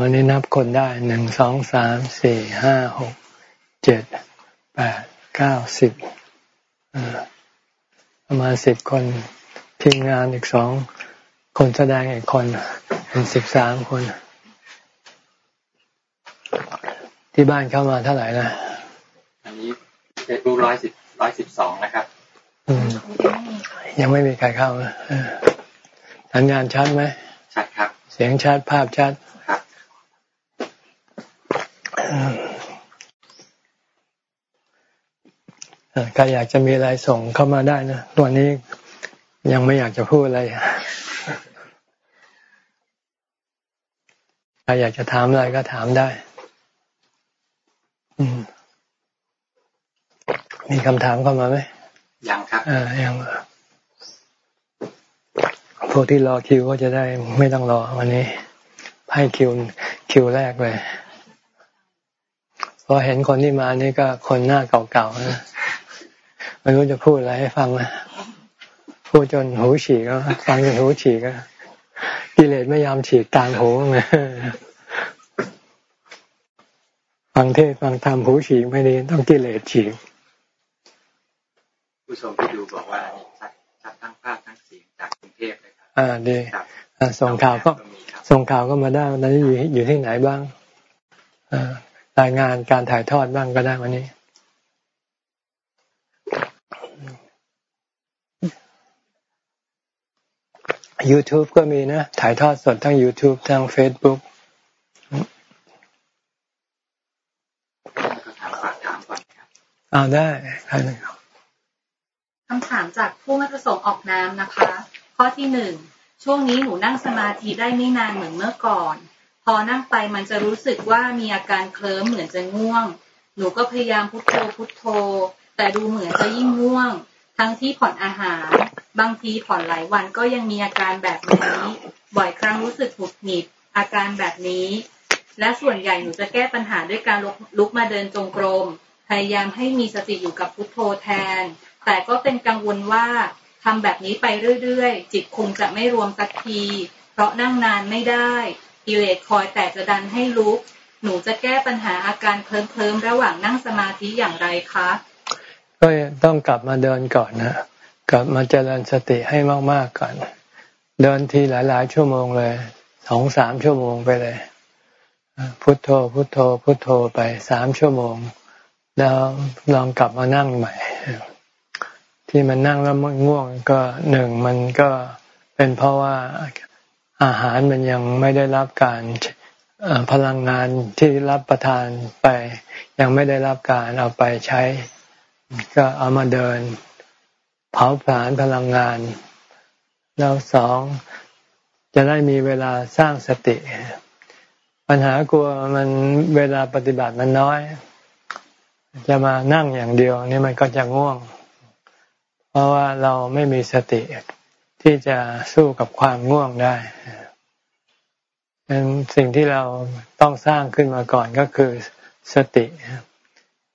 วันนี้นับคนได้หนึ่งสองสามสี่ห้าหกเจ็ดแปดเก้าสิบประมาณสิบคนทีมงานอีกสองคนแสดงอีกคนเป็นสิบสามคน ที่บ้านเข้ามาเท่าไหร่นะอันนี้เฟซบุ๊กร้อยสิบร้อยสิบสองนะครับยังไม่มีใครเข้าสัญญาณชัดไหมชัดครับ เสียงชัดภาพชัดครับ ใครอยากจะมีอะไรส่งเข้ามาได้นะวันนี้ยังไม่อยากจะพูดอะไรใครอยากจะถามอะไรก็ถามได้ มีคำถามเข้ามาไหมยังครับอ่ายังพวกที่รอคิวก็จะได้ไม่ต้องรอวันนี้ ให้คิวคิวแรกเลย พอเห็นคนที่มานี่ก็คนหน้าเก่าๆนะไม่รู้จะพูดอะไรให้ฟังนะพูดจนหูฉีกฟังจนหูฉีกกิเลสไม่ยอมฉีกกลางหูเลยฟังเทศฟังธรรมหูฉีกไม่ดีต้องกิเลสฉีกผู้ชมที่ดูบอกว่าชัดทั้งภาพทั้งเสียงจากกรุงเทพเลยครับอ่าดีส่งข่าวก็ส่งข่าวก็มาได้วันนี้อยู่อยู่ที่ไหนบ้าง รายงานการถ่ายทอดบ้างก็ได้วันนี้ YouTube ก็มีนะ ถ่ายทอดสดทั้ง YouTube ทั้ง Facebook อ่าได้ใครเลยคำถามจากผู้ไม่ประสงค์ออกนามนะคะ ข้อที่หนึ่ง ช่วงนี้หนูนั่งสมาธิได้ไม่นานเหมือนเมื่อก่อน พอนั่งไปมันจะรู้สึกว่ามีอาการเคลิ้มเหมือนจะง่วง หนูก็พยายามพุทโธพุทโธ แต่ดูเหมือนจะยิ่งง่วง ทั้งที่ผ่อนอาหาร บางทีผ่อนหลายวันก็ยังมีอาการแบบนี้ บ่อยครั้งรู้สึกหุดหงิดอาการแบบนี้ และส่วนใหญ่หนูจะแก้ปัญหาด้วยการลุกมาเดินจงกรม พยายามให้มีสติอยู่กับพุทโธแทน แต่ก็เป็นกังวลว่าทำแบบนี้ไปเรื่อยๆ จิตคงจะไม่รวมสักที เพราะนั่งนานไม่ได้ กิเลสคอยแต่จะดันให้ลุก หนูจะแก้ปัญหาอาการเคลิ้มๆระหว่างนั่งสมาธิอย่างไรคะ ก็ต้องกลับมาเดินก่อนนะ กลับมาเจริญสติให้มากๆก่อน เดินทีหลาย ๆ ชั่วโมงเลย สองสามชั่วโมงไปเลย พุทโธ พุทโธ พุทโธไปสามชั่วโมง แล้วลองกลับมานั่งใหม่ ที่มันนั่งแล้วมันง่วงก็หนึ่งมันก็เป็นเพราะว่า อาหารมันยังไม่ได้รับการพลังงานที่รับประทานไป ยังไม่ได้รับการเอาไปใช้ ก็เอามาเดิน เผาผลาญพลังงาน แล้วสองจะได้มีเวลาสร้างสติ ปัญหากลัวมันเวลาปฏิบัติมันน้อย จะมานั่งอย่างเดียวนี่มันก็จะง่วง เพราะว่าเราไม่มีสติ ที่จะสู้กับความง่วงได้เป็นสิ่งที่เราต้องสร้างขึ้นมาก่อนก็คือสติ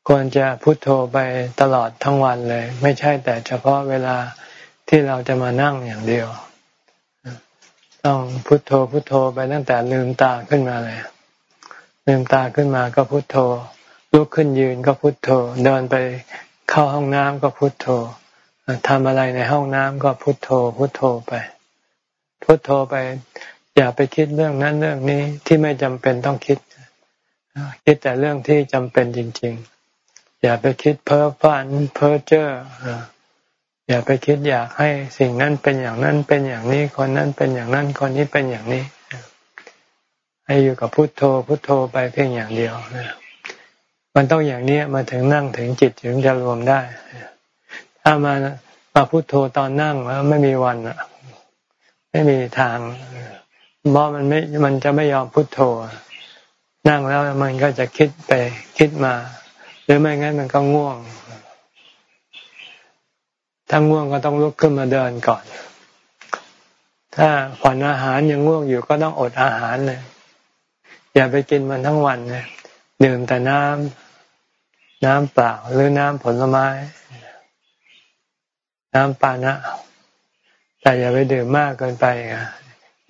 ควรจะพุโทโธไปตลอดทั้งวันเลย ไม่ใช่แต่เฉพาะเวลาที่เราจะมานั่งอย่างเดียว ต้องพุโทโธพุโทโธไปตั้งแต่ลืมตาขึ้นมาเลย ลืมตาขึ้นมาก็พุโทโธลุกขึ้นยืนก็พุโทโธ เดินไปเข้าห้องน้ำก็พุโทโธ ทำอะไรในห้องน้ำก็พุโทโธ พุโทโธไป พุโทโธไป อย่าไปคิดเรื่องนั้นเรื่องนี้ที่ไม่จำเป็นต้องคิด คิดแต่เรื่องที่จำเป็นจริง ๆ อย่าไปคิดเพ้อฝันเพ้อเจ้ออย่าไปคิดอยากให้สิ่งนั้นเป็นอย่างนั้นเป็นอย่างนี้คนนั้นเป็นอย่างนั้นคนนี้เป็นอย่างนี้ ให้อยู่กับพุโทโธ พุโทโธไปเพียงอย่างเดียวนะมันต้องอย่างนี้มาถึงนั่งถึงจิตถึงจะรวมได้ ถ้ามามาพุโทโธตอนนั่งแล้วไม่มีวันอะ ไม่มีทางเพราะมันไม่มันจะไม่ยอมพุโทโธ นั่งแล้วมันก็จะคิดไปคิดมา หรือไม่งั้นมันก็ง่วงถ้าง่วงก็ต้องลุกขึ้นมาเดินก่อน ถ้าผ่อนอาหารยังง่วงอยู่ก็ต้องอดอาหารเลยอย่าไปกินมันทั้งวันเลยดื่มแต่น้ำน้ำเปล่าหรือน้ำผลไม้ น้ำปานะ แต่อย่าไปดื่มมากเกินไป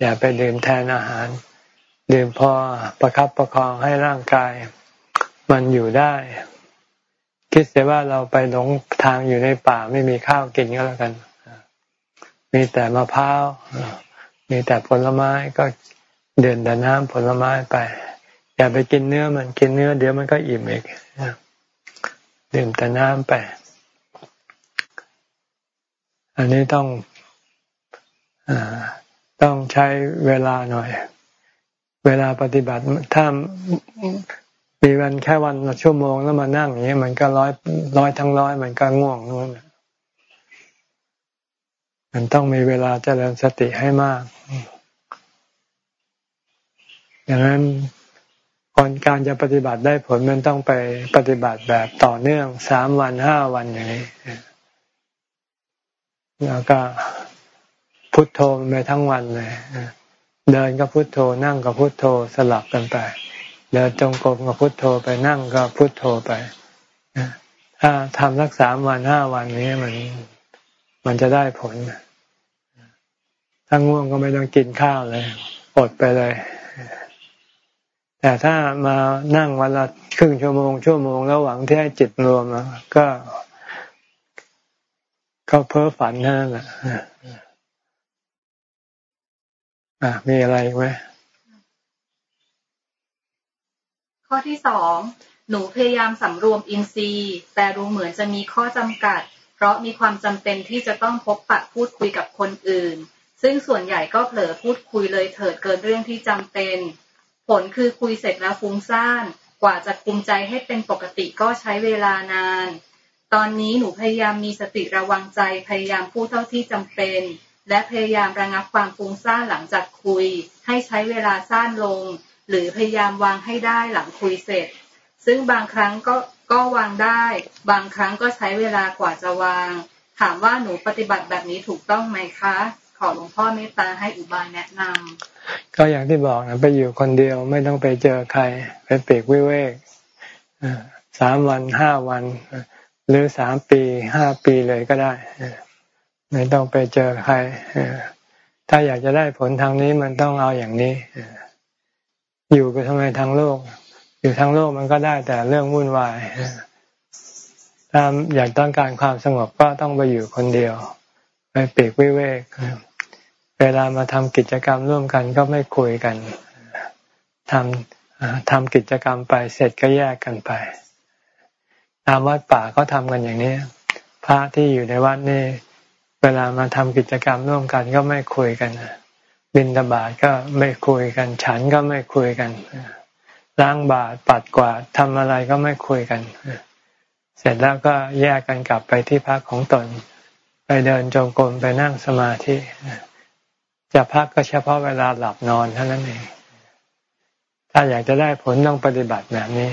อย่าไปดื่มแทนอาหาร ดื่มพอประครับประคองให้ร่างกาย มันอยู่ได้ คิดเสียว่าเราไปหลงทางอยู่ในป่าไม่มีข้าวกินก็แล้วกัน มีแต่มะพร้าวมีแต่ผลไม้ก็เดินแต่น้ำผลไม้ไป อย่าไปกินเนื้อมันกินเนื้อ เดี๋ยวมันก็อิ่มอีกดื่มแต่น้ำไป อันนี้ต้องอต้องใช้เวลาหน่อย เวลาปฏิบัติถ้ามีวันแค่วันละชั่วโมงแล้วมานั่งอย่างนี้มันก็ร้อยร้อยทั้งร้อยมันก็ง่วงนู่นมันต้องมีเวลาเจริญสติให้มาก อย่างนั้นคนการจะปฏิบัติได้ผลมันต้องไปปฏิบัติแบบต่อเนื่องสามวันห้าวันอย่างนี้ แล้วก็พุทโธไปทั้งวันเลยเดินก็พุทโธนั่งก็พุทโธสลับกันไป เดินจงกรมก็พุทโธไปนั่งก็พุทโธไปถ้าทำสักสามวันห้าวันนี้มันมันจะได้ผลถ้าง่วงก็ไม่ต้องกินข้าวเลยอดไปเลย แต่ถ้ามานั่งวันละครึ่งชั่วโมงชั่วโมงแล้วหวังที่ให้จิตรวมก็ ก็เพ้อฝันนั่นแหละอะมีอะไรไหมข้อที่สองหนูพยายามสำรวมอินทรีย์ แต่ดูเหมือนจะมีข้อจำกัด เพราะมีความจำเป็นที่จะต้องพบปะพูดคุยกับคนอื่น ซึ่งส่วนใหญ่ก็เผลอพูดคุยเลยเถิดเกินเรื่องที่จำเป็น ผลคือคุยเสร็จแล้วฟุ้งซ่าน กว่าจะคุมใจให้เป็นปกติก็ใช้เวลานาน ตอนนี้หนูพยายามมีสติระวังใจพยายามพูดเท่าที่จำเป็น และพยายามระงับความฟุ้งซ่านหลังจากคุย ให้ใช้เวลาสั้นลง หรือพยายามวางให้ได้หลังคุยเสร็จ ซึ่งบางครั้งก็ก็วางได้ บางครั้งก็ใช้เวลากว่าจะวาง ถามว่าหนูปฏิบัติแบบนี้ถูกต้องไหมคะ ขอหลวงพ่อเมตตาให้อุบายแนะนำก็อย่างที่บอกนะไปอยู่คนเดียวไม่ต้องไปเจอใครไปเปีกวิเวกสามวันห้าวัน หรือสามปีห้าปีเลยก็ได้ไม่ต้องไปเจอใครถ้าอยากจะได้ผลทางนี้มันต้องเอาอย่างนี้อยู่ไปทำไมทางโลก อยู่ทางโลกมันก็ได้แต่เรื่องวุ่นวายถ้าอยากต้องการความสงบก็ต้องไปอยู่คนเดียว ไปเปีกวิเวกเวลามาทำกิจกรรมร่วมกันก็ไม่คุยกันทำทำกิจกรรมไปเสร็จก็แยกกันไป ตามวัดป่าเขาทำกันอย่างนี้ พระที่อยู่ในวัดนี่ เวลามาทำกิจกรรมร่วมกันก็ไม่คุยกันบินตบาทก็ไม่คุยกัน ฉันก็ไม่คุยกันล้างบาตรปัดกวาดทำอะไรก็ไม่คุยกัน เสร็จแล้วก็แยกกันกลับไปที่พักของตน ไปเดินจงกรมไปนั่งสมาธิจะพักก็เฉพาะเวลาหลับนอนเท่านั้นเอง ถ้าอยากจะได้ผลต้องปฏิบัติแบบนี้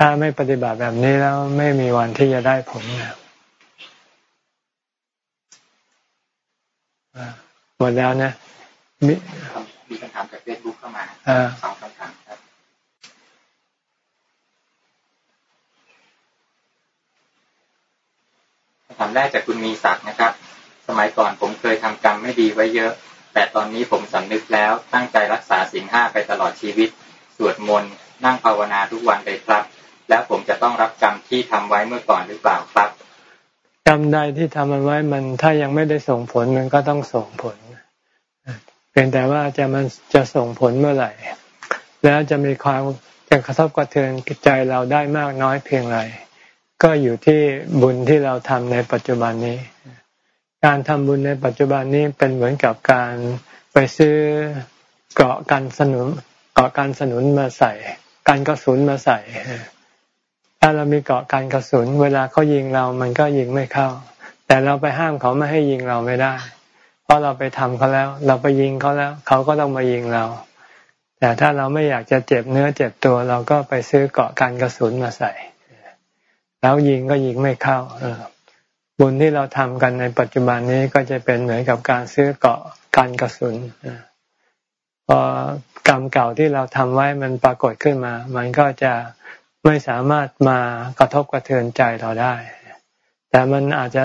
ถ้าไม่ปฏิบัติแบบนี้แล้วไม่มีวันที่จะได้ผลหมดแล้วนะมีมีคำถามจากเฟซบุ๊กเข้ามาสองคำถามครับคำถามแรกจากคุณมีศักดิ์นะครับ สมัยก่อนผมเคยทำกรรมไม่ดีไว้เยอะ แต่ตอนนี้ผมสำนึกแล้วตั้งใจรักษาสิ่งห้าไปตลอดชีวิต สวดมนต์นั่งภาวนาทุกวันเลยครับ แล้วผมจะต้องรับกรรมที่ทำไว้เมื่อก่อนหรือเปล่าครับ กรรมใดที่ทำมันไว้มันถ้ายังไม่ได้ส่งผลมันก็ต้องส่งผลเพียงแต่ว่าจะมันจะส่งผลเมื่อไหร่ แล้วจะมีความจะกระทบกระเทือนใจเราได้มากน้อยเพียงไรก็อยู่ที่บุญที่เราทำในปัจจุบันนี้ การทำบุญในปัจจุบันนี้เป็นเหมือนกับการไปซื้อเกาะกันสนุนเกาะกันสนุนมาใส่กันกระสุนมาใส่ ถ้าเรามีเกาะกันกระสุน เวลาเขายิงเรามันก็ยิงไม่เข้า แต่เราไปห้ามเขาไม่ให้ยิงเราไม่ได้ เพราะเราไปทำเขาแล้ว เราไปยิงเขาแล้ว เขาก็ต้องมายิงเรา แต่ถ้าเราไม่อยากจะเจ็บเนื้อเจ็บตัว เราก็ไปซื้อเกาะกันกระสุนมาใส่ แล้วยิงก็ยิงไม่เข้าบุญที่เราทำกันในปัจจุบันนี้ก็จะเป็นเหมือนกับการซื้อเกาะกันกระสุนพอกรรมเก่าที่เราทำไว้มันปรากฏขึ้นมา มันก็จะ ไม่สามารถมากระทบกระเทือนใจเราได้ แต่มันอาจจะ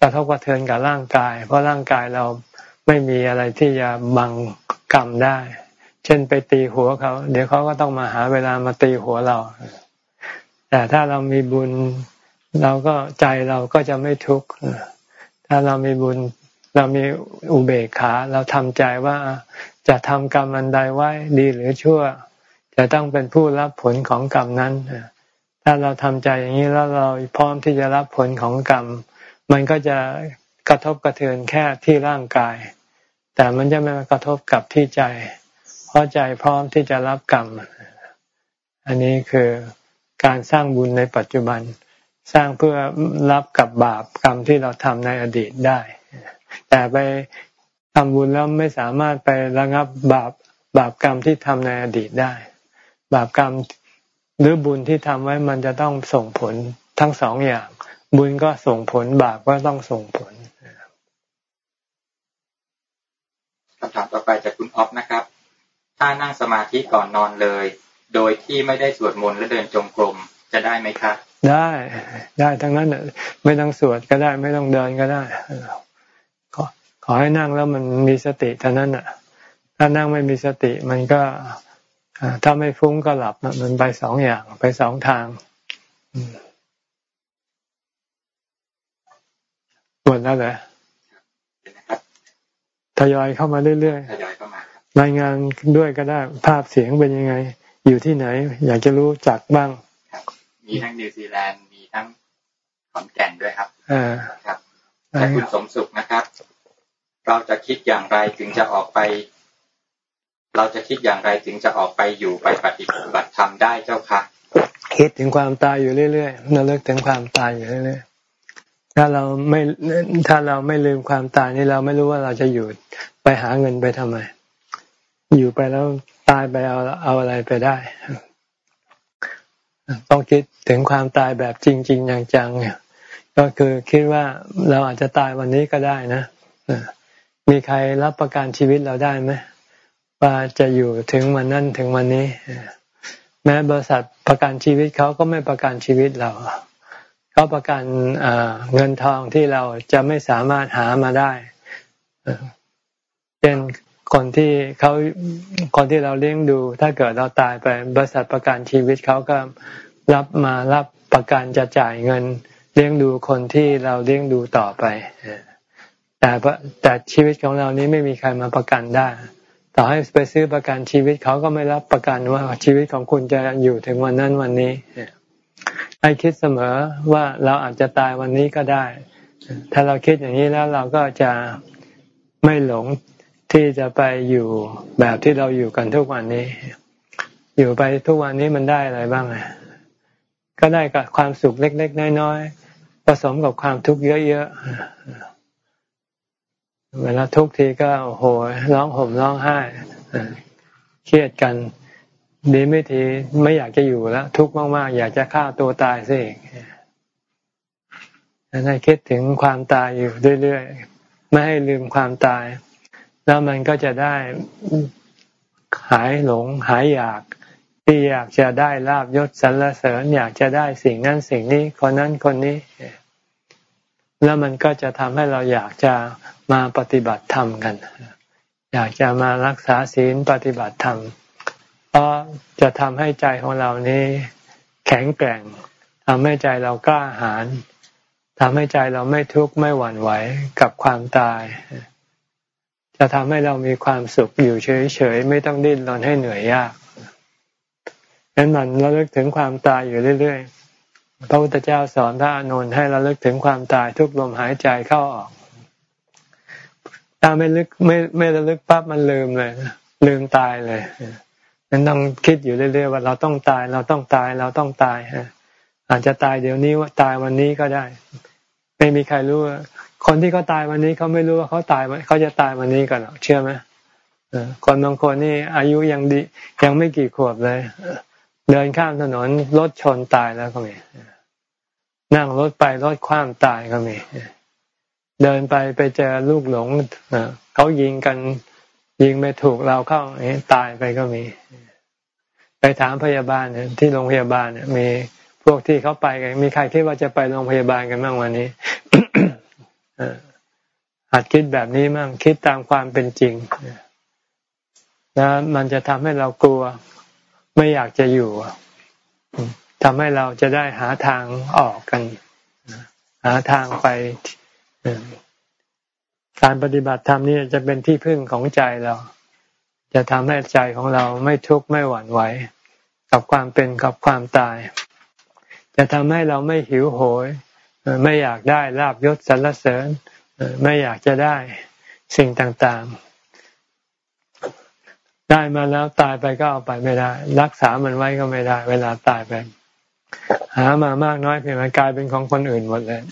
กระทบกระเทือนกับร่างกาย เพราะร่างกายเราไม่มีอะไรที่จะบังกรรมได้ เช่นไปตีหัวเขา เดี๋ยวเขาก็ต้องมาหาเวลามาตีหัวเรา แต่ถ้าเรามีบุญเราก็ใจเราก็จะไม่ทุกข์ ถ้าเรามีบุญเรามีอุเบกขา เราทำใจว่าจะทำกรรมอันใดไว้ดีหรือชั่ว จะต้องเป็นผู้รับผลของกรรมนั้นถ้าเราทำใจอย่างนี้แล้วเราพร้อมที่จะรับผลของกรรม มันก็จะกระทบกระเทือนแค่ที่ร่างกาย แต่มันจะไม่กระทบกับที่ใจ เพราะใจพร้อมที่จะรับกรรม อันนี้คือการสร้างบุญในปัจจุบัน สร้างเพื่อรับกับบาปกรรมที่เราทำในอดีตได้ แต่ไปทำบุญแล้วไม่สามารถไประงับบาปบาปกรรมที่ทำในอดีตได้ บาปกรรมหรือบุญที่ทำไว้มันจะต้องส่งผลทั้งสองอย่าง บุญก็ส่งผลบาปก็ต้องส่งผลคำถามต่อไปจากคุณออฟนะครับ ถ้านั่งสมาธิก่อนนอนเลย โดยที่ไม่ได้สวดมนต์และเดินจงกรมจะได้ไหมครับได้ได้ทั้งนั้นไม่ต้องสวดก็ได้ไม่ต้องเดินก็ได้ขอขอให้นั่งแล้วมันมีสติเท่านั้นอะ ถ้านั่งไม่มีสติมันก็ ถ้าไม่ฟุ้งก็หลับมันไปสองอย่างไปสองทางหมดแล้วเหรอทยอยเข้ามาเรื่อยๆรายงานด้วยก็ได้ ภาพเสียงเป็นยังไง อยู่ที่ไหน อยากจะรู้จักบ้าง มีทั้งนิวซีแลนด์มีทั้งขอนแก่นด้วยครับอ่าครับแต่คุณสมสุขนะครับ เราจะคิดอย่างไรถึงจะออกไป เราจะคิดอย่างไรถึงจะออกไปอยู่ไปปฏิบัติธรรมได้เจ้าค่ะ คิดถึงความตายอยู่เรื่อยๆเราเลิกถึงความตายอยู่เรื่อยๆถ้าเราไม่ถ้าเราไม่ลืมความตายนี่เราไม่รู้ว่าเราจะอยู่ไปหาเงินไปทำไม อยู่ไปแล้วตายไปเอาเอาอะไรไปได้ ต้องคิดถึงความตายแบบจริง ๆ อย่างจังเนี่ยก็คือคิดว่าเราอาจจะตายวันนี้ก็ได้นะมีใครรับประกันชีวิตเราได้ไหม ว่าจะอยู่ถึงวันนั้นถึงวันนี้ แม้บริษัทประกันชีวิตเขาก็ไม่ประกันชีวิตเราเขาประกันเงินทองที่เราจะไม่สามารถหามาได้เป็นคนที่เขาคนที่เราเลี้ยงดู ถ้าเกิดเราตายไปบริษัทประกันชีวิตเขาก็รับมารับประกันจะจ่ายเงินเลี้ยงดูคนที่เราเลี้ยงดูต่อไปแต่แต่ชีวิตของเรานี้ไม่มีใครมาประกันได้ ต่อให้ไปซื้อประกันชีวิตเขาก็ไม่รับประกันว่าชีวิตของคุณจะอยู่ถึงวันนั้นวันนี้ให้คิดเสมอว่าเราอาจจะตายวันนี้ก็ได้ ถ้าเราคิดอย่างนี้แล้วเราก็จะไม่หลงที่จะไปอยู่แบบที่เราอยู่กันทุกวันนี้ อยู่ไปทุกวันนี้มันได้อะไรบ้างอะก็ได้กับความสุขเล็ก ๆ น้อยๆผสมกับความทุกข์เยอะๆ เวลาทุกทีก็โอ้โหร้องห่มร้องไห้เครียดกันดีไม่ทีไม่อยากจะอยู่แล้ว ทุกข์มากๆ อยากจะฆ่าตัวตายซะเองให้คิดถึงความตายอยู่เรื่อยๆไม่ให้ลืมความตาย แล้วมันก็จะได้หายหลงหายอยากที่อยากจะได้ลาบยศสรรเสริญ อยากจะได้สิ่งนั้นสิ่งนี้คนนั้นคนนี้ แล้วมันก็จะทำให้เราอยากจะ มาปฏิบัติธรรมกัน อยากจะมารักษาศีลปฏิบัติธรรมเพราะจะทำให้ใจของเรานี้แข็งแกร่งทำให้ใจเรากล้าหาญทำให้ใจเราไม่ทุกข์ไม่หวั่นไหวกับความตาย จะทำให้เรามีความสุขอยู่เฉยๆไม่ต้องดิ้นรนให้เหนื่อยยากนั้นมันเราเลิกถึงความตายอยู่เรื่อยๆพระพุทธเจ้าสอนพระอนุนให้เราเลิกถึงความตายทุกลมหายใจเข้าออก ถ้าไม่ลึกไม่ไม่ระลึกปั๊บมันลืมเลยลืมตายเลยนั้นต้องคิดอยู่เรื่อยๆว่าเราต้องตายเราต้องตายเราต้องตายฮะอาจจะตายเดี๋ยวนี้ว่าตายวันนี้ก็ได้ ไม่มีใครรู้คนที่เขาตายวันนี้เขาไม่รู้ว่าเขาตายเขาจะตายวันนี้กันหรอเชื่อไหมคนบางคนนี่อายุยังดียังไม่กี่ขวบเลย เดินข้ามถนนรถชนตายแล้วก็มีนั่งรถไปรถคว่ำตายก็มี เดินไปไปเจอลูกหลงเขายิงกันยิงไม่ถูกเราเข้าตายไปก็มี ไปถามพยาบาลเนี่ยที่โรงพยาบาลเนี่ยมีพวกที่เขาไปกันมีใครคิดว่าจะไปโรงพยาบาลกันบ้างวันนี้หัดคิดแบบนี้มั่งคิดตามความเป็นจริงแล้วมันจะทำให้เรากลัว ไม่อยากจะอยู่ทำให้เราจะได้หาทางออกกัน หาทางไป การปฏิบัติธรรมนี่จะเป็นที่พึ่งของใจเรา จะทำให้ใจของเราไม่ทุกข์ไม่หวั่นไหว กับความเป็นกับความตาย จะทำให้เราไม่หิวโหย ไม่อยากได้ลาบยศสรรเสริญ ไม่อยากจะได้สิ่งต่างๆ ได้มาแล้วตายไปก็เอาไปไม่ได้ รักษามันไว้ก็ไม่ได้ เวลาตายไป หามามากน้อยเพียงไรกลายเป็นของคนอื่นหมดเลย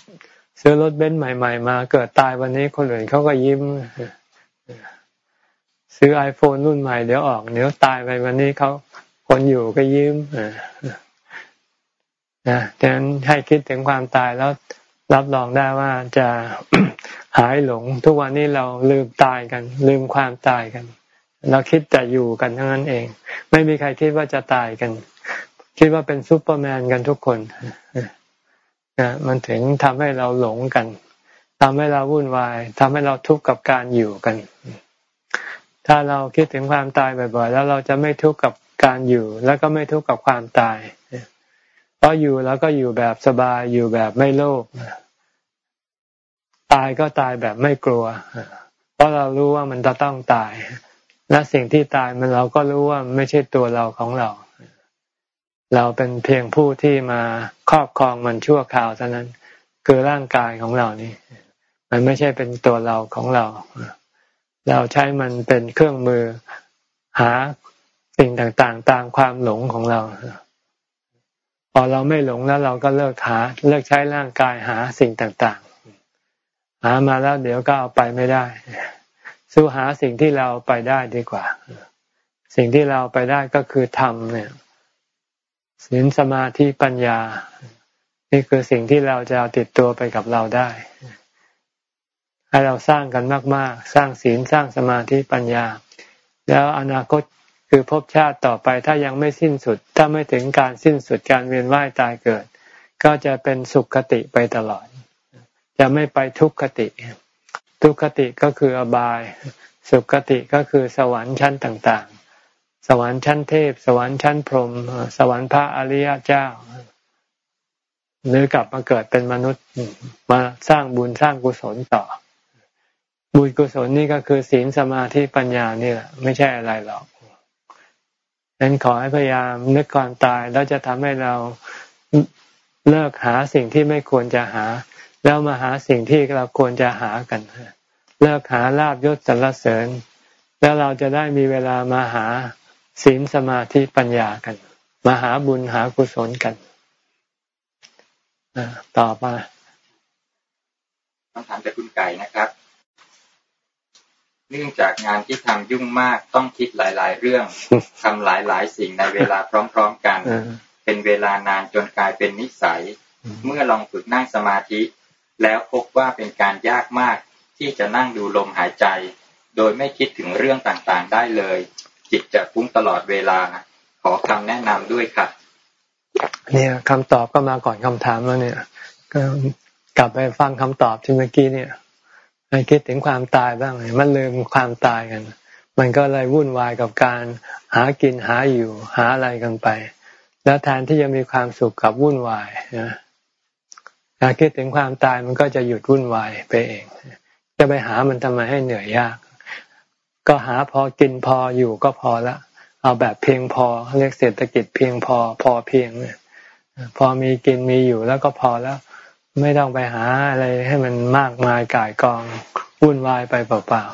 ซื้อรถเบนซ์ใหม่ ๆ มา เกิดตายวันนี้คนอื่นเขาก็ยิ้ม ซื้อไอโฟนรุ่นใหม่เดี๋ยวออกเดี๋ยวตายไปวันนี้เขาคนอยู่ก็ยิ้มนะดังนั้นให้คิดถึงความตายแล้วรับรองได้ว่าจะหายหลง ทุกวันนี้เราลืมตายกัน ลืมความตายกัน เราคิดแต่อยู่กันทั้งนั้นเอง ไม่มีใครคิดว่าจะตายกัน คิดว่าเป็นซูเปอร์แมนกันทุกคน มันถึงทำให้เราหลงกันทำให้เราวุ่นวายทำให้เราทุกข์กับการอยู่กัน ถ้าเราคิดถึงความตายบ่อยๆ แล้วเราจะไม่ทุกข์กับการอยู่ แล้วก็ไม่ทุกข์กับความตาย เพราะอยู่แล้วก็อยู่แบบสบายอยู่แบบไม่โลภตายก็ตายแบบไม่กลัว เพราะเรารู้ว่ามันจะต้องตาย และสิ่งที่ตายมันเราก็รู้ว่าไม่ใช่ตัวเราของเรา เราเป็นเพียงผู้ที่มาครอบครองมันชั่วคราวเท่านั้น คือร่างกายของเรานี่ มันไม่ใช่เป็นตัวเราของเรา เราใช้มันเป็นเครื่องมือหาสิ่งต่างๆ ตามความหลงของเราพอเราไม่หลงแล้วเราก็เลิกหา เลิกใช้ร่างกายหาสิ่งต่างๆ หามาแล้วเดี๋ยวก็เอาไปไม่ได้ สู้หาสิ่งที่เราไปได้ดีกว่า สิ่งที่เราไปได้ก็คือธรรมเนี่ย ศีลสมาธิปัญญา นี่คือสิ่งที่เราจะเอาติดตัวไปกับเราได้ให้เราสร้างกันมาก ๆ สร้างศีลสร้างสมาธิปัญญา แล้วอนาคตคือภพชาติต่อไปถ้ายังไม่สิ้นสุด ถ้าไม่ถึงการสิ้นสุดการเวียนว่ายตายเกิด ก็จะเป็นสุขคติไปตลอด จะไม่ไปทุกขติ ทุกขติก็คืออบาย สุขคติก็คือสวรรค์ชั้นต่างๆ สวรรค์ชั้นเทพ สวรรค์ชั้นพรหมสวรรค์พระอริยเจ้า หรือกลับมาเกิดเป็นมนุษย์มาสร้างบุญสร้างกุศลต่อ บุญกุศลนี่ก็คือศีลสมาธิปัญญานี่แหละไม่ใช่อะไรหรอกนั้นขอให้พยายามนึกก่อนตายแล้วจะทำให้เราเลิกหาสิ่งที่ไม่ควรจะหา แล้วมาหาสิ่งที่เราควรจะหากันเลิกหาลาบยศสรรเสริญ แล้วเราจะได้มีเวลามาหา ศีลสมาธิปัญญากัน มาหาบุญหากุศลกันต่อมาคำถามจากคุณไก่นะครับ เนื่องจากงานที่ทำยุ่งมากต้องคิดหลาย ๆ เรื่องทำหลาย ๆ สิ่งในเวลาพร้อม ๆ กัน เป็นเวลานานจนกลายเป็นนิสัย เมื่อลองฝึกนั่งสมาธิ แล้วพบว่าเป็นการยากมากที่จะนั่งดูลมหายใจ โดยไม่คิดถึงเรื่องต่าง ๆ ได้เลย จิตจะฟุ้งตลอดเวลา ขอคำแนะนำด้วยค่ะ เนี่ยคำตอบก็มาก่อนคำถามแล้วเนี่ย ก็กลับไปฟังคำตอบที่เมื่อกี้เนี่ยให้คิดถึงความตายบ้างมันลืมความตายกัน มันก็เลยวุ่นวายกับการหากินหาอยู่หาอะไรกันไป แล้วแทนที่จะมีความสุขกับวุ่นวายนะถ้าคิดถึงความตายมันก็จะหยุดวุ่นวายไปเอง จะไปหามันทำไมให้เหนื่อยยาก ก็หาพอกินพออยู่ก็พอละ เอาแบบเพียงพอเรียกเศรษฐกิจเพียงพอพอเพียงเนี่ยพอมีกินมีอยู่แล้วก็พอแล้ว ไม่ต้องไปหาอะไรให้มันมากมายก่ายกองวุ่นวายไปเปล่า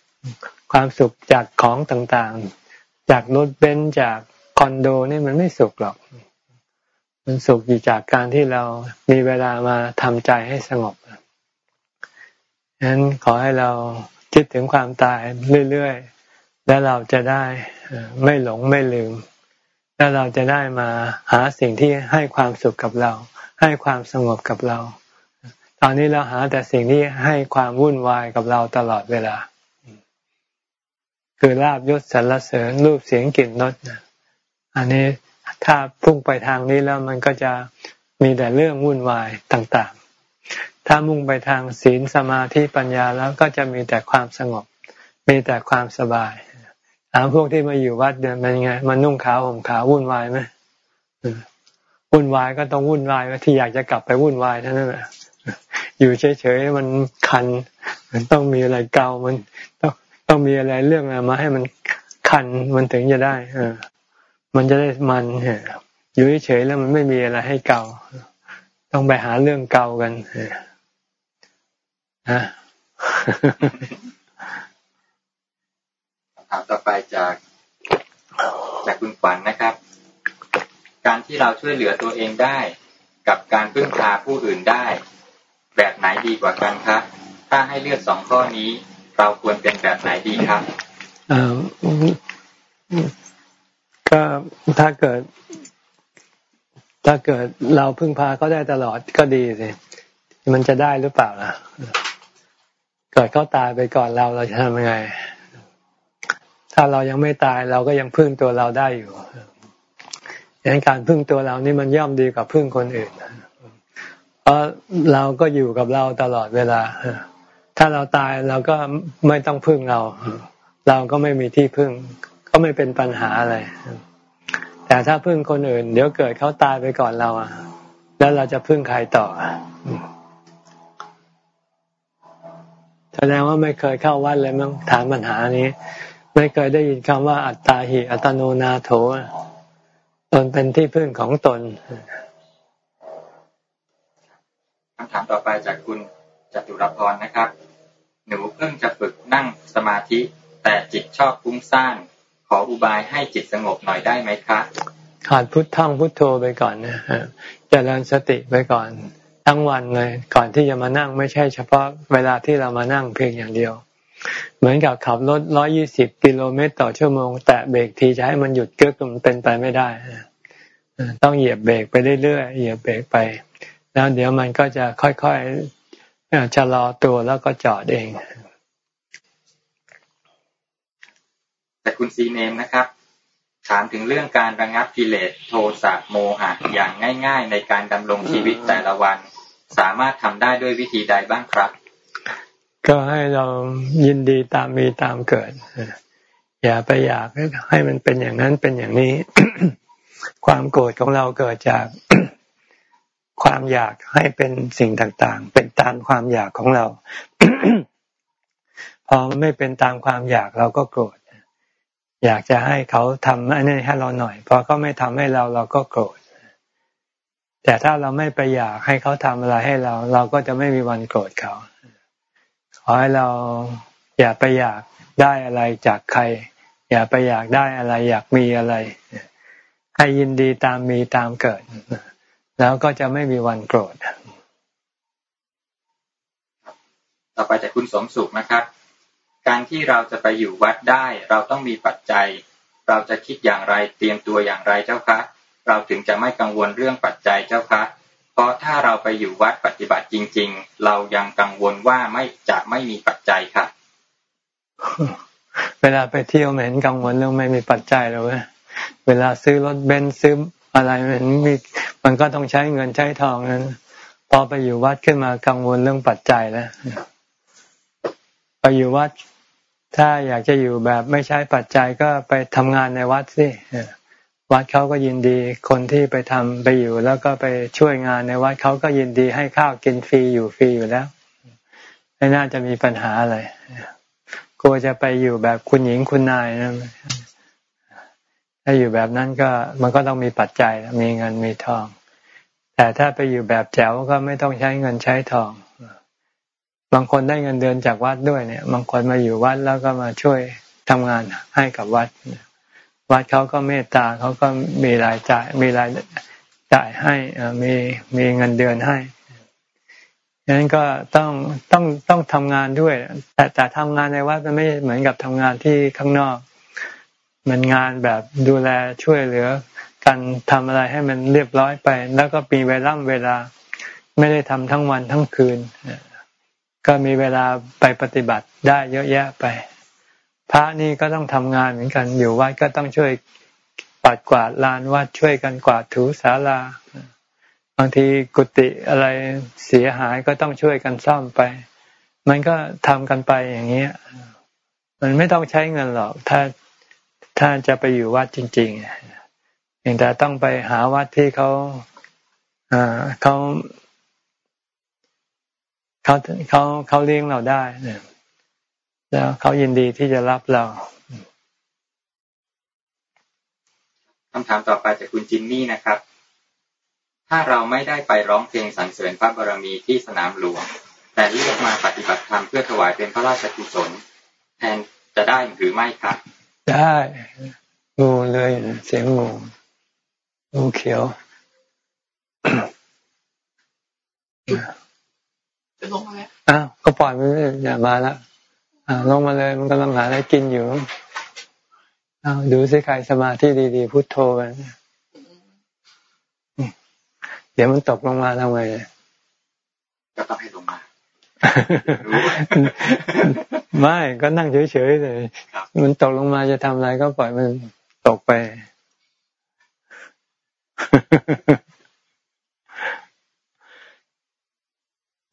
ๆความสุขจากของต่างๆ จากรถเบนซ์จากคอนโดนี่มันไม่สุขหรอก มันสุขอยู่จากการที่เรามีเวลามาทำใจให้สงบฉะนั้นขอให้เรา คิดถึงความตายเรื่อยๆ แล้วเราจะได้ไม่หลงไม่ลืม แล้วเราจะได้มาหาสิ่งที่ให้ความสุขกับเรา ให้ความสงบกับเรา ตอนนี้เราหาแต่สิ่งที่ให้ความวุ่นวายกับเราตลอดเวลา คือลาบยศสรรเสริญรูปเสียงกลิ่นรสอันนี้ถ้าพุ่งไปทางนี้แล้วมันก็จะมีแต่เรื่องวุ่นวายต่างๆ ถ้ามุ่งไปทางศีลสมาธิปัญญาแล้วก็จะมีแต่ความสงบ มีแต่ความสบายถามพวกที่มาอยู่วัดเดินเป็นยังไงมันนุ่งขาวห่มขาววุ่นวายไหมวุ่นวายก็ต้องวุ่นวายที่อยากจะกลับไปวุ่นวายเท่านั้นแหละอยู่เฉยๆมันคัน มันต้องมีอะไรเกามันต้องต้องมีอะไรเรื่องอะไรมาให้มันคันมันถึงจะได้ เออ มันจะได้มันอยู่เฉยๆแล้วมันไม่มีอะไรให้เกาต้องไปหาเรื่องเกากัน ฮะถามต่อไปจาก จากคุณฝันนะครับ การที่เราช่วยเหลือตัวเองได้ กับการพึ่งพาผู้อื่นได้ แบบไหนดีกว่ากันครับ ถ้าให้เลือกสองข้อนี้ เราควรเป็นแบบไหนดีครับก็ถ้าเกิด ถ้าเกิดเราพึ่งพาเขาได้ตลอดก็ดีสิมันจะได้หรือเปล่าล่ะ เกิดเขาตายไปก่อนเราเราจะทำยังไง ถ้าเรายังไม่ตายเราก็ยังพึ่งตัวเราได้อยู่ดังนั้นการพึ่งตัวเรานี่มันย่อมดีกว่าพึ่งคนอื่น เพราะเราก็อยู่กับเราตลอดเวลา ถ้าเราตายเราก็ไม่ต้องพึ่งเรา เราก็ไม่มีที่พึ่ง ก็ไม่เป็นปัญหาอะไร แต่ถ้าพึ่งคนอื่น เดี๋ยวเกิดเขาตายไปก่อนเราอะ แล้วเราจะพึ่งใครต่อ แสดงว่าไม่เคยเข้าวัดเลยมั้งถามปัญหานี้ ไม่เคยได้ยินคำว่าอัตตาหิอัตโนนาโถตนเป็นที่พึ่งของตนคำถามต่อไปจากคุณจตุรพรนะครับ หนูเพิ่งจะฝึกนั่งสมาธิ แต่จิตชอบฟุ้งซ่านขออุบายให้จิตสงบหน่อยได้ไหมคะขาดพุทธังพุทโธไปก่อนนะฮะเจริญสติไปก่อน ทั้งวันเลย ก่อนที่จะมานั่งไม่ใช่เฉพาะเวลาที่เรามานั่งเพียงอย่างเดียว เหมือนกับขับรถร้อยี่สิบกิโลเมตรต่อชั่วโมง แต่เบรกทีจะให้มันหยุดเกื้อมันเป็นไปไม่ได้ต้องเหยียบเบรกไปเรื่อยๆเหยียบเบรกไป แล้วเดี๋ยวมันก็จะค่อยๆชะลอตัวแล้วก็จอดเองแต่คุณซีเนมนะครับถามถึงเรื่องการระงับกิเลสโทสะโมหะอย่างง่าย ๆ ในการดำรงชีวิตแต่ละวัน สามารถทำได้ด้วยวิธีใดบ้างครับ ก็ให้เรายินดีตามมีตามเกิด อย่าไปอยากให้มันเป็นอย่างนั้นเป็นอย่างนี้ ความโกรธของเราเกิดจากความอยากให้เป็นสิ่งต่างๆ เป็นตามความอยากของเรา พอไม่เป็นตามความอยากเราก็โกรธ อยากจะให้เขาทำอันนี้ให้เราหน่อย พอเขาไม่ทำให้เราเราก็โกรธ แต่ถ้าเราไม่ไปอยากให้เขาทำอะไรให้เรา เราก็จะไม่มีวันโกรธเขาขอให้เราอย่าไปอยากได้อะไรจากใคร อย่าไปอยากได้อะไร อยากมีอะไร ให้ยินดีตามมีตามเกิด แล้วก็จะไม่มีวันโกรธ ต่อไปจากคุณสมสุขนะครับ การที่เราจะไปอยู่วัดได้ เราต้องมีปัจจัย เราจะคิดอย่างไรเตรียมตัวอย่างไรเจ้าคะ เราถึงจะไม่กังวลเรื่องปัจจัยเจ้าคะ เพราะถ้าเราไปอยู่วัดปฏิบัติจริง ๆ เรายังกังวลว่าไม่จะไม่มีปัจจัยค่ะ เวลาไปเที่ยวเหม็นกังวลเรื่องไม่มีปัจจัยเลยเวลาซื้อรถเบนซ์ซื้ออะไรมันมีมันก็ต้องใช้เงินใช้ทองนั้น พอไปอยู่วัดขึ้นมากังวลเรื่องปัจจัยแล้วไปอยู่วัด ถ้าอยากจะอยู่แบบไม่ใช้ปัจจัยก็ไปทำงานในวัดสิ วัดเขาก็ยินดี คนที่ไปทำไปอยู่ แล้วก็ไปช่วยงานในวัดเขาก็ยินดีให้ข้าวกินฟรีอยู่ฟรีอยู่แล้ว ไม่น่าจะมีปัญหาอะไรกลัวจะไปอยู่แบบคุณหญิงคุณนายนะถ้าอยู่แบบนั้นก็มันก็ต้องมีปัจจัยมีเงินมีทอง แต่ถ้าไปอยู่แบบแจ๋วก็ไม่ต้องใช้เงินใช้ทองบางคนได้เงินเดือนจากวัดด้วยเนี่ย บางคนมาอยู่วัดแล้วก็มาช่วยทำงานให้กับวัด วัดเขาก็เมตตาเขาก็มีรายจ่าย มีรายจ่ายให้มีมีเงินเดือนให้ดังนั้นก็ต้องต้องต้องทำงานด้วย แต่แต่ทำงานในวัดมันไม่เหมือนกับทำงานที่ข้างนอก มันงานแบบดูแลช่วยเหลือกันทำอะไรให้มันเรียบร้อยไป แล้วก็มีเวลาเวลาไม่ได้ทำทั้งวันทั้งคืน ก็มีเวลาไปปฏิบัติได้เยอะแยะไป พระนี่ก็ต้องทำงานเหมือนกัน อยู่วัดก็ต้องช่วยปัดกวาดลานวัดช่วยกันกวาดถูศาลา บางทีกุฏิอะไรเสียหายก็ต้องช่วยกันซ่อมไป มันก็ทำกันไปอย่างนี้มันไม่ต้องใช้เงินหรอก ถ้าถ้าจะไปอยู่วัดจริงๆเพียงแต่ต้องไปหาวัดที่เขาเขาเขาเขาเขาเลี้ยงเราได้เนี่ย แล้วเขายินดีที่จะรับเราคำถามต่อไปจากคุณจินนี่นะครับ ถ้าเราไม่ได้ไปร้องเพลงสรรเสริญพระบารมีที่สนามหลวง แต่เลือกมาปฏิบัติธรรมเพื่อถวายเป็นพระราชกุศลแทนจะได้หรือไม่ครับ ได้งูเลยเสียงงูงูเขียวจะลงมาแล้วอ้าวก็ปล่อยมันอย่ามาละ อ่าลงมาเลยมันกำลังหาอะไรกินอยู่อ้าวดูสิใครสมาธิดีๆพุโทโธกันเดี๋ยวมันตกลงมาทำไงก็ต้องให้ลงมาไม่ก็นั่งเฉยๆเลยมันตกลงมาจะทำอะไรก็ปล่อยมันตกไป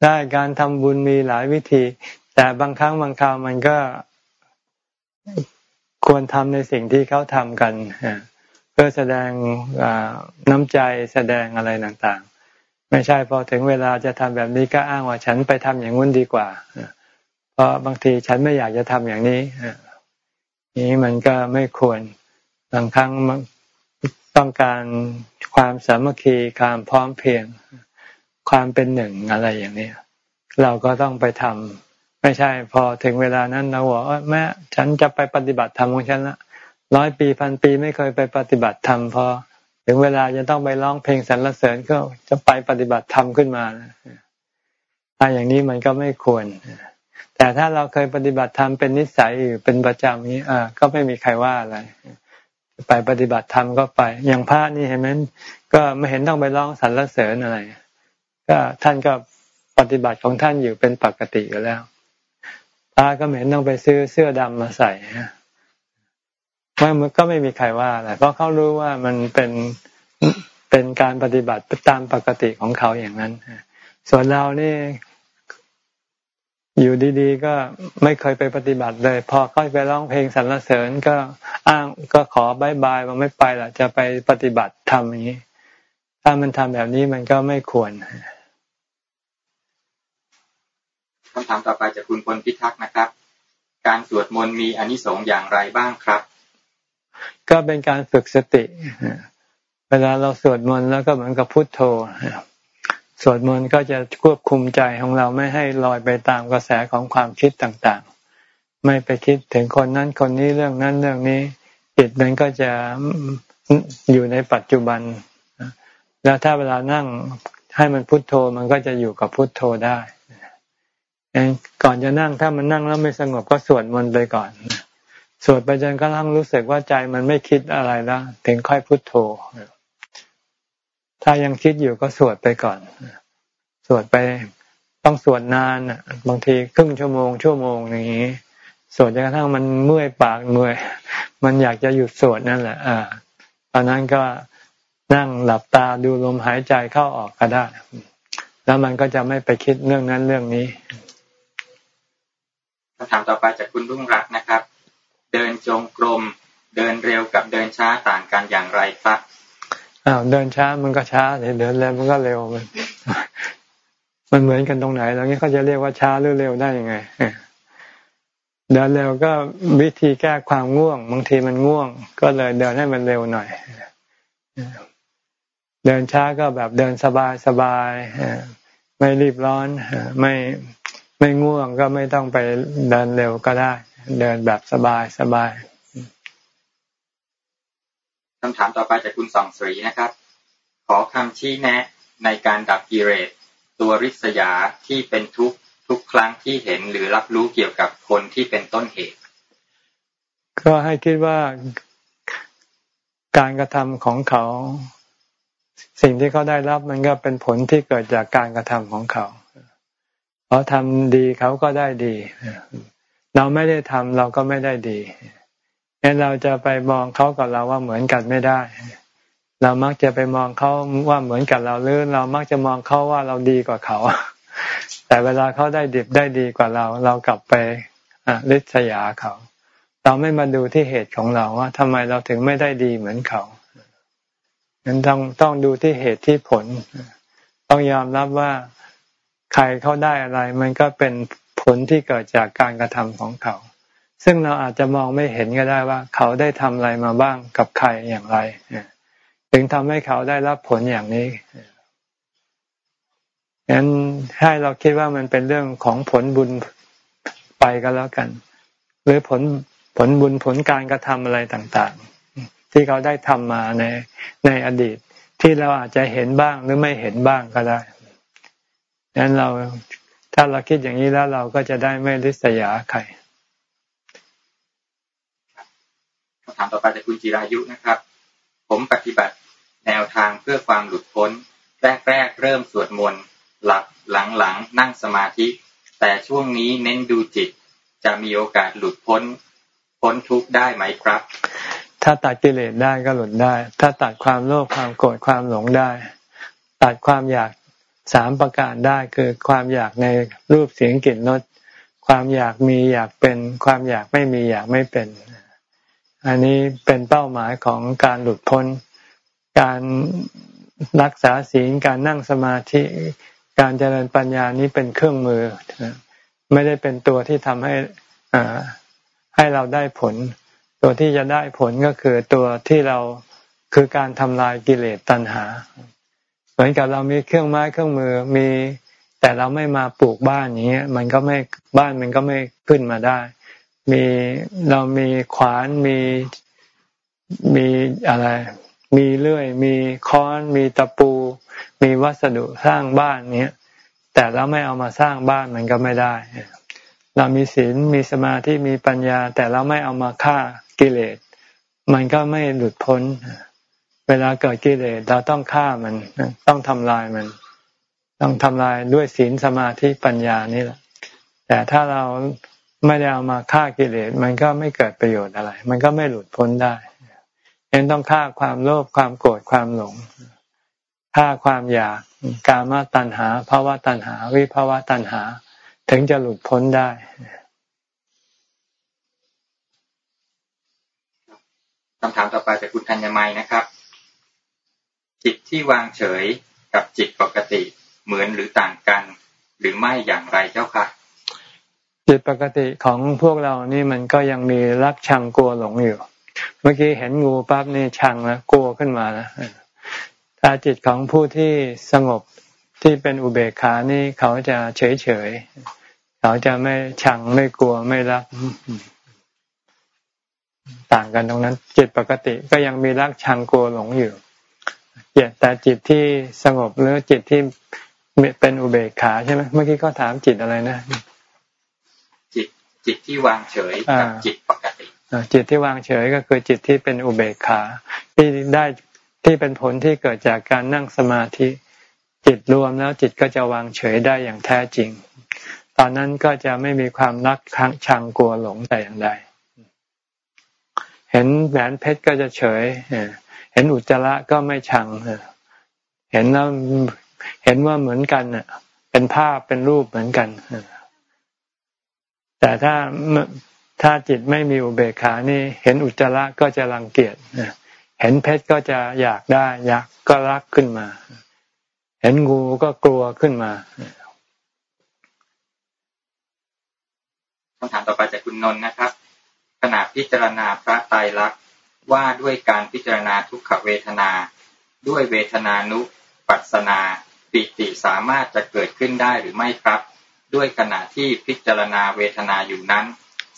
ได้การทำบุญมีหลายวิธี แต่บางครั้งบางคราวมันก็ควรทำในสิ่งที่เขาทำกันเพื่อแสดงน้ำใจแสดงอะไรต่างๆ ไม่ใช่พอถึงเวลาจะทำแบบนี้ก็อ้างว่าฉันไปทำอย่างนู้นดีกว่าเพราะบางทีฉันไม่อยากจะทำอย่างนี้นี้มันก็ไม่ควรบางครั้งต้องการความสามัคคีความพร้อมเพรียง ความเป็นหนึ่งอะไรอย่างนี้เราก็ต้องไปทำ ไม่ใช่ พอถึงเวลานั้นเราบอกว่าแม่ฉันจะไปปฏิบัติธรรมของฉันละร้อยปีพันปีไม่เคยไปปฏิบัติธรรมพอถึงเวลาจะต้องไปร้องเพลงสรรเสริญก็จะไปปฏิบัติธรรมขึ้นมาถ้าอย่างนี้มันก็ไม่ควร แต่ถ้าเราเคยปฏิบัติธรรมเป็นนิสัยอยู่เป็นประจำนี้อ่าก็ไม่มีใครว่าอะไร ไปปฏิบัติธรรมก็ไป อย่างพระนี่เห็นไหมก็ไม่เห็นต้องไปร้องสรรเสริญอะไร ก็ท่านก็ปฏิบัติของท่านอยู่เป็นปกติอยู่แล้ว พระก็เห็นต้องไปซื้อเสื้อดำมาใส่มันก็ไม่มีใครว่าอะไรเพราะเขารู้ว่ามันเป็นเป็นการปฏิบัติตามปกติของเขาอย่างนั้นส่วนเรานี่อยู่ดีๆ ก็ไม่เคยไปปฏิบัติเลย พอค่อยไปร้องเพลงสรรเสริญก็อ้างก็ขอบายบายมันไม่ไปละจะไปปฏิบัติทำอย่างนี้ ถ้ามันทำแบบนี้มันก็ไม่ควร คำถามต่อไปจากคุณพลพิทักษ์นะครับ การสวดมนต์มีอนิสงส์อย่างไรบ้างครับ ก็เป็นการฝึกสติ เวลาเราสวดมนต์แล้วก็เหมือนกับพุทโธสวดมนต์ก็จะควบคุมใจของเราไม่ให้ลอยไปตามกระแสของความคิดต่างๆ ไม่ไปคิดถึงคนนั้นคนนี้เรื่องนั้นเรื่องนี้จิตนั้นก็จะอยู่ในปัจจุบัน แล้วถ้าเวลานั่งให้มันพุโทโธมันก็จะอยู่กับพุโทโธได้ ก่อนจะนั่งถ้ามันนั่งแล้วไม่สงบก็สวดมนต์ไปก่อนสวดไปจนกระทั่งรู้สึกว่าใจมันไม่คิดอะไรแล้วถึงค่อยพุโทโธถ้ายังคิดอยู่ก็สวดไปก่อนสวดไปต้องสวดนานบางทีครึ่งชั่วโมงชั่วโมงอย่างนี้สวดจนกระทั่งมันเมื่อยปากเมื่อย มันอยากจะหยุดสวดนั่นแหละอ่าตอนนั้นก็นั่งหลับตาดูลมหายใจเข้าออกก็ได้ แล้วมันก็จะไม่ไปคิดเรื่องนั้นเรื่องนี้ คำถามต่อไปจากคุณรุ่งรักนะครับ เดินจงกรม เดินเร็วกับเดินช้าต่างกันอย่างไรครับอ้าวเดินช้ามันก็ช้าเดินเร็วมันก็เร็วมันมันเหมือนกันตรงไหนแล้วนี้เขาจะเรียกว่าช้าหรือเร็วได้ยังไงเดินเร็วก็วิธีแก้ความง่วง บางทีมันง่วง ก็เลยเดินให้มันเร็วหน่อยเดินช้าก็แบบเดินสบายสบายไม่รีบร้อนไม่ ไม่ง่วงก็ไม่ต้องไปเดินเร็วก็ได้ เดินแบบสบายสบายคำถามต่อไปจากคุณสองสรีนะครับ ขอคำชี้แนะในการดับกิเลสตัวริษยาที่เป็นทุกทุกครั้งที่เห็นหรือรับรู้เกี่ยวกับคนที่เป็นต้นเหตุ ก็ให้คิดว่าการกระทำของเขา สิ่งที่เขาได้รับมันก็เป็นผลที่เกิดจากการกระทำของเขา เขาทำดีเขาก็ได้ดี เราไม่ได้ทำเราก็ไม่ได้ดีงั้นเราจะไปมองเขากับเราว่าเหมือนกันไม่ได้ เรามักจะไปมองเขาว่าเหมือนกับเราหรือเรามักจะมองเขาว่าเราดีกว่าเขา แต่เวลาเขาได้ดิบได้ดีกว่าเรา เรากลับไปริษยาเขา เราไม่มาดูที่เหตุของเราว่าทำไมเราถึงไม่ได้ดีเหมือนเขางั้นต้องต้องดูที่เหตุที่ผล ต้องยอมรับว่า ใครเขาได้อะไร มันก็เป็นผลที่เกิดจากการกระทำของเขา ซึ่งเราอาจจะมองไม่เห็นก็ได้ว่า เขาได้ทำอะไรมาบ้างกับใครอย่างไรถึงทำให้เขาได้รับผลอย่างนี้งั้นให้เราคิดว่ามันเป็นเรื่องของผลบุญไปก็แล้วกัน หรือผลผลบุญผลการกระทำอะไรต่างๆ ที่เขาได้ทำมาในในอดีตที่เราอาจจะเห็นบ้างหรือไม่เห็นบ้างก็ได้ งั้นเราถ้าเราคิดอย่างนี้แล้วเราก็จะได้ไม่ริษยาใครคำถามต่อไปจากคุณจิรายุนะครับ ผมปฏิบัติแนวทางเพื่อความหลุดพ้น แรกๆเริ่มสวดมนต์หลับหลังๆนั่งสมาธิ แต่ช่วงนี้เน้นดูจิต จะมีโอกาสหลุดพ้น พ้นทุกข์ได้ไหมครับ ถ้าตัดกิเลสได้ก็หลุดได้ ถ้าตัดความโลภความโกรธความหลงได้ ตัดความอยาก สามประการได้คือความอยากในรูปเสียงกลิ่นรสความอยากมีอยากเป็นความอยากไม่มีอยากไม่เป็น อันนี้เป็นเป้าหมายของการหลุดพ้น การรักษาศีลการนั่งสมาธิการเจริญปัญญานี้เป็นเครื่องมือ ไม่ได้เป็นตัวที่ทำให้ให้เราได้ผล ตัวที่จะได้ผลก็คือตัวที่เราคือการทำลายกิเลสตัณหา มือนกับเรามีเครื่องไม้เครื่องมือมี แต่เราไม่มาปลูกบ้านอย่างเงี้ยมันก็ไม่บ้านมันก็ไม่ขึ้นมาได้ มีเรามีขวานมีมีอะไร มีเลื่อย มีค้อนมีตะปู มีวัสดุสร้างบ้านเนี้ยแต่เราไม่เอามาสร้างบ้านมันก็ไม่ได้ เรามีศีลมีสมาธิมีปัญญา แต่เราไม่เอามาฆ่ากิเลส มันก็ไม่หลุดพ้น เวลาเกิดกิเลสเราต้องฆ่ามัน ต้องทำลายมัน ต้องทำลายด้วยศีลสมาธิปัญญานี่แหละ แต่ถ้าเราไม่ได้เอามาฆ่ากิเลสมันก็ไม่เกิดประโยชน์อะไร มันก็ไม่หลุดพ้นได้เองต้องฆ่าความโลภความโกรธความหลงฆ่าความอยากกามตัณหาภาวะตัณหา วิภาวะตัณหา ถึงจะหลุดพ้นได้คำถามต่อไปจากคุณธัญมัยนะครับ จิตที่วางเฉยกับจิตปกติเหมือนหรือต่างกัน หรือไม่อย่างไรเจ้าคะจิตปกติของพวกเรานี่มันก็ยังมีรักชังกลัวหลงอยู่ เมื่อกี้เห็นงูปั๊บนี่ชังแล้วกลัวขึ้นมาแล้วถ้าจิตของผู้ที่สงบที่เป็นอุเบกขานี่เขาจะเฉยเฉยเขาจะไม่ชังไม่กลัวไม่รัก ต่างกันตรงนั้น จิตปกติก็ยังมีรักชังกลัวหลงอยู่ แต่จิตที่สงบหรือจิตที่เป็นอุเบกขาใช่ไหมเมื่อกี้ก็ถามจิตอะไรนะ จิตจิตที่วางเฉยกับจิตปกติจิตที่วางเฉยก็คือจิตที่เป็นอุเบกขา ที่ได้ที่เป็นผลที่เกิดจากการนั่งสมาธิ จิตรวมแล้วจิตก็จะวางเฉยได้อย่างแท้จริง ตอนนั้นก็จะไม่มีความรักชังกลัวหลงแต่อย่างใดเห็นแหวนเพชรก็จะเฉย เห็นอุจจาระก็ไม่ชังเห็นแล้วเห็นว่าเหมือนกันเป็นภาพเป็นรูปเหมือนกันแต่ถ้าถ้าจิตไม่มีอุเบกขานี่ เห็นอุจจาระก็จะรังเกียจเห็นเพชรก็จะอยากได้ อยากก็รักขึ้นมา เห็นงูก็กลัวขึ้นมาคำถามต่อไปจากคุณนนท์นะครับขณะพิจารณาพระไตรลักษณ ว่าด้วยการพิจารณาทุกขเวทนา ด้วยเวทนานุปัสนา ปิติสามารถจะเกิดขึ้นได้หรือไม่ครับ ด้วยขณะที่พิจารณาเวทนาอยู่นั้น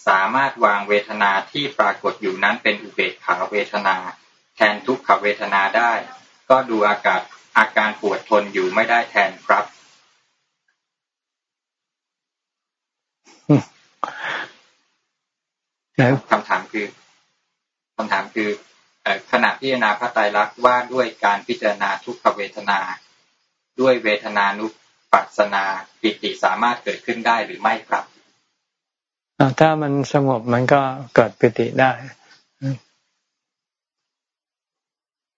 สามารถวางเวทนาที่ปรากฏอยู่นั้นเป็นอุเบกขาเวทนา แทนทุกขเวทนาได้ ก็ดูอากาศอาการปวดทนอยู่ไม่ได้แทนครับคำถามคือ คำถามคือขณะพิจารณาพระไตรลักษณ์ว่าด้วยการพิจารณาทุกขเวทนา ด้วยเวทนานุปัสนาปิติสามารถเกิดขึ้นได้หรือไม่ครับถ้ามันสงบมันก็เกิดปิติได้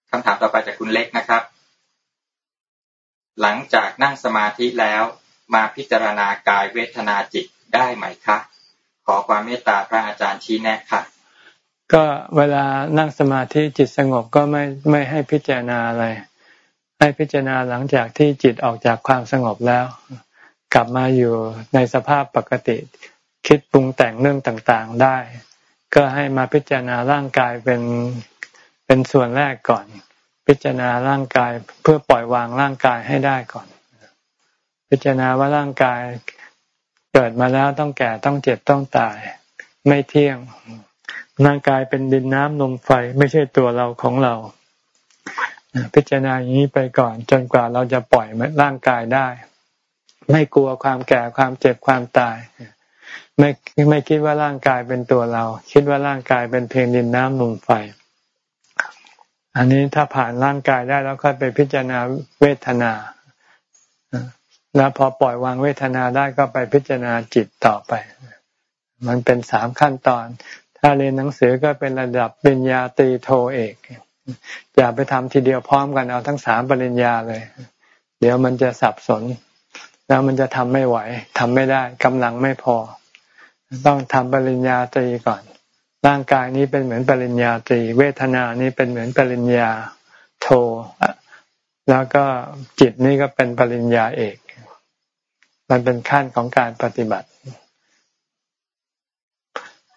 คำถามต่อไปจากคุณเล็กนะครับ หลังจากนั่งสมาธิแล้วมาพิจารณากายเวทนาจิตได้ไหมคะ ขอความเมตตาพระอาจารย์ชี้แนะค่ะ ก็เวลานั่งสมาธิจิตสงบก็ไม่ไม่ให้พิจารณาอะไร ให้พิจารณาหลังจากที่จิตออกจากความสงบแล้ว กลับมาอยู่ในสภาพปกติ คิดปรุงแต่งเรื่องต่างๆได้ ก็ให้มาพิจารณาร่างกายเป็นเป็นส่วนแรกก่อน พิจารณาร่างกายเพื่อปล่อยวางร่างกายให้ได้ก่อน พิจารณาว่าร่างกายเกิดมาแล้วต้องแก่ต้องเจ็บต้องตาย ไม่เที่ยง ร่างกายเป็นดินน้ำลมไฟไม่ใช่ตัวเราของเรา พิจารณาอย่างนี้ไปก่อน จนกว่าเราจะปล่อยร่างกายได้ ไม่กลัวความแก่ความเจ็บความตาย ไม่ไม่คิดว่าร่างกายเป็นตัวเรา คิดว่าร่างกายเป็นเพียงดินน้ำลมไฟ อันนี้ถ้าผ่านร่างกายได้แล้วค่อยไปพิจารณาเวทนาแล้วพอปล่อยวางเวทนาได้ก็ไปพิจารณาจิตต่อไป มันเป็นสามขั้นตอน ถ้าเรียนหนังสือก็เป็นระดับปริญญาตรีโทเอกอย่าไปทำทีเดียวพร้อมกันเอาทั้งสามปริญญาเลย เดี๋ยวมันจะสับสน แล้วมันจะทำไม่ไหวทำไม่ได้กำลังไม่พอ ต้องทำปริญญาตรีก่อน ร่างกายนี้เป็นเหมือนปริญญาตรี เวทนานี้เป็นเหมือนปริญญาโท แล้วก็จิตนี่ก็เป็นปริญญาเอก มันเป็นขั้นของการปฏิบัติ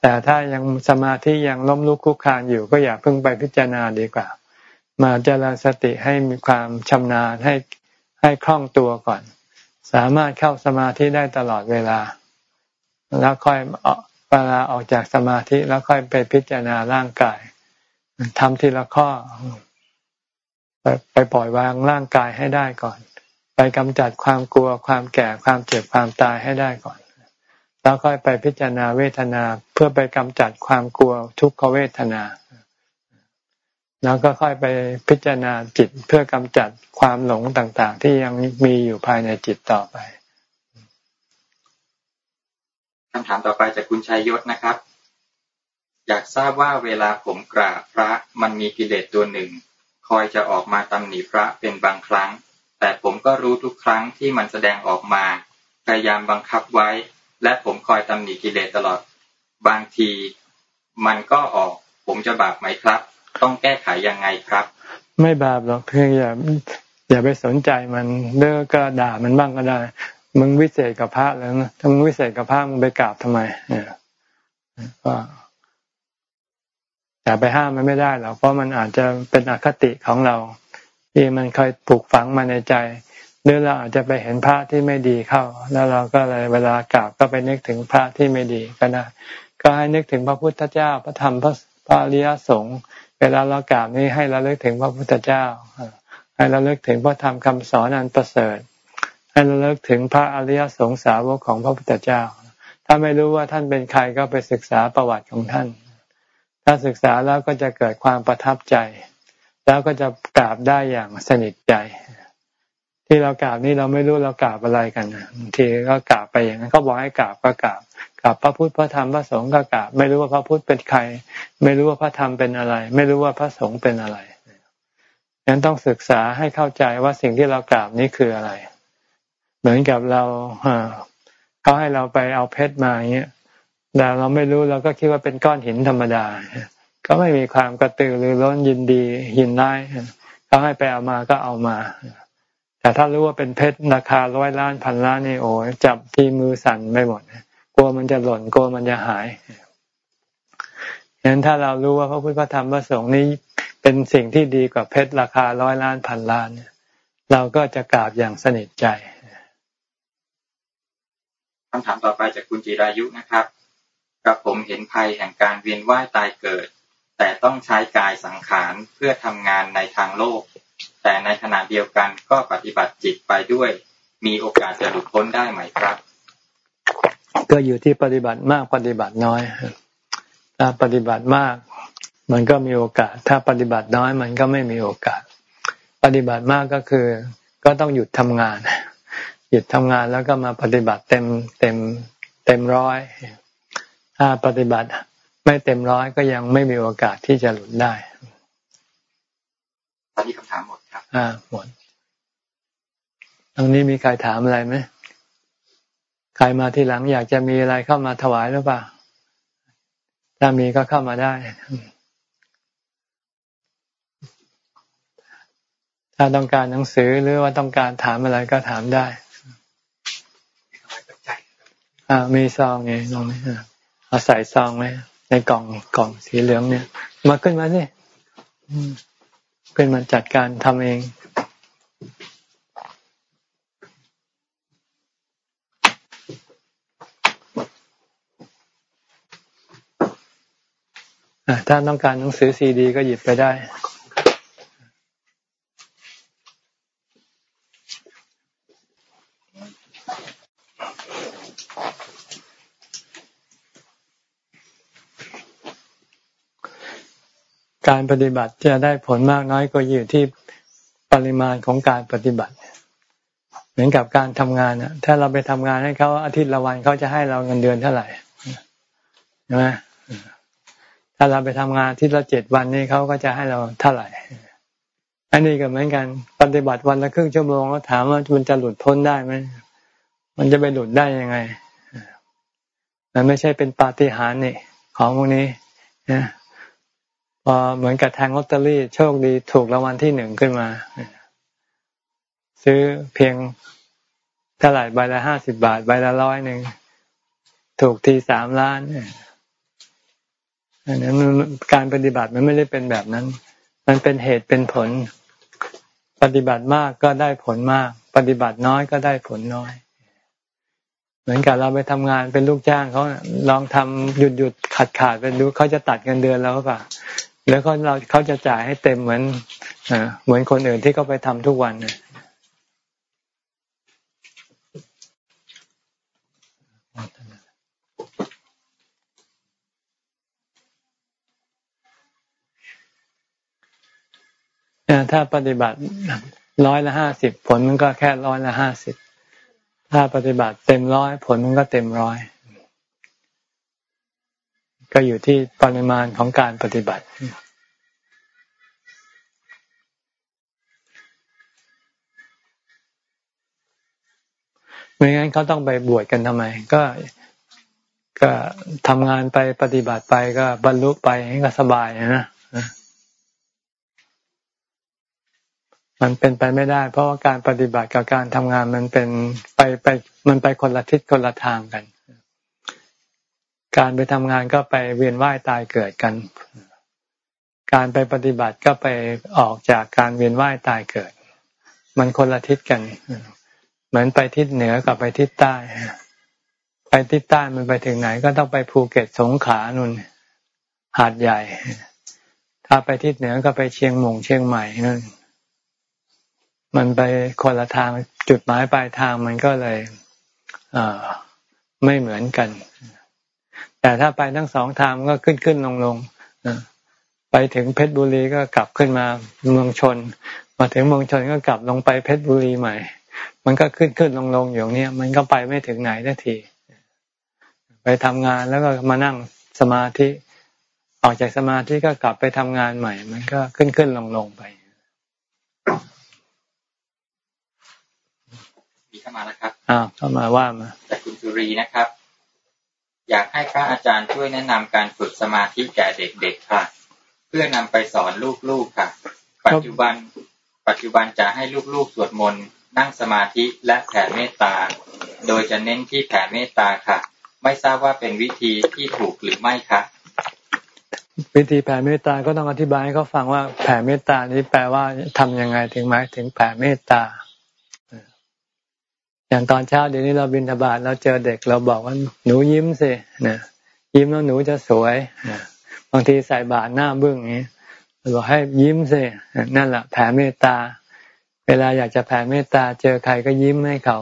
แต่ถ้ายังสมาธิยังล้มลุกคุกคานอยู่ก็อย่าเพิ่งไปพิจารณาดีกว่า มาเจริญสติให้มีความชำนาญให้ให้คล่องตัวก่อน สามารถเข้าสมาธิได้ตลอดเวลา แล้วค่อยเวลาออกจากสมาธิแล้วค่อยไปพิจารณาร่างกายทำทีละข้อ ไปไปปล่อยวางร่างกายให้ได้ก่อน ไปกำจัดความกลัวความแก่ความเจ็บความตายให้ได้ก่อน แล้วค่อยไปพิจารณาเวทนาเพื่อไปกำจัดความกลัวทุกขเวทนา แล้วก็ค่อยไปพิจารณาจิตเพื่อกำจัดความหลงต่างๆ ที่ยังมีอยู่ภายในจิตต่อไปคำถามต่อไปจากคุณชัยยศนะครับ อยากทราบว่าเวลาผมกราบพระมันมีกิเลสตัวหนึ่ง คอยจะออกมาตำหนิพระเป็นบางครั้ง แต่ผมก็รู้ทุกครั้งที่มันแสดงออกมาพยายามบังคับไว้ และผมคอยตำหนิกิเลสตลอด บางทีมันก็ออก ผมจะบาปไหมครับ ต้องแก้ไขยังไงครับ ไม่บาปหรอกเพียงอย่าอย่าไปสนใจมันเลิกก็ด่ามันบ้างก็ได้ มึงวิเศษกับพระแล้วนะถ้ามึงวิเศษกับพระมึงไปกราบทำไมเนี่ยก็แต่ไปห้ามมันไม่ได้หรอกเพราะมันอาจจะเป็นอคติของเราที่มันเคยปลูกฝังมาในใจ หรือเราอาจจะไปเห็นพระที่ไม่ดีเข้า แล้วเราก็เลยเวลากราบก็ไปนึกถึงพระที่ไม่ดีก็ได้ก็ให้นึกถึงพระพุทธเจ้าพระธรรมพระพระอริยสงฆ์เวลาเรากราบนี้ให้เราเลิกถึงพระพุทธเจ้า ให้เราเลิกถึงพระธรรมคำสอนอันประเสริฐ ให้เราเลิกถึงพระอริยสงสาวกของพระพุทธเจ้า ถ้าไม่รู้ว่าท่านเป็นใครก็ไปศึกษาประวัติของท่าน ถ้าศึกษาแล้วก็จะเกิดความประทับใจ แล้วก็จะกราบได้อย่างสนิทใจ ที่เรากราบนี่เราไม่รู้เรากราบอะไรกันบางทีก็กราบไปอย่างนั้นเขาบอกให้กราบก็กราบกราบพระพุทธพระธรรมพระสงฆ์ก็กราบไม่รู้ว่าพระพุทธเป็นใคร ไม่รู้ว่าพระธรรมเป็นอะไร ไม่รู้ว่าพระสงฆ์เป็นอะไรฉะนั้นต้องศึกษาให้เข้าใจว่าสิ่งที่เรากราบนี้คืออะไร เหมือนกับเราเขาให้เราไปเอาเพชรมาอย่างเงี้ยแต่เราไม่รู้เราก็คิดว่าเป็นก้อนหินธรรมดาก็ไม่มีความกระตือรือร้นยินดียินร้ายเขาให้ไปเอามาก็เอามา แต่ถ้ารู้ว่าเป็นเพชรราคาร้อยล้านพันล้านนี่โอ้จับที่มือสั่นไม่หมดกลัวมันจะหล่นกลัวมันจะหายฉะนั้นถ้าเรารู้ว่าพระพุทธธรรมพระสงฆ์นี้เป็นสิ่งที่ดีกว่าเพชรราคาร้อยล้านพันล้านเนี่ยเราก็จะกราบอย่างสนิทใจคำถามต่อไปจากคุณจิรายุนะครับกับผมเห็นภัยแห่งการเวียนว่ายตายเกิด แต่ต้องใช้กายสังขารเพื่อทำงานในทางโลก แต่ในขณะเดียวกันก็ปฏิบัติจิตไปด้วย มีโอกาสจะหลุดพ้นได้ไหมครับ ก็อยู่ที่ปฏิบัติมากปฏิบัติน้อยถ้าปฏิบัติมาก มันก็มีโอกาส ถ้าปฏิบัติน้อยมันก็ไม่มีโอกาส ปฏิบัติมากก็คือ ก็ต้องหยุดทำงาน หยุดทำงานแล้วก็มาปฏิบัติเต็มเต็มเต็มร้อย ถ้าปฏิบัติไม่เต็มร้อยก็ยังไม่มีโอกาสที่จะหลุดได้ตอนนี้คำถามหมด อ่าหมดตรงนี้มีใครถามอะไรไหมใครมาทีหลังอยากจะมีอะไรเข้ามาถวายหรือเปล่า ถ้ามีก็เข้ามาได้ ถ้าต้องการหนังสือหรือว่าต้องการถามอะไรก็ถามได้อ่ามีซองไงลองไหมเอาใส่ซองไหมในกล่องกล่องสีเหลืองเนี่ย มาขึ้นมาสิ ขึ้นมาจัดการทำเองถ้าต้องการหนังสือซีดี ก็หยิบไปได้ การปฏิบัติจะได้ผลมากน้อยก็อยู่ที่ปริมาณของการปฏิบัติ เหมือนกับการทำงานอะถ้าเราไปทำงานให้เขาอาทิตย์ละวันเขาจะให้เราเงินเดือนเท่าไหร่ใช่ไหมถ้าเราไปทำงานที่ละเจ็ดวันนี้เขาก็จะให้เราเท่าไหร่อันนี้ก็เหมือนกันปฏิบัติวันละครึ่งชั่วโมงแล้วถามว่ามันจะหลุดพ้นได้ไหมมันจะไปหลุดได้ยังไงมันไม่ใช่เป็นปาฏิหาริย์นี่ของพวกนี้นะ เหมือนกับแทงลอตเตอรี่โชคดีถูกรางวัลที่หนึ่งขึ้นมา ซื้อเพียงเท่าไหร่ใบละห้าสิบบาท ใบละร้อยหนึ่งถูกทีสามล้านอันนั้นการปฏิบัติมันไม่ได้เป็นแบบนั้น มันเป็นเหตุเป็นผล ปฏิบัติมากก็ได้ผลมาก ปฏิบัติน้อยก็ได้ผลน้อย เหมือนกับเราไปทำงานเป็นลูกจ้างเขาลองทำหยุดหยุดขาดขาดไปดูเขาจะตัดเงินเดือนแล้วป่ะ แล้วเขาเราเขาจะจ่ายให้เต็มเหมือนเหมือนคนอื่นที่เขาไปทำทุกวันนี่ยถ้าปฏิบัติร้อยละห้าสิบผลมันก็แค่ร้อยละห้าสิบถ้าปฏิบัติเต็มร้อยผลมันก็เต็มร้อย ก็อยู่ที่ปริมาณของการปฏิบัติ ไม่งั้นเขาต้องไปบวชกันทำไม ก็ ก็ทำงานไปปฏิบัติไปก็บรรลุไปก็สบายนะมันเป็นไปไม่ได้ เพราะว่าการปฏิบัติกับการทำงานมันเป็นไปไปมันไปคนละทิศคนละทางกัน การไปทำงานก็ไปเวียนว่ายตายเกิดกัน การไปปฏิบัติก็ไปออกจากการเวียนว่ายตายเกิด มันคนละทิศกัน เหมือนไปทิศเหนือกับไปทิศใต้ ไปทิศใต้มันไปถึงไหน ก็ต้องไปภูเก็ตสงขลานุนหาดใหญ่ ถ้าไปทิศเหนือก็ไปเชียงมงเชียงใหม่นั่น มันไปคนละทางจุดหมายปลายทางมันก็เลยไม่เหมือนกัน แต่ถ้าไปทั้งสองทางก็ขึ้นขึ้นลงลงไปถึงเพชรบุรีก็กลับขึ้นมาเมืองชน มาถึงเมืองชนก็กลับลงไปเพชรบุรีใหม่ มันก็ขึ้นขึ้นลงลงอย่างนี้มันก็ไปไม่ถึงไหนทันที ไปทำงานแล้วก็มานั่งสมาธิออกจากสมาธิก็กลับไปทำงานใหม่ มันก็ขึ้นขึ้นลงลงไปเข้ามาแล้วครับอ้าวเข้ามาว่ามาจากคุณสุรีนะครับ อยากให้พระอาจารย์ช่วยแนะนำการฝึกสมาธิแก่เด็กๆค่ะ เพื่อนำไปสอนลูกๆค่ะ ปัจจุบัน ปัจจุบันจะให้ลูกๆสวดมนต์นั่งสมาธิและแผ่เมตตา โดยจะเน้นที่แผ่เมตตาค่ะ ไม่ทราบว่าเป็นวิธีที่ถูกหรือไม่คะวิธีแผ่เมตตาก็ต้องอธิบายให้เขาฟังว่าแผ่เมตตานี้แปลว่าทํำยังไงถึงหมายถึงแผ่เมตตา อย่างตอนเช้าเดี๋ยวนี้เราบินทบาทเราเจอเด็กเราบอกว่าหนูยิ้มสินะยิ้มแล้วหนูจะสวยบางทีใส่บาตรหน้าบึ้งอย่างนี้บอกให้ยิ้มสินั่นแหละแผ่เมตตา เวลาอยากจะแผ่เมตตา เจอใครก็ยิ้มให้เขา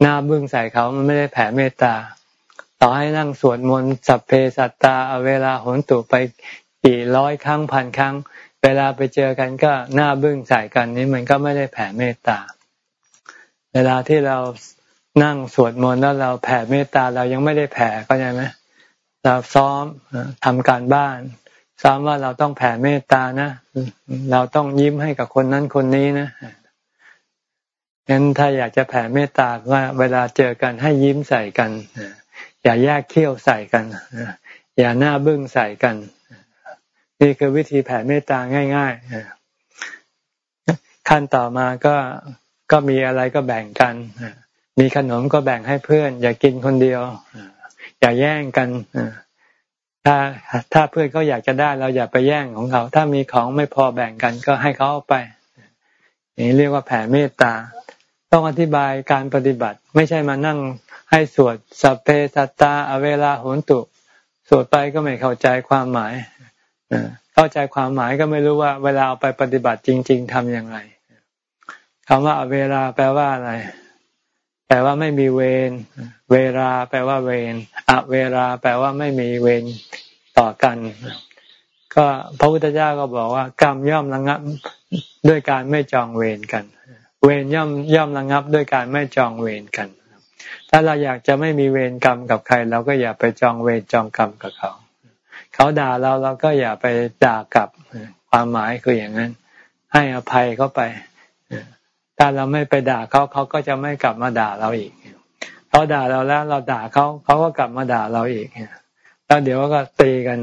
หน้าบึ้งใส่เขามันไม่ได้แผ่เมตตา ต่อให้นั่งสวดมนต์สัพเพสัตตาเอาเวลาหนตุไปกี่ร้อยครั้งพันครั้ง เวลาไปเจอกันก็หน้าบึ้งใส่กันนี้มันก็ไม่ได้แผ่เมตตา เวลาที่เรานั่งสวดมนต์แล้วเราแผ่เมตตาเรายังไม่ได้แผ่ก็ใช่ไหมเราซ้อมทำการบ้าน ซ้อมว่าเราต้องแผ่เมตตานะ เราต้องยิ้มให้กับคนนั้นคนนี้นะงั้นถ้าอยากจะแผ่เมตตาว่าเวลาเจอกันให้ยิ้มใส่กันอย่าแยกเขี้ยวใส่กันอย่าหน้าบึ้งใส่กัน นี่คือวิธีแผ่เมตตาง่าย ๆขั้นต่อมาก็ ก็มีอะไรก็แบ่งกัน มีขนมก็แบ่งให้เพื่อน อย่ากินคนเดียว อย่าแย่งกัน ถ้าถ้าเพื่อนเขาอยากจะได้เราอย่าไปแย่งของเขา ถ้ามีของไม่พอแบ่งกันก็ให้เขาเอาไปนี่เรียกว่าแผ่เมตตา ต้องอธิบายการปฏิบัติ ไม่ใช่มานั่งให้สวดสัพเพสัตตาอเวลาโหนตุ สวดไปก็ไม่เข้าใจความหมายเข้าใจความหมายก็ไม่รู้ว่า เวลาเอาไปปฏิบัติจริง ๆทำอย่างไร คำว่าเวลาแปลว่าอะไร แปลว่าไม่มีเวร เวลาแปลว่าเวรอเวลาแปลว่าไม่มีเวรต่อกัน ก็พระพุทธเจ้าก็บอกว่า กรรมย่อมระงับด้วยการไม่จองเวรกัน เวรย่อมย่อมระงับด้วยการไม่จองเวรกัน ถ้าเราอยากจะไม่มีเวรกรรมกับใคร เราก็อย่าไปจองเวรจองกรรมกับเขา เขาด่าเราเราก็อย่าไปด่ากลับ ความหมายคืออย่างนั้น ให้อภัยเขาไป ถ้าเราไม่ไปด่าเขาเขาก็จะไม่กลับมาด่าเราอีกเขาด่าเราแล้ว เราด่าเขาเขาก็กลับมาด่าเราอีกแล้วเดี๋ยวก็ตีกัน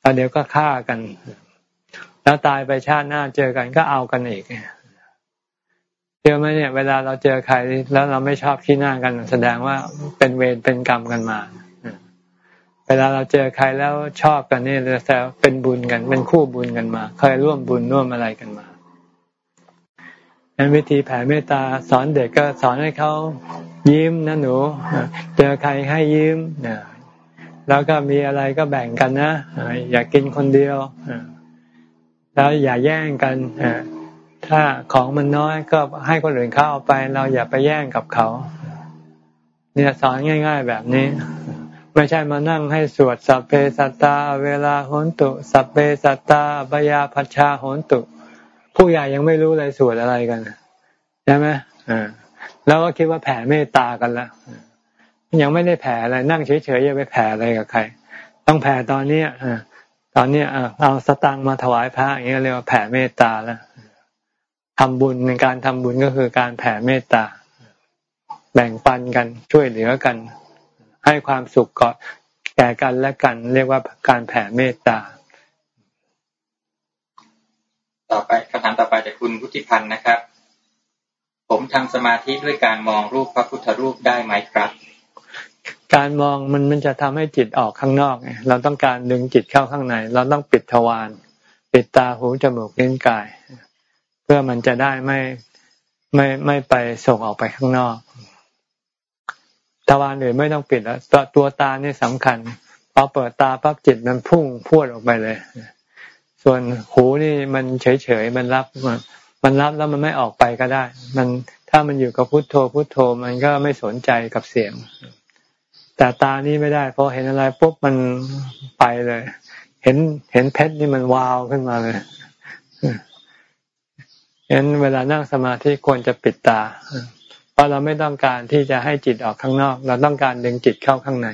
แล้วเดี๋ยวก็ฆ่ากัน แล้วตายไปชาติหน้าเจอกันก็เอากันอีกเชื่อไหมเนี่ย เวลาเราเจอใครแล้วเราไม่ชอบขี้หน้ากัน แสดงว่าเป็นเวรเป็นกรรมกันมาเวลาเราเจอใครแล้วชอบกันนี่จะเป็นบุญกัน เป็นคู่บุญกันมา เคยร่วมบุญร่วมอะไรกันมา นั้นวิธีแผ่เมตตาสอนเด็กก็สอนให้เขายิ้มนะหนู เจอใครให้ยิ้มแล้วก็มีอะไรก็แบ่งกันนะอย่ากินคนเดียวแล้วอย่าแย่งกันถ้าของมันน้อยก็ให้คนอื่นเข้าเอาไป เราอย่าไปแย่งกับเขา เนี่ยสอนง่าย ๆ แบบนี้ ไม่ใช่มานั่งให้สวดสัพเพสัตตา เวลาโหนตุ สัพเพสัตตาบยาพัชชาโหนตุ ผู้ใหญ่ยังไม่รู้เลยสวดอะไรกันใช่ไหมอ่าแล้วก็คิดว่าแผ่เมตตากันแล้วยังไม่ได้แผ่อะไรนั่งเฉยๆอยังไปแผ่อะไรกับใคร ต้องแผ่ตอนเนี้ยตอนนี้เอาสตังมาถวายพระอย่างเงี้ยเรียกว่าแผ่เมตตาแล้วทำบุญในการทำบุญก็คือการแผ่เมตตา แบ่งปันกันช่วยเหลือกัน ให้ความสุขก่อแก่กันและกัน เรียกว่าการแผ่เมตตา ต่อไปคำถามต่อไปจากคุณพุทธิพันธ์นะครับ ผมทำสมาธิด้วยการมองรูปพระพุทธรูปได้ไหมครับ การมองมันมันจะทำให้จิตออกข้างนอกเราต้องการดึงจิตเข้าข้างใน เราต้องปิดทวารปิดตาหูจมูกลิ้นกาย เพื่อมันจะได้ไม่ไม่ไม่ไปส่งออกไปข้างนอกทวารอื่นไม่ต้องปิดแล้วตัวตัวตานี่ยสำคัญพอเปิดตาปั๊บจิตมันพุ่งพูดออกไปเลย ส่วนหูนี่มันเฉยเฉยมันรับมันมันรับแล้วมันไม่ออกไปก็ได้ มันถ้ามันอยู่กับพุโทโธพุโทโธมันก็ไม่สนใจกับเสียง แต่ตานี้ไม่ได้พอเห็นอะไรปุ๊บมันไปเลย เห็นเห็นเพชรนี่มันวาวขึ้นมาเลยฉะนั้นเวลานั่งสมาธิควรจะปิดตา เพราะเราไม่ต้องการที่จะให้จิตออกข้างนอก เราต้องการดึงจิตเข้าข้างใน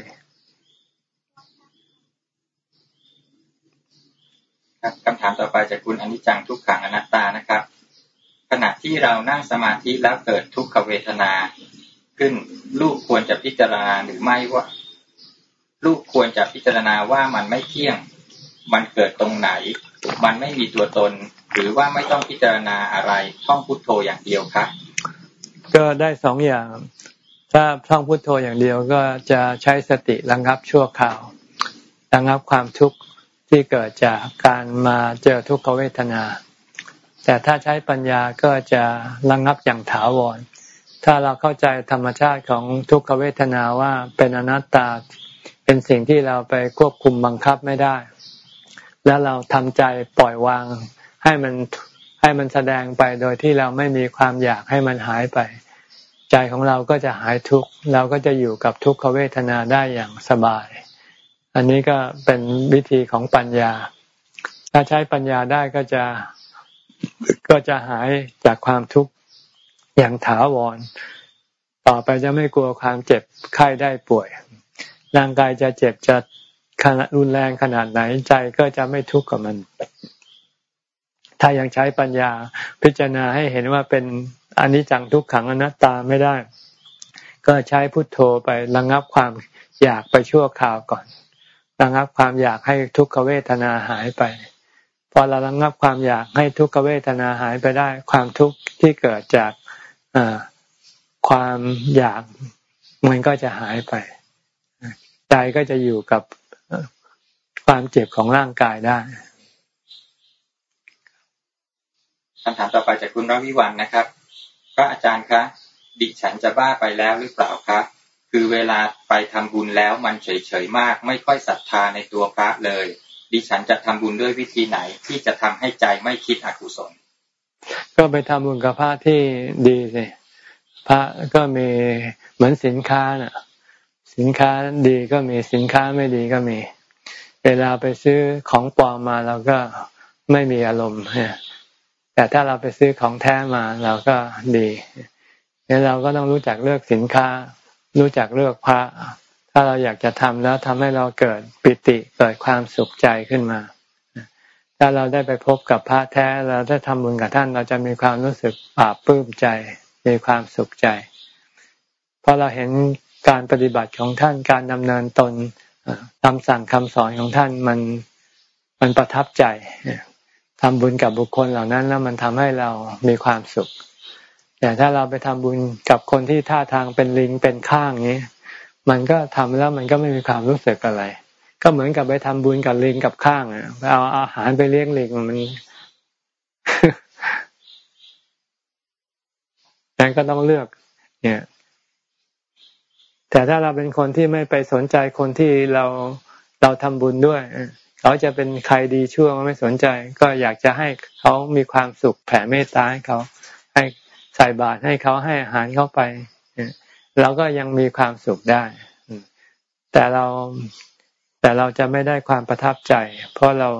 ครับคำถามต่อไปจากคุณอนิจจังทุกขังอนัตตานะครับ ขณะที่เรานั่งสมาธิแล้วเกิดทุกขเวทนา ขึ้นลูกควรจะพิจารณาหรือไม่ว่า ลูกควรจะพิจารณาว่ามันไม่เที่ยง มันเกิดตรงไหน มันไม่มีตัวตน หรือว่าไม่ต้องพิจารณาอะไรท่องพุทโธอย่างเดียวครับก็ได้สองอย่าง ถ้าท่องพุทโธอย่างเดียวก็จะใช้สติระงับชั่วคราวระงับความทุกข์ ที่เกิดจากการมาเจอทุกขเวทนา แต่ถ้าใช้ปัญญาก็จะระงับอย่างถาวร ถ้าเราเข้าใจธรรมชาติของทุกขเวทนาว่าเป็นอนัตตาเป็นสิ่งที่เราไปควบคุมบังคับไม่ได้ แล้วเราทำใจปล่อยวางให้มันให้มันแสดงไปโดยที่เราไม่มีความอยากให้มันหายไป ใจของเราก็จะหายทุกข์เราก็จะอยู่กับทุกขเวทนาได้อย่างสบาย อันนี้ก็เป็นวิธีของปัญญา ถ้าใช้ปัญญาได้ก็จะก็จะหายจากความทุกข์อย่างถาวร ต่อไปจะไม่กลัวความเจ็บไข้ได้ป่วย ร่างกายจะเจ็บจะขนาดรุนแรงขนาดไหนใจก็จะไม่ทุกข์กับมัน ถ้ายังใช้ปัญญาพิจารณาให้เห็นว่าเป็นอนิจจังทุกขังอนัตตาไม่ได้ ก็ใช้พุทโธไประงับความอยากไปชั่วคราวก่อน ระงับความอยากให้ทุกขเวทนาหายไป พอเราระงับความอยากให้ทุกขเวทนาหายไปได้ ความทุกข์ที่เกิดจากความอยากมันก็จะหายไปใจก็จะอยู่กับความเจ็บของร่างกายได้คำถามต่อไปจากคุณรวิวันนะครับ พระอาจารย์คะ ดิฉันจะบ้าไปแล้วหรือเปล่าคะ คือเวลาไปทำบุญแล้วมันเฉยๆมาก ไม่ค่อยศรัทธาในตัวพระเลย ดิฉันจะทำบุญด้วยวิธีไหนที่จะทำให้ใจไม่คิดอกุศล ก็ไปทำบุญกับพระที่ดีสิพระก็มีเหมือนสินค้าน่ะ สินค้าดีก็มีสินค้าไม่ดีก็มี เวลาไปซื้อของปลอมมาเราก็ไม่มีอารมณ์แต่ถ้าเราไปซื้อของแท้มาเราก็ดีเนี่ยเราก็ต้องรู้จักเลือกสินค้า รู้จักเลือกพระ ถ้าเราอยากจะทำแล้วทำให้เราเกิดปิติเกิดความสุขใจขึ้นมา ถ้าเราได้ไปพบกับพระแท้เราได้ทำบุญกับท่าน เราจะมีความรู้สึกปราบปลื้มใจ มีความสุขใจ เพราะเราเห็นการปฏิบัติของท่านการดำเนินตนคำสั่งคำสอนของท่านมันมันประทับใจทำบุญกับบุคคลเหล่านั้นแล้วมันทำให้เรามีความสุข แต่ถ้าเราไปทำบุญกับคนที่ท่าทางเป็นลิงเป็นข้างนี้ มันก็ทำแล้วมันก็ไม่มีความรู้สึกอะไร ก็เหมือนกับไปทำบุญกับลิงกับข้างอะเอาอาหารไปเลี้ยงลิงมันนั้นก็ต้องเลือก เนี่ย แต่ถ้าเราเป็นคนที่ไม่ไปสนใจคนที่เราเราทำบุญด้วยเขาจะเป็นใครดีชั่วไม่สนใจ ก็อยากจะให้เขามีความสุขแผ่เมตตาให้เขาให้ ส่บาตรให้เขาให้อาหารเขาไปเราก็ยังมีความสุขได้ แต่เราแต่เราจะไม่ได้ความประทับใจ เพราะเรา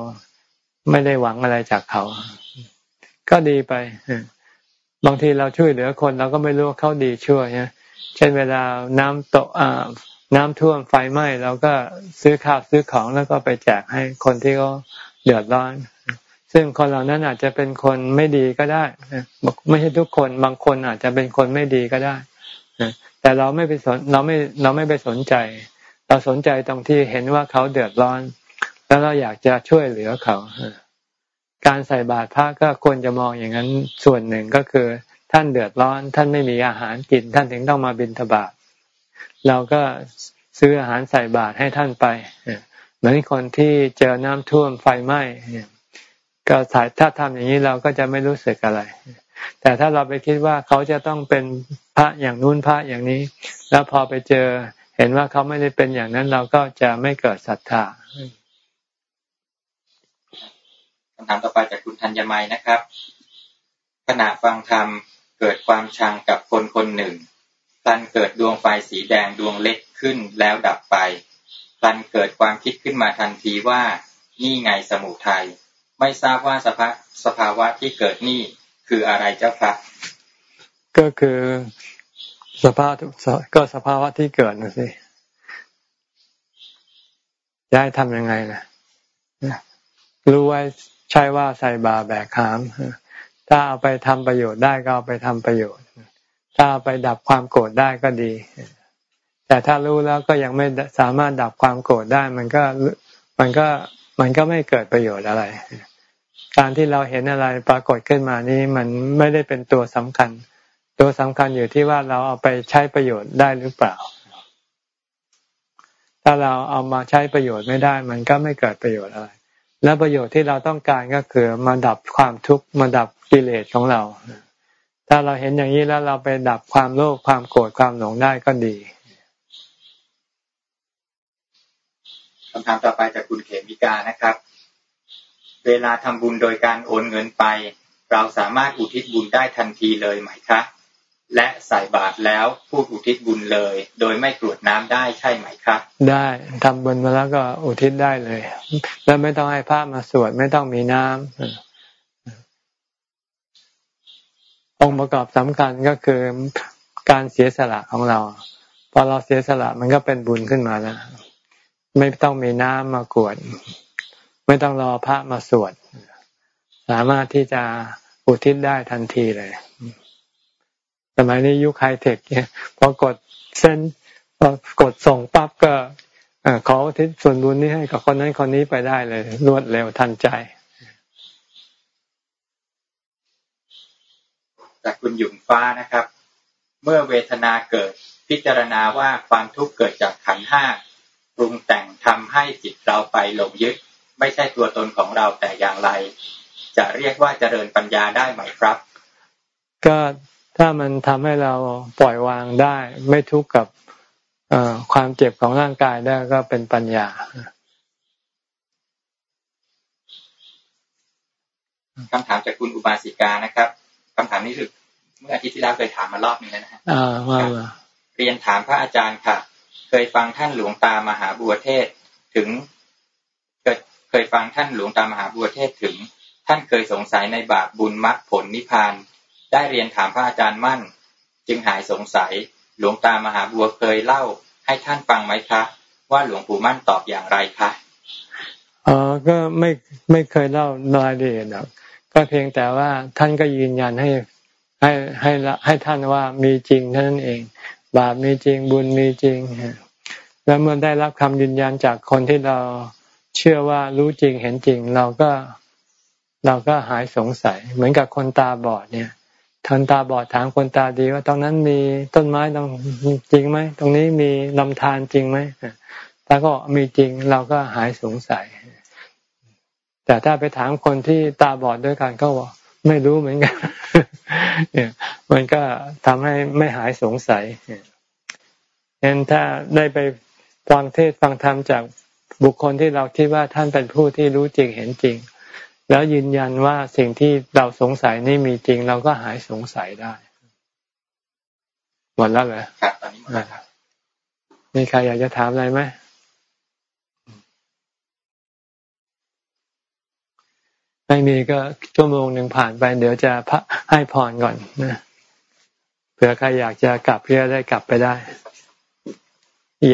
ไม่ได้หวังอะไรจากเขา ก็ดีไปบางทีเราช่วยเหลือคนเราก็ไม่รู้ว่าเขาดีช่วยเช่นเวลาน้ำตกน้ำท่วมไฟไหม้เราก็ซื้อข้าวซื้อของแล้วก็ไปแจกให้คนที่เขาเดือดร้อน ซึ่งคนเหล่านั้นอาจจะเป็นคนไม่ดีก็ได้ไม่ใช่ทุกคนบางคนอาจจะเป็นคนไม่ดีก็ได้แต่เราไม่ไปสนเราไม่เราไม่ไปสนใจ เราสนใจตรงที่เห็นว่าเขาเดือดร้อน แล้วเราอยากจะช่วยเหลือเขาการใส่บาตรพระก็ควรจะมองอย่างนั้นส่วนหนึ่งก็คือ ท่านเดือดร้อน ท่านไม่มีอาหารกิน ท่านถึงต้องมาบิณฑบาตเราก็ซื้ออาหารใส่บาตรให้ท่านไปเหมือนคนที่เจอน้ำท่วมไฟไหม้ ก็ถ้าทำอย่างนี้เราก็จะไม่รู้สึกอะไร แต่ถ้าเราไปคิดว่าเขาจะต้องเป็นพระอย่างนู้นพระอย่างนี้ แล้วพอไปเจอเห็นว่าเขาไม่ได้เป็นอย่างนั้นเราก็จะไม่เกิดศรัทธาคำถามต่อไปจากคุณธัญมัยนะครับ ขณะฟังธรรมเกิดความชังกับคนคนหนึ่งพลันเกิดดวงไฟสีแดงดวงเล็กขึ้นแล้วดับไปพลันเกิดความคิดขึ้นมาทันทีว่านี่ไงสมุทัย ไม่ทราบว่าสภาสภาวะที่เกิดนี่คืออะไรเจ้าครับก็คือสภาพก็สภาวะที่เกิดนะสิจะให้ทำยังไงนะรู้ไว้ใช่ว่าใส่บาแบกขาม ถ้าเอาไปทำประโยชน์ได้ก็เอาไปทำประโยชน์ ถ้าเอาไปดับความโกรธได้ก็ดี แต่ถ้ารู้แล้วก็ยังไม่สามารถดับความโกรธได้ มันก็มันก็มันก็ไม่เกิดประโยชน์อะไร การที่เราเห็นอะไรปรากฏขึ้นมานี้มันไม่ได้เป็นตัวสำคัญ ตัวสำคัญอยู่ที่ว่าเราเอาไปใช้ประโยชน์ได้หรือเปล่า ถ้าเราเอามาใช้ประโยชน์ไม่ได้ มันก็ไม่เกิดประโยชน์อะไร และประโยชน์ที่เราต้องการก็คือมาดับความทุกข์มาดับกิเลสของเรา ถ้าเราเห็นอย่างนี้แล้วเราไปดับความโลภความโกรธความหลงได้ก็ดีคำถามต่อไปจากคุณเขมิกานะครับ เวลาทำบุญโดยการโอนเงินไป เราสามารถอุทิศบุญได้ทันทีเลยไหมคะ และใส่บาตรแล้วพูดอุทิศบุญเลย โดยไม่กรวดน้ำได้ใช่ไหมครับได้ทำบุญมาแล้วก็อุทิศได้เลย แล้วไม่ต้องให้พระมาสวดไม่ต้องมีน้ำองค์ประกอบสำคัญก็คือการเสียสละของเรา พอเราเสียสละมันก็เป็นบุญขึ้นมาแล้วไม่ต้องมีน้ำมากวด ไม่ต้องรอพระมาสวด สามารถที่จะอุทิศได้ทันทีเลย สมัยนี้ยุคไฮเทคเนี่ยพอกดเส้นพอกดส่งปั๊บก็ขอทิศส่วนบุญนี้ให้กับคนนั้นคนนี้ไปได้เลย รวดเร็วทันใจ จากคุณหยุ่งฟ้านะครับ เมื่อเวทนาเกิดพิจารณาว่าความทุกข์เกิดจากขันห้าปรุงแต่งทำให้จิตเราไปหลงยึด ไม่ใช่ตัวตนของเราแต่อย่างไร จะเรียกว่าเจริญปัญญาได้ไหมครับ ก็ถ้ามันทำให้เราปล่อยวางได้ ไม่ทุกข์กับความเจ็บของร่างกายได้ก็เป็นปัญญาคำถามจากคุณอุบาสิกานะครับคำถามนี้ถึกเมื่ออาทิตย์ที่แล้วเคยถามมารอบนึงแล้วนะฮะเรียนถามพระอาจารย์ค่ะ เคยฟังท่านหลวงตามหาบัวเทศถึง เคยฟังท่านหลวงตามหาบัวเทศถึง ท่านเคยสงสัยในบาปบุญมรรคผลนิพพาน ได้เรียนถามพระอาจารย์มั่น จึงหายสงสัย หลวงตามหาบัวเคยเล่า ให้ท่านฟังไหมคะ ว่าหลวงปู่มั่นตอบอย่างไรคะอ๋อก็ไม่ไม่เคยเล่ารายละเอียดหรอกก็เพียงแต่ว่าท่านก็ยืนยันให้ให้ให้ให้ท่านว่ามีจริงเท่านั้นเอง บาปมีจริงบุญมีจริงแล้วเมื่อได้รับคำยืนยันจากคนที่เรา เชื่อว่ารู้จริงเห็นจริง เราก็เราก็หายสงสัย เหมือนกับคนตาบอดเนี่ยคนตาบอดถามคนตาดีว่าตรงนั้นมีต้นไม้ตรงจริงไหมตรงนี้มีลำธารจริงไหมตาก็มีจริงเราก็หายสงสัย แต่ถ้าไปถามคนที่ตาบอดด้วยกันก็ว่าไม่รู้เหมือนกัน เนี่ย มันก็ทำให้ไม่หายสงสัยเห็นถ้าได้ไปฟังเทศฟังธรรมจาก บุคคลที่เราคิดว่าท่านเป็นผู้ที่รู้จริงเห็นจริง แล้วยืนยันว่าสิ่งที่เราสงสัยนี่มีจริง เราก็หายสงสัยได้หมดแล้วเหรอครับตอนนี้หมดแล้วครับมีใครอยากจะถามอะไรไหมไม่มีก็ชั่วโมงหนึ่งผ่านไป เดี๋ยวจะให้พรก่อนนะเผื่อใครอยากจะกลับเพื่อได้กลับไปได้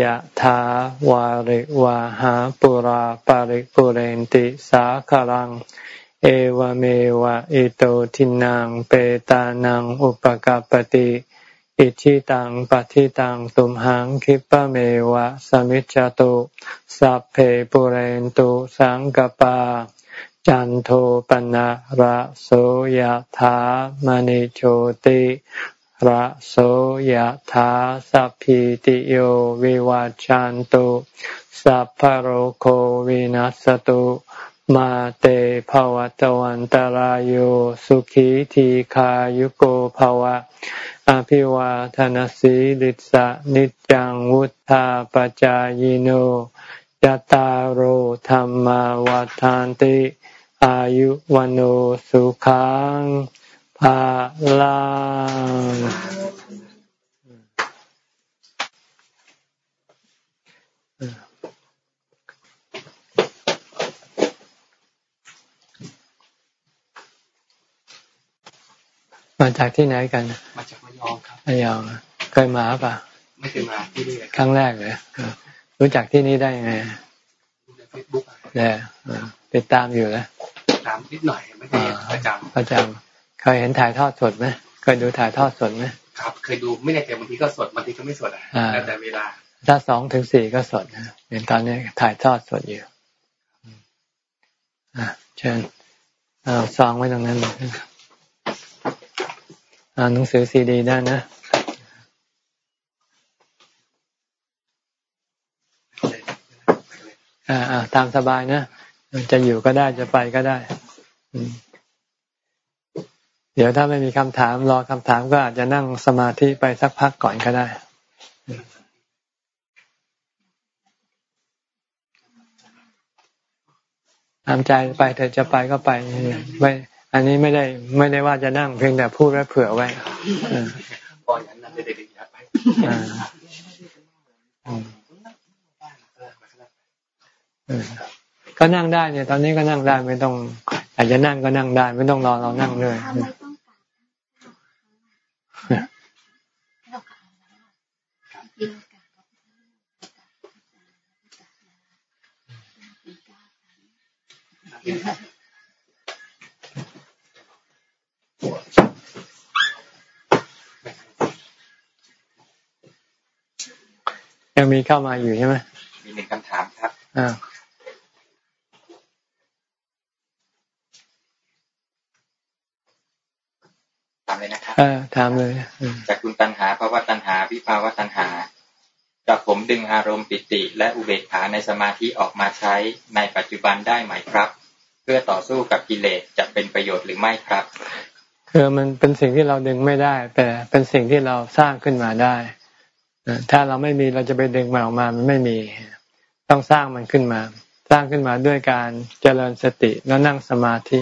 ยะถาวาริวาหาปุราปาริปุเรนติสาคารัง เอวเมวะอิโตทินังเปตานังอุปกาปติอิชิตังปฏิตังตุมหังคิปะเมวะสมิจจตุสัพเพปุเรนตุสังกปา จันโทปนะระโสยถามณิโชติ ระโสยถาสัพพิติโยวิวัจจันตุ สัพพโรโควินัสตุ มาเตภวตวันตารโยสุขีทีขายุโกภวะ อภิวาทนสีลิสะนิจังวุธาปจายโนยตาโหธรรมวาทานติ อายุวันโอสุขัง ภาลังมาจากที่ไหนกัน มาจากระยองครับระยองเคยมาป่ะไม่เคยมาที่นี่ครั้งแรกเลยรู้จักที่นี่ได้ยังไงในเฟซบุ๊กเนี่ยติดตามอยู่นะตามนิดหน่อยไม่ได้ประจำประจำ เคยเห็นถ่ายทอดสดไหมเคยดูถ่ายทอดสดไหมครับ เคยดูไม่แน่ใจบางทีก็สดบางทีก็ไม่สดอะแล้วแต่เวลา ถ้าสองถึงสี่ก็สดนะเห็นตอนนี้ถ่ายทอดสดอยู่อ่าเชิญเอาซองไว้ตรงนั้นอ่านหนังสือซีดีได้นะอ่าอ่าตามสบายนะ จะอยู่ก็ได้จะไปก็ได้ เดี๋ยวถ้าไม่มีคำถามรอคำถามก็อาจจะนั่งสมาธิไปสักพักก่อนก็ได้ตามใจไปเธอจะไปก็ไปไม่อันนี้ไม่ได้ไม่ได้ว่าจะนั่งเพียงแต่พูดไว้เผื่อไว้พออย่างนั้นเด็กๆไปก็นั่งได้เนี่ย ตอนนี้ก็นั่งได้ไม่ต้องอาจจะนั่งก็นั่งได้ ไม่ต้องรอเรานั่งเลย ยังมีเข้ามาอยู่ใช่ไหมมีหนึ่งคำถอ่าถามเลยนะครับเออถามเลยจากคุณตัณหาภาวะตัณหาวิภาวะตัณหากับผมดึงอารมณ์ปิติและอุเบกขาในสมาธิออกมาใช้ในปัจจุบันได้ไหมครับเพื่อต่อสู้กับกิเลสจะเป็นประโยชน์หรือไม่ครับ คือมันเป็นสิ่งที่เราดึงไม่ได้ แต่เป็นสิ่งที่เราสร้างขึ้นมาได้ถ้าเราไม่มีเราจะไปดึงมันออกมามันไม่มี ต้องสร้างมันขึ้นมา สร้างขึ้นมาด้วยการเจริญสติแล้วนั่งสมาธิ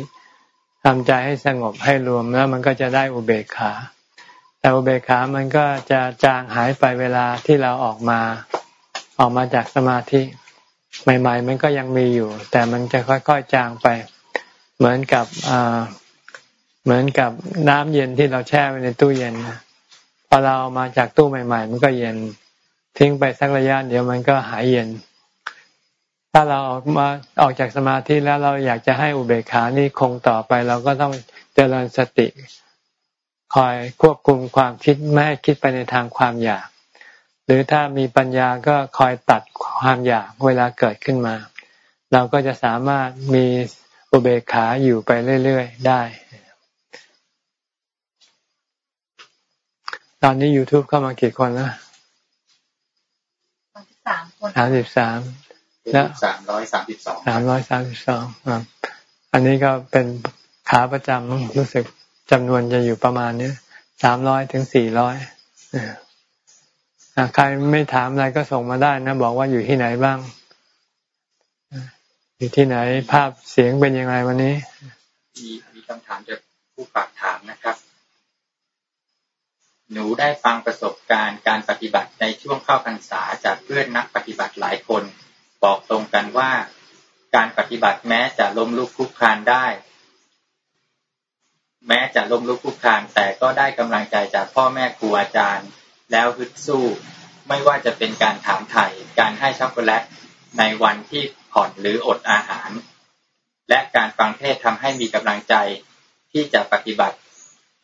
ทำใจให้สงบให้รวมแล้วมันก็จะได้อุเบกขา แต่อุเบกขามันก็จะจางหายไปเวลาที่เราออกมาออกมาจากสมาธิ ใหม่ ๆ มันก็ยังมีอยู่ แต่มันจะค่อยๆจางไป เหมือนกับเหมือนกับน้ำเย็นที่เราแช่ไว้ในตู้เย็นพอเราเอามาจากตู้ใหม่ ๆ มันก็เย็น ทิ้งไปสักระยะเดี๋ยวมันก็หายเย็น ถ้าเราออกมาออกจากสมาธิแล้วเราอยากจะให้อุเบกขานี่คงต่อไป เราก็ต้องเจริญสติ คอยควบคุมความคิดไม่ให้คิดไปในทางความอยาก หรือถ้ามีปัญญาก็คอยตัดความอยากเวลาเกิดขึ้นมา เราก็จะสามารถมีอุเบกขาอยู่ไปเรื่อยๆได้ ตอนนี้ YouTube เข้ามากี่คนแล้วสามคนสามสิบสามแล้วสามร้อยสามสิบสองสามร้อยสามสิบสองอันนี้ก็เป็นขาประจำรู้สึกจำนวนจะอยู่ประมาณนี้สามร้อยถึงสี่ร้อย ใครไม่ถามอะไรก็ส่งมาได้นะ บอกว่าอยู่ที่ไหนบ้าง อยู่ที่ไหนภาพเสียงเป็นยังไงวันนี้ มีมีคำถามจากผู้ฝากถามนะครับ หนูได้ฟังประสบการณ์การปฏิบัติในช่วงเข้าพรรษาจากเพื่อนนักปฏิบัติหลายคน บอกตรงกันว่า การปฏิบัติแม้จะล้มลุกคุกคานได้แม้จะล้มลุกคุกคานแต่ก็ได้กำลังใจจากพ่อแม่ครูอาจารย์ แล้วฮึดสู้ ไม่ว่าจะเป็นการถามไถ่การให้ช็อกโกแลตในวันที่ผ่อนหรืออดอาหาร และการฟังเทศทำให้มีกำลังใจที่จะปฏิบัติ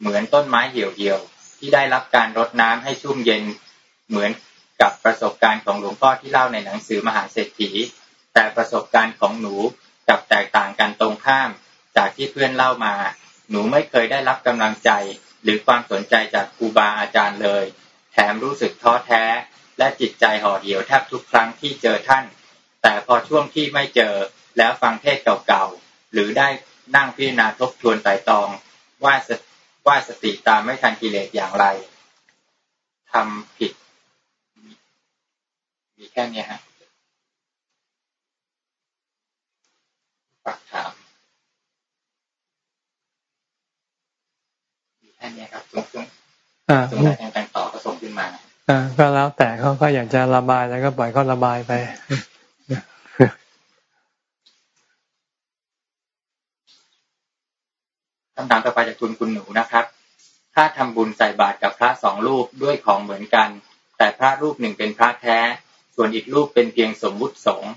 เหมือนต้นไม้เหี่ยวที่ได้รับการรดน้ำให้ชุ่มเย็นเหมือนกับประสบการณ์ของหลวงพ่อที่เล่าในหนังสือมหาเศรษฐี แต่ประสบการณ์ของหนูกับแตกต่างกันตรงข้ามจากที่เพื่อนเล่ามา หนูไม่เคยได้รับกำลังใจ หรือความสนใจจากครูบาอาจารย์เลย แถมรู้สึกท้อแท้ และจิตใจห่อเหี่ยวแทบทุกครั้งที่เจอท่าน แต่พอช่วงที่ไม่เจอแล้วฟังเทศเก่าๆ หรือได้นั่งพิจารณาทบทวนไต่ตองว่าว่าสติตามไม่ทันกิเลสอย่างไรทำผิด มีแค่นี้ฮะฝากถาม มีแค่นี้ครับตรงต ก็แล้วแต่เขาก็อยากจะระบายแล้วก็ปล่อยเขาระบายไปคำถามต่อไปจากคุณคุณหนูนะครับ ถ้าทำบุญใส่บาตรกับพระสองรูปด้วยของเหมือนกัน แต่พระรูปหนึ่งเป็นพระแท้ ส่วนอีกรูปเป็นเพียงสมมุติสงฆ์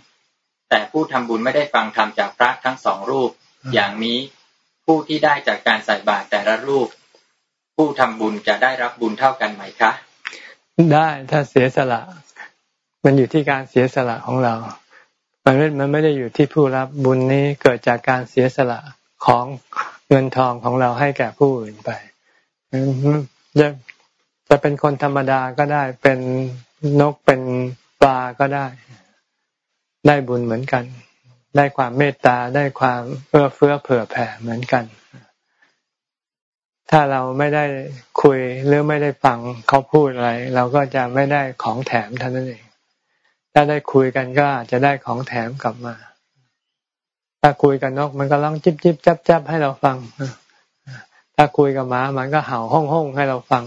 แต่ผู้ทำบุญไม่ได้ฟังธรรมจากพระทั้งสองรูป อย่างนี้ผู้ที่ได้จากการใส่บาตรแต่ละรูป ผู้ทำบุญจะได้รับบุญเท่ากันไหมคะ ได้ถ้าเสียสละ มันอยู่ที่การเสียสละของเรา มันไม่มันไม่ได้อยู่ที่ผู้รับบุญนี้เกิดจากการเสียสละของเงินทองของเราให้แก่ผู้อื่นไปจะจะเป็นคนธรรมดาก็ได้ เป็นนกเป็นปลาก็ได้ ได้บุญเหมือนกัน ได้ความเมตตาได้ความเอื้อเฟื้อเผื่อแผ่เหมือนกัน ถ้าเราไม่ได้ คุยหรือไม่ได้ฟังเขาพูดอะไร เราก็จะไม่ได้ของแถมเท่านั้นเอง ถ้าได้คุยกันก็อาจจะได้ของแถมกลับมา ถ้าคุยกับนกมันก็ร้องจิบจิบจับจับให้เราฟัง ถ้าคุยกับหมามันก็เห่าห้องห้องให้เราฟัง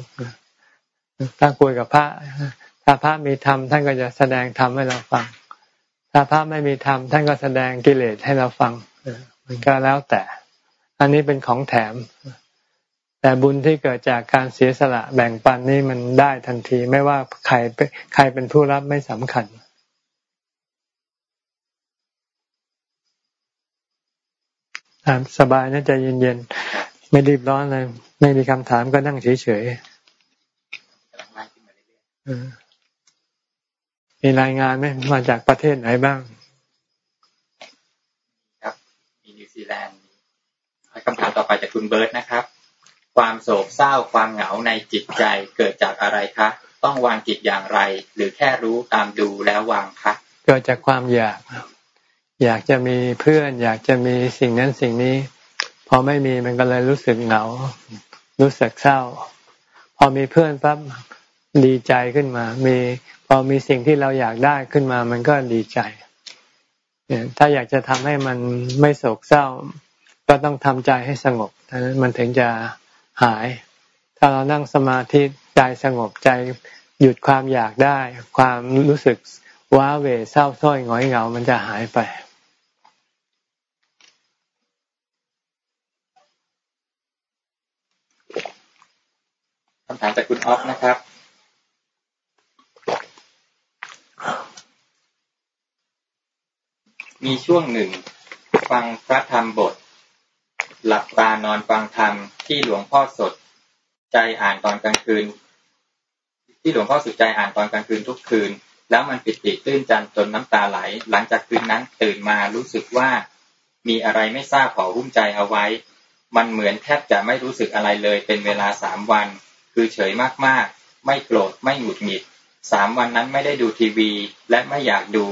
ถ้าคุยกับพระ ถ้าพระมีธรรมท่านก็จะแสดงธรรมให้เราฟัง ถ้าพระไม่มีธรรมท่านก็แสดงกิเลสให้เราฟังมันก็แล้วแต่ อันนี้เป็นของแถม แต่บุญที่เกิดจากการเสียสละแบ่งปันนี่มันได้ทันทีไม่ว่าใครใครเป็นผู้รับไม่สำคัญสบายนะใจเย็นๆไม่รีบร้อนเลยไม่มีคำถามก็นั่งเฉยๆมีรายงานไหมมาจากประเทศไหนบ้างมีนิวซีแลนด์คำถามต่อไปจากคุณเบิร์ตนะครับ ความโศกเศร้าความเหงาในจิตใจเกิดจากอะไรคะ ต้องวางจิตอย่างไร หรือแค่รู้ตามดูแล้ววางคะเกิดจากความอยาก อยากจะมีเพื่อน อยากจะมีสิ่งนั้นสิ่งนี้ พอไม่มีมันก็เลยรู้สึกเหงา รู้สึกเศร้า พอมีเพื่อนปั๊บดีใจขึ้นมา มีพอมีสิ่งที่เราอยากได้ขึ้นมา มันก็ดีใจถ้าอยากจะทำให้มันไม่โศกเศร้า ก็ต้องทำใจให้สงบนั้นมันถึงจะ หาย ถ้าเรานั่งสมาธิใจสงบใจหยุดความอยากได้ ความรู้สึกว้าเหวเศร้าส้อยหงอยเหงา มันจะหายไปคำถามจากคุณออฟนะครับ มีช่วงหนึ่ง ฟังพระธรรมบท หลับตานอนฟังธรรมที่หลวงพ่อสดใจอ่านตอนกลางคืน ที่หลวงพ่อสุดใจอ่านตอนกลางคืนทุกคืน แล้วมันปิติตื้นจันจนน้ำตาไหล หลังจากคืนนั้นตื่นมารู้สึกว่ามีอะไรไม่ทราบห่อหุ้มใจเอาไว้ มันเหมือนแทบจะไม่รู้สึกอะไรเลย เป็นเวลาสามวัน คือเฉยมากๆ ไม่โกรธไม่หงุดหงิดสามวันนั้นไม่ได้ดูทีวีและไม่อยากดู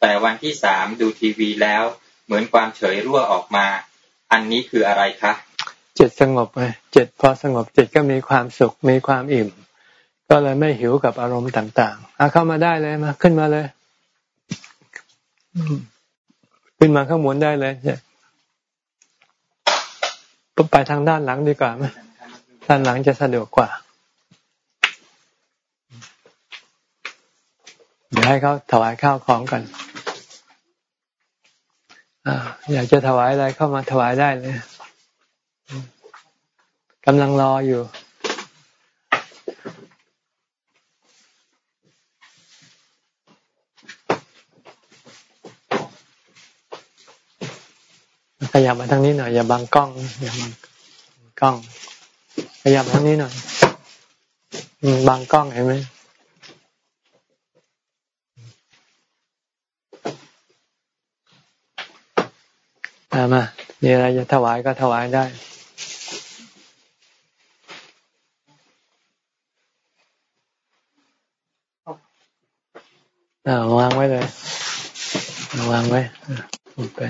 แต่วันที่สามดูทีวีแล้ว เหมือนความเฉยรั่วออกมา อันนี้คืออะไรคะจิตสงบไงจิตพอสงบจิตก็มีความสุขมีความอิ่ม ก็เลยไม่หิวกับอารมณ์ต่างๆเอาเข้ามาได้เลยมาขึ้นมาเลย ขึ้นมาข้างบนได้เลยเนี่ยไปทางด้านหลังดีกว่าไหมด้านหลังจะสะดวกกว่าเดี๋ยวให้เขาถวายข้าวของกัน อยากจะถวายอะไรเข้ามาถวายได้เลยกำลังรออยู่ขยับมาทางนี้หน่อยอย่าบังกล้องอย่าบังกล้อง ขยับทางนี้หน่อยบังกล้องเห็นไหม มามีอะไรจะถวายก็ถวายได้อาวางไว้เลยวางไว้ไป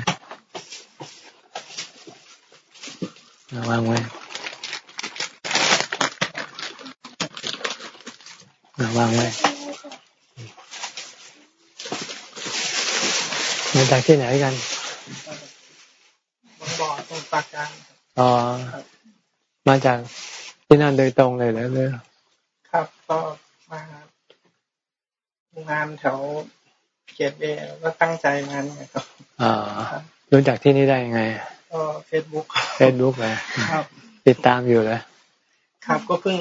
วางไว้วางไว้มาจากที่ไหนกัน ปากกลางอ๋อมาจากที่นั่นโดยตรงเลยแล้วเลยครับก็มางานแถวเขตเอก็ตั้งใจมาเนี่ยครับอ๋อรู้จักที่นี่ได้ยังไงก็เฟซบุ๊กเฟซบุ๊กเลยครับ ติดตามอยู่เลยครับก็เพิ่ง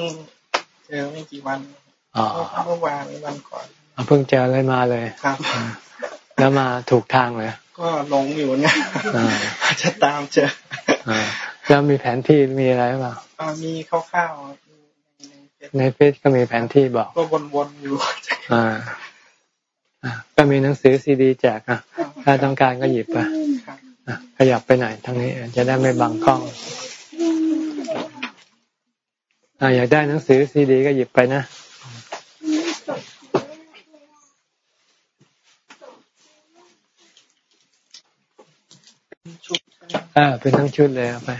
เจอไม่กี่วันอ๋อเมื่อวานวันก่อนเพิ่งเจอเลยมาเลยครับ แล้วมาถูกทางเลยก็หลงอยู่เนี่ยจะตามเจอ แล้วมีแผนที่มีอะไรบ้างมีคร่าวๆในเฟซก็มีแผนที่บอกก็วนๆอยู่อ่าก็มีหนังสือซีดีแจกอะ ถ้าต้องการก็หยิบไปขยับไปไหนทางนี้จะได้ไม่บังกล้องอยากได้หนังสือซีดีก็หยิบไปนะ อ่าเป็นทั้งชุดเลยไป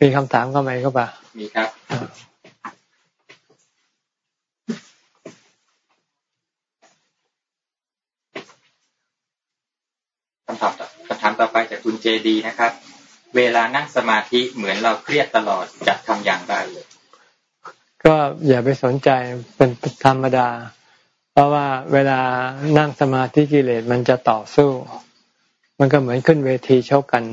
มีคำถามก็ไหมก็ปะมีครับคำถามคำถามต่อไปจากคุณเจดีนะครับ เวลานั่งสมาธิเหมือนเราเครียดตลอดจะทำอย่างไรก็อย่าไปสนใจเป็นธรรมดา เพราะว่าเวลานั่งสมาธิกิเลสมันจะต่อสู้ มันก็เหมือนขึ้นเวทีชกกัน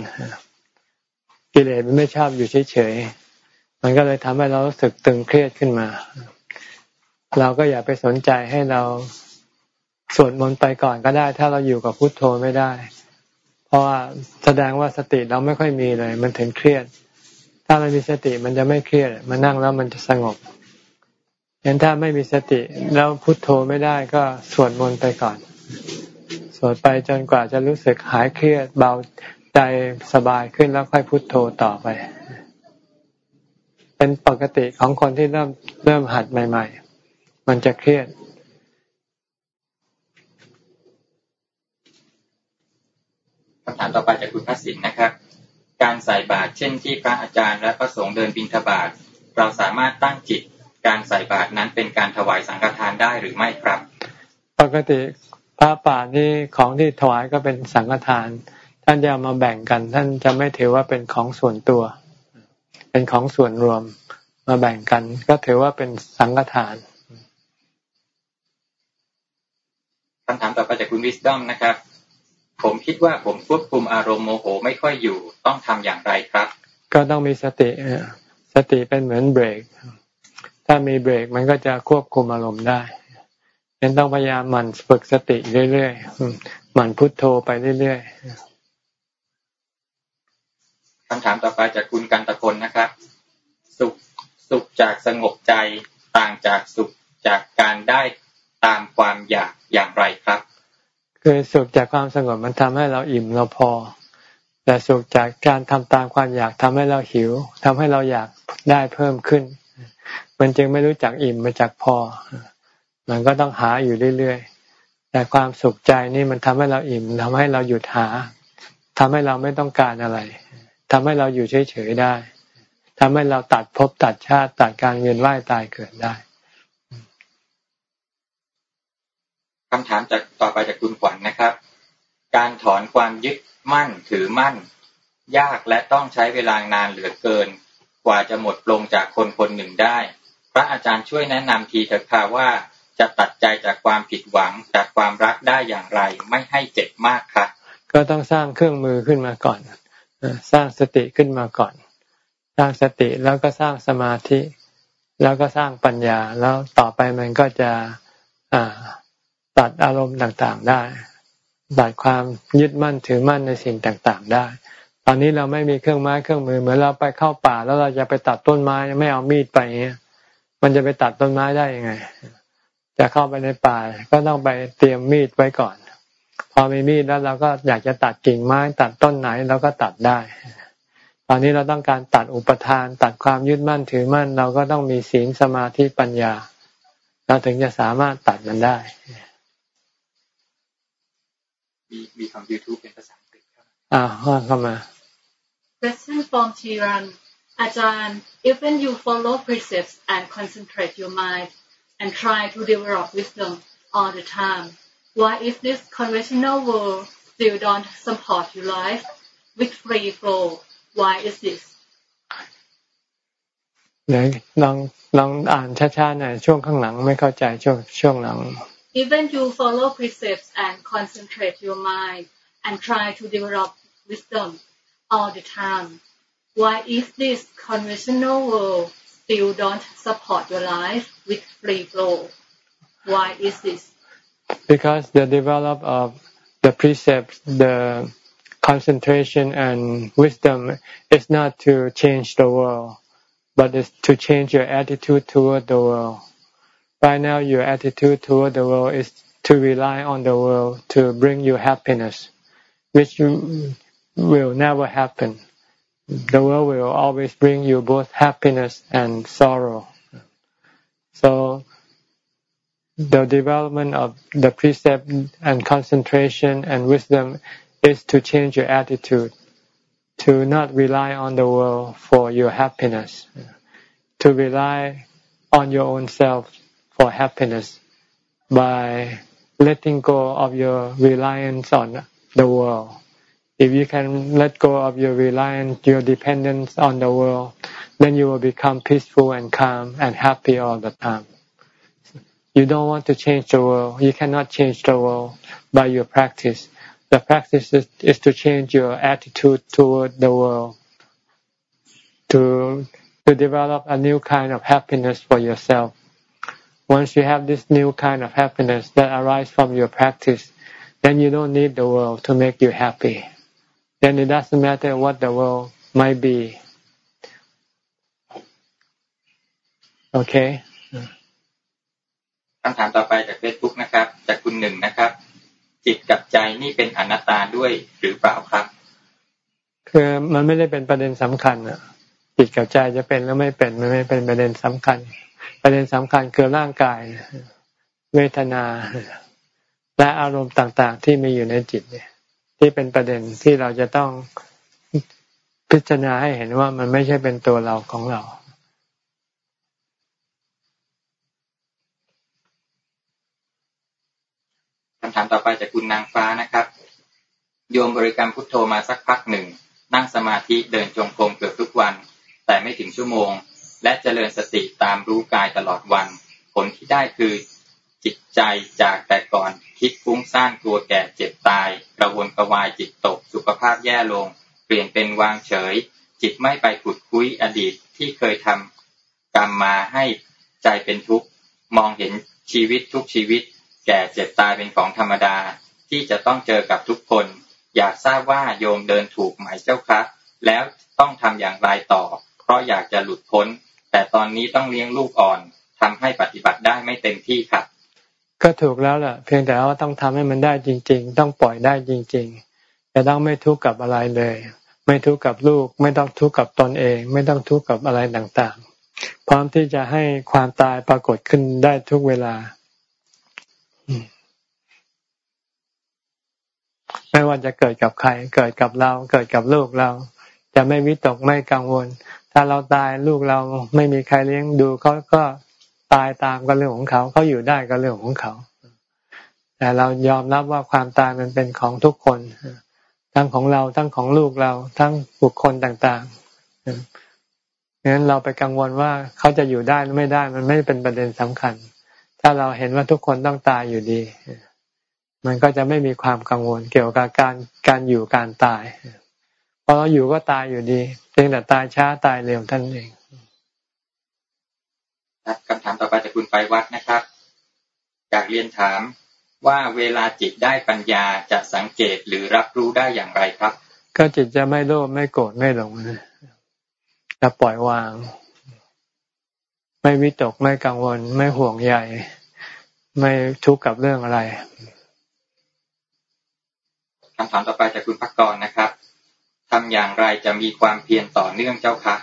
กิเลสมันไม่ชอบอยู่เฉยๆ มันก็เลยทำให้เรารู้สึกตึงเครียดขึ้นมา เราก็อย่าไปสนใจให้เราสวดมนต์ไปก่อนก็ได้ ถ้าเราอยู่กับพุทโธไม่ได้ เพราะว่าแสดงว่าสติเราไม่ค่อยมีเลย มันถึงเครียด ถ้ามันมีสติมันจะไม่เครียด มันนั่งแล้วมันจะสงบ ยันถ้าไม่มีสติแล้วพุทโธไม่ได้ก็สวดมนต์ไปก่อนสสวดไปจนกว่าจะรู้สึกหายเครียดเบาใจสบายขึ้นแล้วค่อยพุโทโธต่อไป เป็นปกติของคนที่เริ่มเริ่มหัดใหม่ ๆ มันจะเครียดคำถามต่อไปจากคุณพระสินนะครับ การใส่บาตรเช่นที่พระอาจารย์และพระสงฆ์เดินบิณฑบาตเราสามารถตั้งจิต การใส่บาตรนั้นเป็นการถวายสังฆทานได้หรือไม่ครับ ปกติพระป่านี่ของที่ถวายก็เป็นสังฆทาน ท่านจะมาแบ่งกัน ท่านจะไม่ถือว่าเป็นของส่วนตัว เป็นของส่วนรวมมาแบ่งกัน ก็ถือว่าเป็นสังฆทานคำถามต่อไปจากคุณวิสตอมนะครับ ผมคิดว่าผมควบคุมอารมณ์โมโหไม่ค่อยอยู่ต้องทำอย่างไรครับ ก็ต้องมีสติสติเป็นเหมือนเบรก ถ้ามีเบรกมันก็จะควบคุมอารมณ์ได้ยังต้องพยายามหมั่นฝึกสติเรื่อยๆหมั่นพุทโธไปเรื่อยๆคำถามต่อไปจากคุณกันตะพลนะครับ สุขสุขจากสงบใจต่างจากสุขจากการได้ตามความอยากอย่างไรครับ คือสุขจากความสงบมันทำให้เราอิ่มเราพอ แต่สุขจากการทำตามความอยากทำให้เราหิวทำให้เราอยากได้เพิ่มขึ้น มันจึงไม่รู้จักอิ่มมาจากพอ มันก็ต้องหาอยู่เรื่อยๆ แต่ความสุขใจนี่มันทำให้เราอิ่มทำให้เราหยุดหาทำให้เราไม่ต้องการอะไรทำให้เราอยู่เฉยๆได้ทำให้เราตัดภพตัดชาติตัดการเวียนว่ายตายเกิดได้คำถามจากต่อไปจากคุณขวัญนนะครับ การถอนความยึดมั่นถือมั่น ยากและต้องใช้เวลานานเหลือเกิน กว่าจะหมดลงจากคนคนหนึ่งได้ พระอาจารย์ช่วยแนะนำทีเถอะค่ะว่าจะตัดใจจากความผิดหวังจากความรักได้อย่างไร ไม่ให้เจ็บมากคะก็ต้องสร้างเครื่องมือขึ้นมาก่อนสร้างสติขึ้นมาก่อน สร้างสติแล้วก็สร้างสมาธิ แล้วก็สร้างปัญญาแล้วต่อไปมันก็จะตัดอารมณ์ต่างๆได้ตัดความยึดมั่นถือมั่นในสิ่งต่างๆ ได้ ตอนนี้เราไม่มีเครื่องไม้เครื่องมือเหมือนเราไปเข้าป่า แล้วเราจะไปตัดต้นไม้ไม่เอามีดไปเงี้ย มันจะไปตัดต้นไม้ได้ยังไง จะเข้าไปในป่าก็ต้องไปเตรียมมีดไว้ก่อน พอมีมีดแล้วเราก็อยากจะตัดกิ่งไม้ตัดต้นไหนเราก็ตัดได้ ตอนนี้เราต้องการตัดอุปทาน ตัดความยึดมั่นถือมั่น เราก็ต้องมีศีลสมาธิปัญญา เราถึงจะสามารถตัดมันได้ มีมีของยูทูบเป็นภาษาอังกฤษครับอ่าเข้ามา Question from Chiran อาจารย์ even you follow precepts and concentrate your mind and try to develop wisdom all the time. Why if this conventional world still don't support your life with free flow? Why is this? ไหนลองลองอ่านช้าๆหน่อยช่วงข้างหลังไม่เข้าใจช่วงช่วงหลัง Even you follow precepts and concentrate your mind and try to develop wisdom all the time. Why is this conventional world still don't support your life with free flow. Why is this? Because the develop of the precepts, the concentration and wisdom is not to change the world, but it's to change your attitude toward the world. Right now, your attitude toward the world is to rely on the world to bring you happiness, which will never happen the world will always bring you both happiness and sorrow. So the development of the precept and concentration and wisdom is to change your attitude, to not rely on the world for your happiness, to rely on your own self for happiness by letting go of your reliance on the world if you can let go of your reliance, your dependence on the world, then you will become peaceful and calm and happy all the time. You don't want to change the world. You cannot change the world by your practice. The practice is, is to change your attitude toward the world, to to develop a new kind of happiness for yourself. Once you have this new kind of happiness that arises from your practice, then you don't need the world to make you happy then it doesn't matter what the world might be okay คำถามต่อไปจากเฟซบุ๊กนะครับ จากคุณหนึ่งนะครับจจิตกับใจนี่เป็นอนัตตาด้วยหรือเปล่าครับ คือมันไม่ได้เป็นประเด็นสำคัญอะจิตกับใจจะเป็นหรือไม่เป็นมันไม่เป็นประเด็นสำคัญ ประเด็นสำคัญคือร่างกายเวทนาและอารมณ์ต่าง ๆ ที่มีอยู่ในจิตเนี่ย ที่เป็นประเด็นที่เราจะต้องพิจารณาให้เห็นว่ามันไม่ใช่เป็นตัวเราของเรา คำถามต่อไปจากคุณนางฟ้านะครับ โยมบริกรรมพุทโธมาสักพักหนึ่ง นั่งสมาธิเดินจงกรมเกือบทุกวัน แต่ไม่ถึงชั่วโมง และเจริญสติตามรู้กายตลอดวัน ผลที่ได้คือ จิตใจจากแต่ก่อนคิดฟุ้งซ่านกลัวแก่เจ็บตายกระวนกระวายจิตตกสุขภาพแย่ลง เปลี่ยนเป็นวางเฉย จิตไม่ไปขุดคุยอดีตที่เคยทำกรรมมาให้ใจเป็นทุกข์มองเห็นชีวิตทุกชีวิต แก่เจ็บตายเป็นของธรรมดา ที่จะต้องเจอกับทุกคน อยากทราบว่าโยมเดินถูกไหมเจ้าคะแล้วต้องทำอย่างไรต่อ เพราะอยากจะหลุดพ้น แต่ตอนนี้ต้องเลี้ยงลูกอ่อนทำให้ปฏิบัติได้ไม่เต็มที่ครับ ก็ถูกแล้วแหละเพียงแต่ว่าต้องทำให้มันได้จริง ๆ ต้องปล่อยได้จริง ๆ จะต้องไม่ทุกข์กับอะไรเลย ไม่ทุกข์กับลูก ไม่ต้องทุกข์กับตนเอง ไม่ต้องทุกข์กับอะไรต่างๆ พร้อมที่จะให้ความตายปรากฏขึ้นได้ทุกเวลา ไม่ว่าจะเกิดกับใคร เกิดกับเรา เกิดกับลูกเรา จะไม่วิตกไม่กังวล ถ้าเราตายลูกเราไม่มีใครเลี้ยงดูเขาก็ ตายตามก็เรื่องของเขาเขาอยู่ได้ก็เรื่องของเขา แต่เรายอมรับว่าความตายมันเป็นของทุกคน ทั้งของเราทั้งของลูกเรา ทั้งบุคคลต่างๆงั้นเราไปกังวลว่าเขาจะอยู่ได้หรือไม่ได้มันไม่เป็นประเด็นสำคัญ ถ้าเราเห็นว่าทุกคนต้องตายอยู่ดี มันก็จะไม่มีความกังวลเกี่ยวกับการการอยู่การตายพอเราอยู่ก็ตายอยู่ดี เพียงแต่ตายช้าตายเร็วท่านเอง คำถามต่อไปจากคุณไปวัดนะครับอยากเรียนถามว่าเวลาจิตได้ปัญญาจะสังเกตหรือรับรู้ได้อย่างไรครับ ก็จิตจะไม่โลภไม่โกรธไม่หลงจะปล่อยวาง ไม่วิตกไม่กังวล ไม่ห่วงใยไม่ทุกข์กับเรื่องอะไรคำถามต่อไปจากคุณพักกรนะครับทำอย่างไรจะมีความเพียรต่อเนื่องเจ้าคะ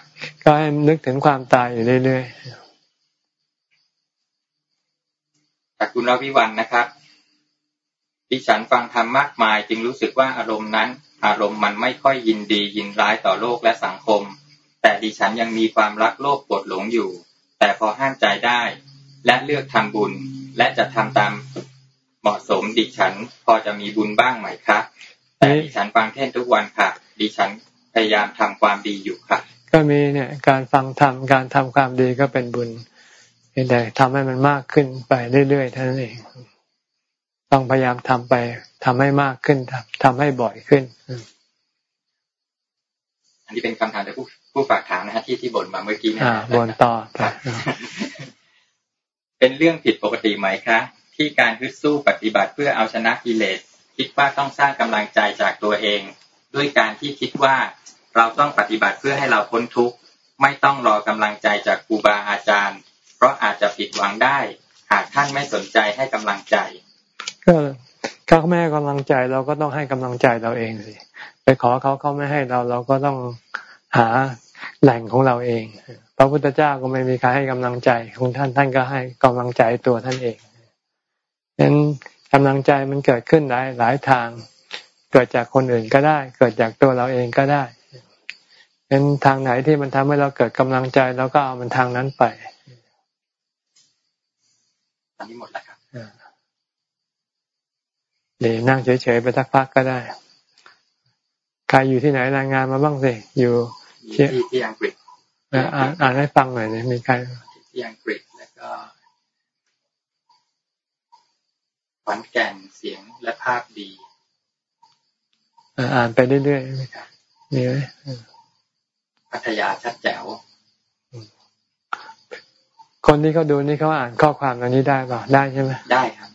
ก็ให้นึกถึงความตายอยู่เรื่อยๆ จากคุณรวิวันนะครับดิฉันฟังธรรมมากมาย จึงรู้สึกว่าอารมณ์นั้น อารมณ์มันไม่ค่อยยินดียินร้ายต่อโลกและสังคม แต่ดิฉันยังมีความรักโลกปวดหลงอยู่ แต่พอห้ามใจได้ และเลือกทำบุญ และจะทำตามเหมาะสมดิฉันพอจะมีบุญบ้างไหมคะแต่ดิฉันฟังเทศทุกวันค่ะ ดิฉันพยายามทำความดีอยู่ค่ะ ก็มีเนี่ยการฟังธรรมการทำความดีก็เป็นบุญ แต่ทำให้มันมากขึ้นไปเรื่อยๆเท่านั้นเอง ต้องพยายามทำไปทำให้มากขึ้นทำให้บ่อยขึ้น อันนี้เป็นคำถามจากผู้ผู้ฝากถามนะฮะที่ที่บ่นมาเมื่อกี้นะบ่นต่อเป็นเรื่องผิดปกติไหมคะ ที่การฮึดสู้ปฏิบัติเพื่อเอาชนะกิเลสคิดว่าต้องสร้างกำลังใจจากตัวเอง ด้วยการที่คิดว่าเราต้องปฏิบัติเพื่อให้เราพ้นทุกข์ไม่ต้องรอกำลังใจจากครูบาอาจารย์ เพราะอาจจะผิดหวังได้ หากท่านไม่สนใจให้กำลังใจก็เขาไม่ให้กำลังใจเราก็ต้องให้กำลังใจเราเองสิไปขอเขาเขาไม่ให้เราเราก็ต้องหาแหล่งของเราเอง พระพุทธเจ้าก็ไม่มีใครให้กำลังใจของท่านท่านก็ให้กำลังใจตัวท่านเองฉะนั้นกำลังใจมันเกิดขึ้นหลายหลายทาง เกิดจากคนอื่นก็ได้ เกิดจากตัวเราเองก็ได้เป็นทางไหนที่มันทำให้เราเกิดกำลังใจเราก็เอามันทางนั้นไป อันนี้หมดแล้วครับเดี๋ยวนั่งเฉยๆไปสักพักก็ได้ ใครอยู่ที่ไหนรายงานมาบ้างสิ อยู่ที่ที่อังกฤษอ่านให้ฟังหน่อยนี่มีใครที่อังกฤษแล้วก็ขอนแก่นเสียงและภาพดี อ่านไปเรื่อยๆมีไหมพัทยาชัดแจ๋ว คนที่เขาดูนี่เขาอ่านข้อความอันนี้ได้ป่ะได้ใช่ไหมได้ครับ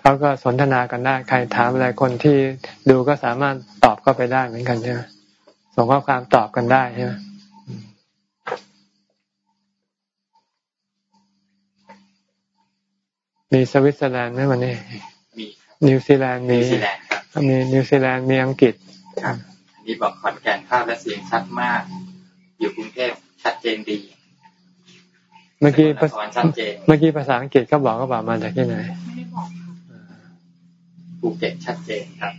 เขาก็สนทนากันได้ใครถามอะไรคนที่ดูก็สามารถตอบก็ไปได้เหมือนกันใช่ไหมส่งข้อความตอบกันได้ใช่ไหมมีสวิตเซอร์แลนด์ไหมวันนี้ มีนิวซีแลนด์มีมีนิวซีแลนด์มีอังกฤษครับนี่บอกขอนแก่นภาพและเสียงชัดมาก อยู่กรุงเทพ ชัดเจนดีเมื่อกี้เมื่อกี้ภาษาอังกฤษเขาบอกก็บอกมาจากที่ไหนไม่ได้บอกภูเก็ตชัดเจนครับ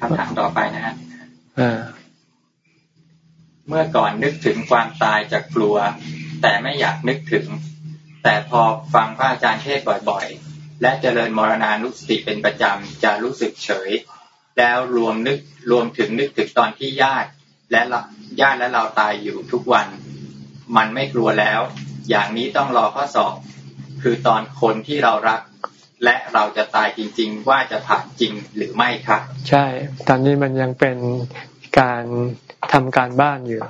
คำถามต่อไปนะฮะเมื่อก่อนนึกถึงความตายจากกลัว แต่ไม่อยากนึกถึง แต่พอฟังพระอาจารย์เทศบ่อยๆ และเจริญมรณานุสติเป็นประจำจะรู้สึกเฉย แล้วรวมนึกรวมถึงนึกถึงตอนที่ญาติ และญาติและเราตายอยู่ทุกวัน มันไม่กลัวแล้ว อย่างนี้ต้องรอข้อสอบ คือตอนคนที่เรารัก และเราจะตายจริง ๆ ว่าจะผ่านจริงหรือไม่ครับ ใช่ ตอนนี้มันยังเป็นการทำการบ้านอยู่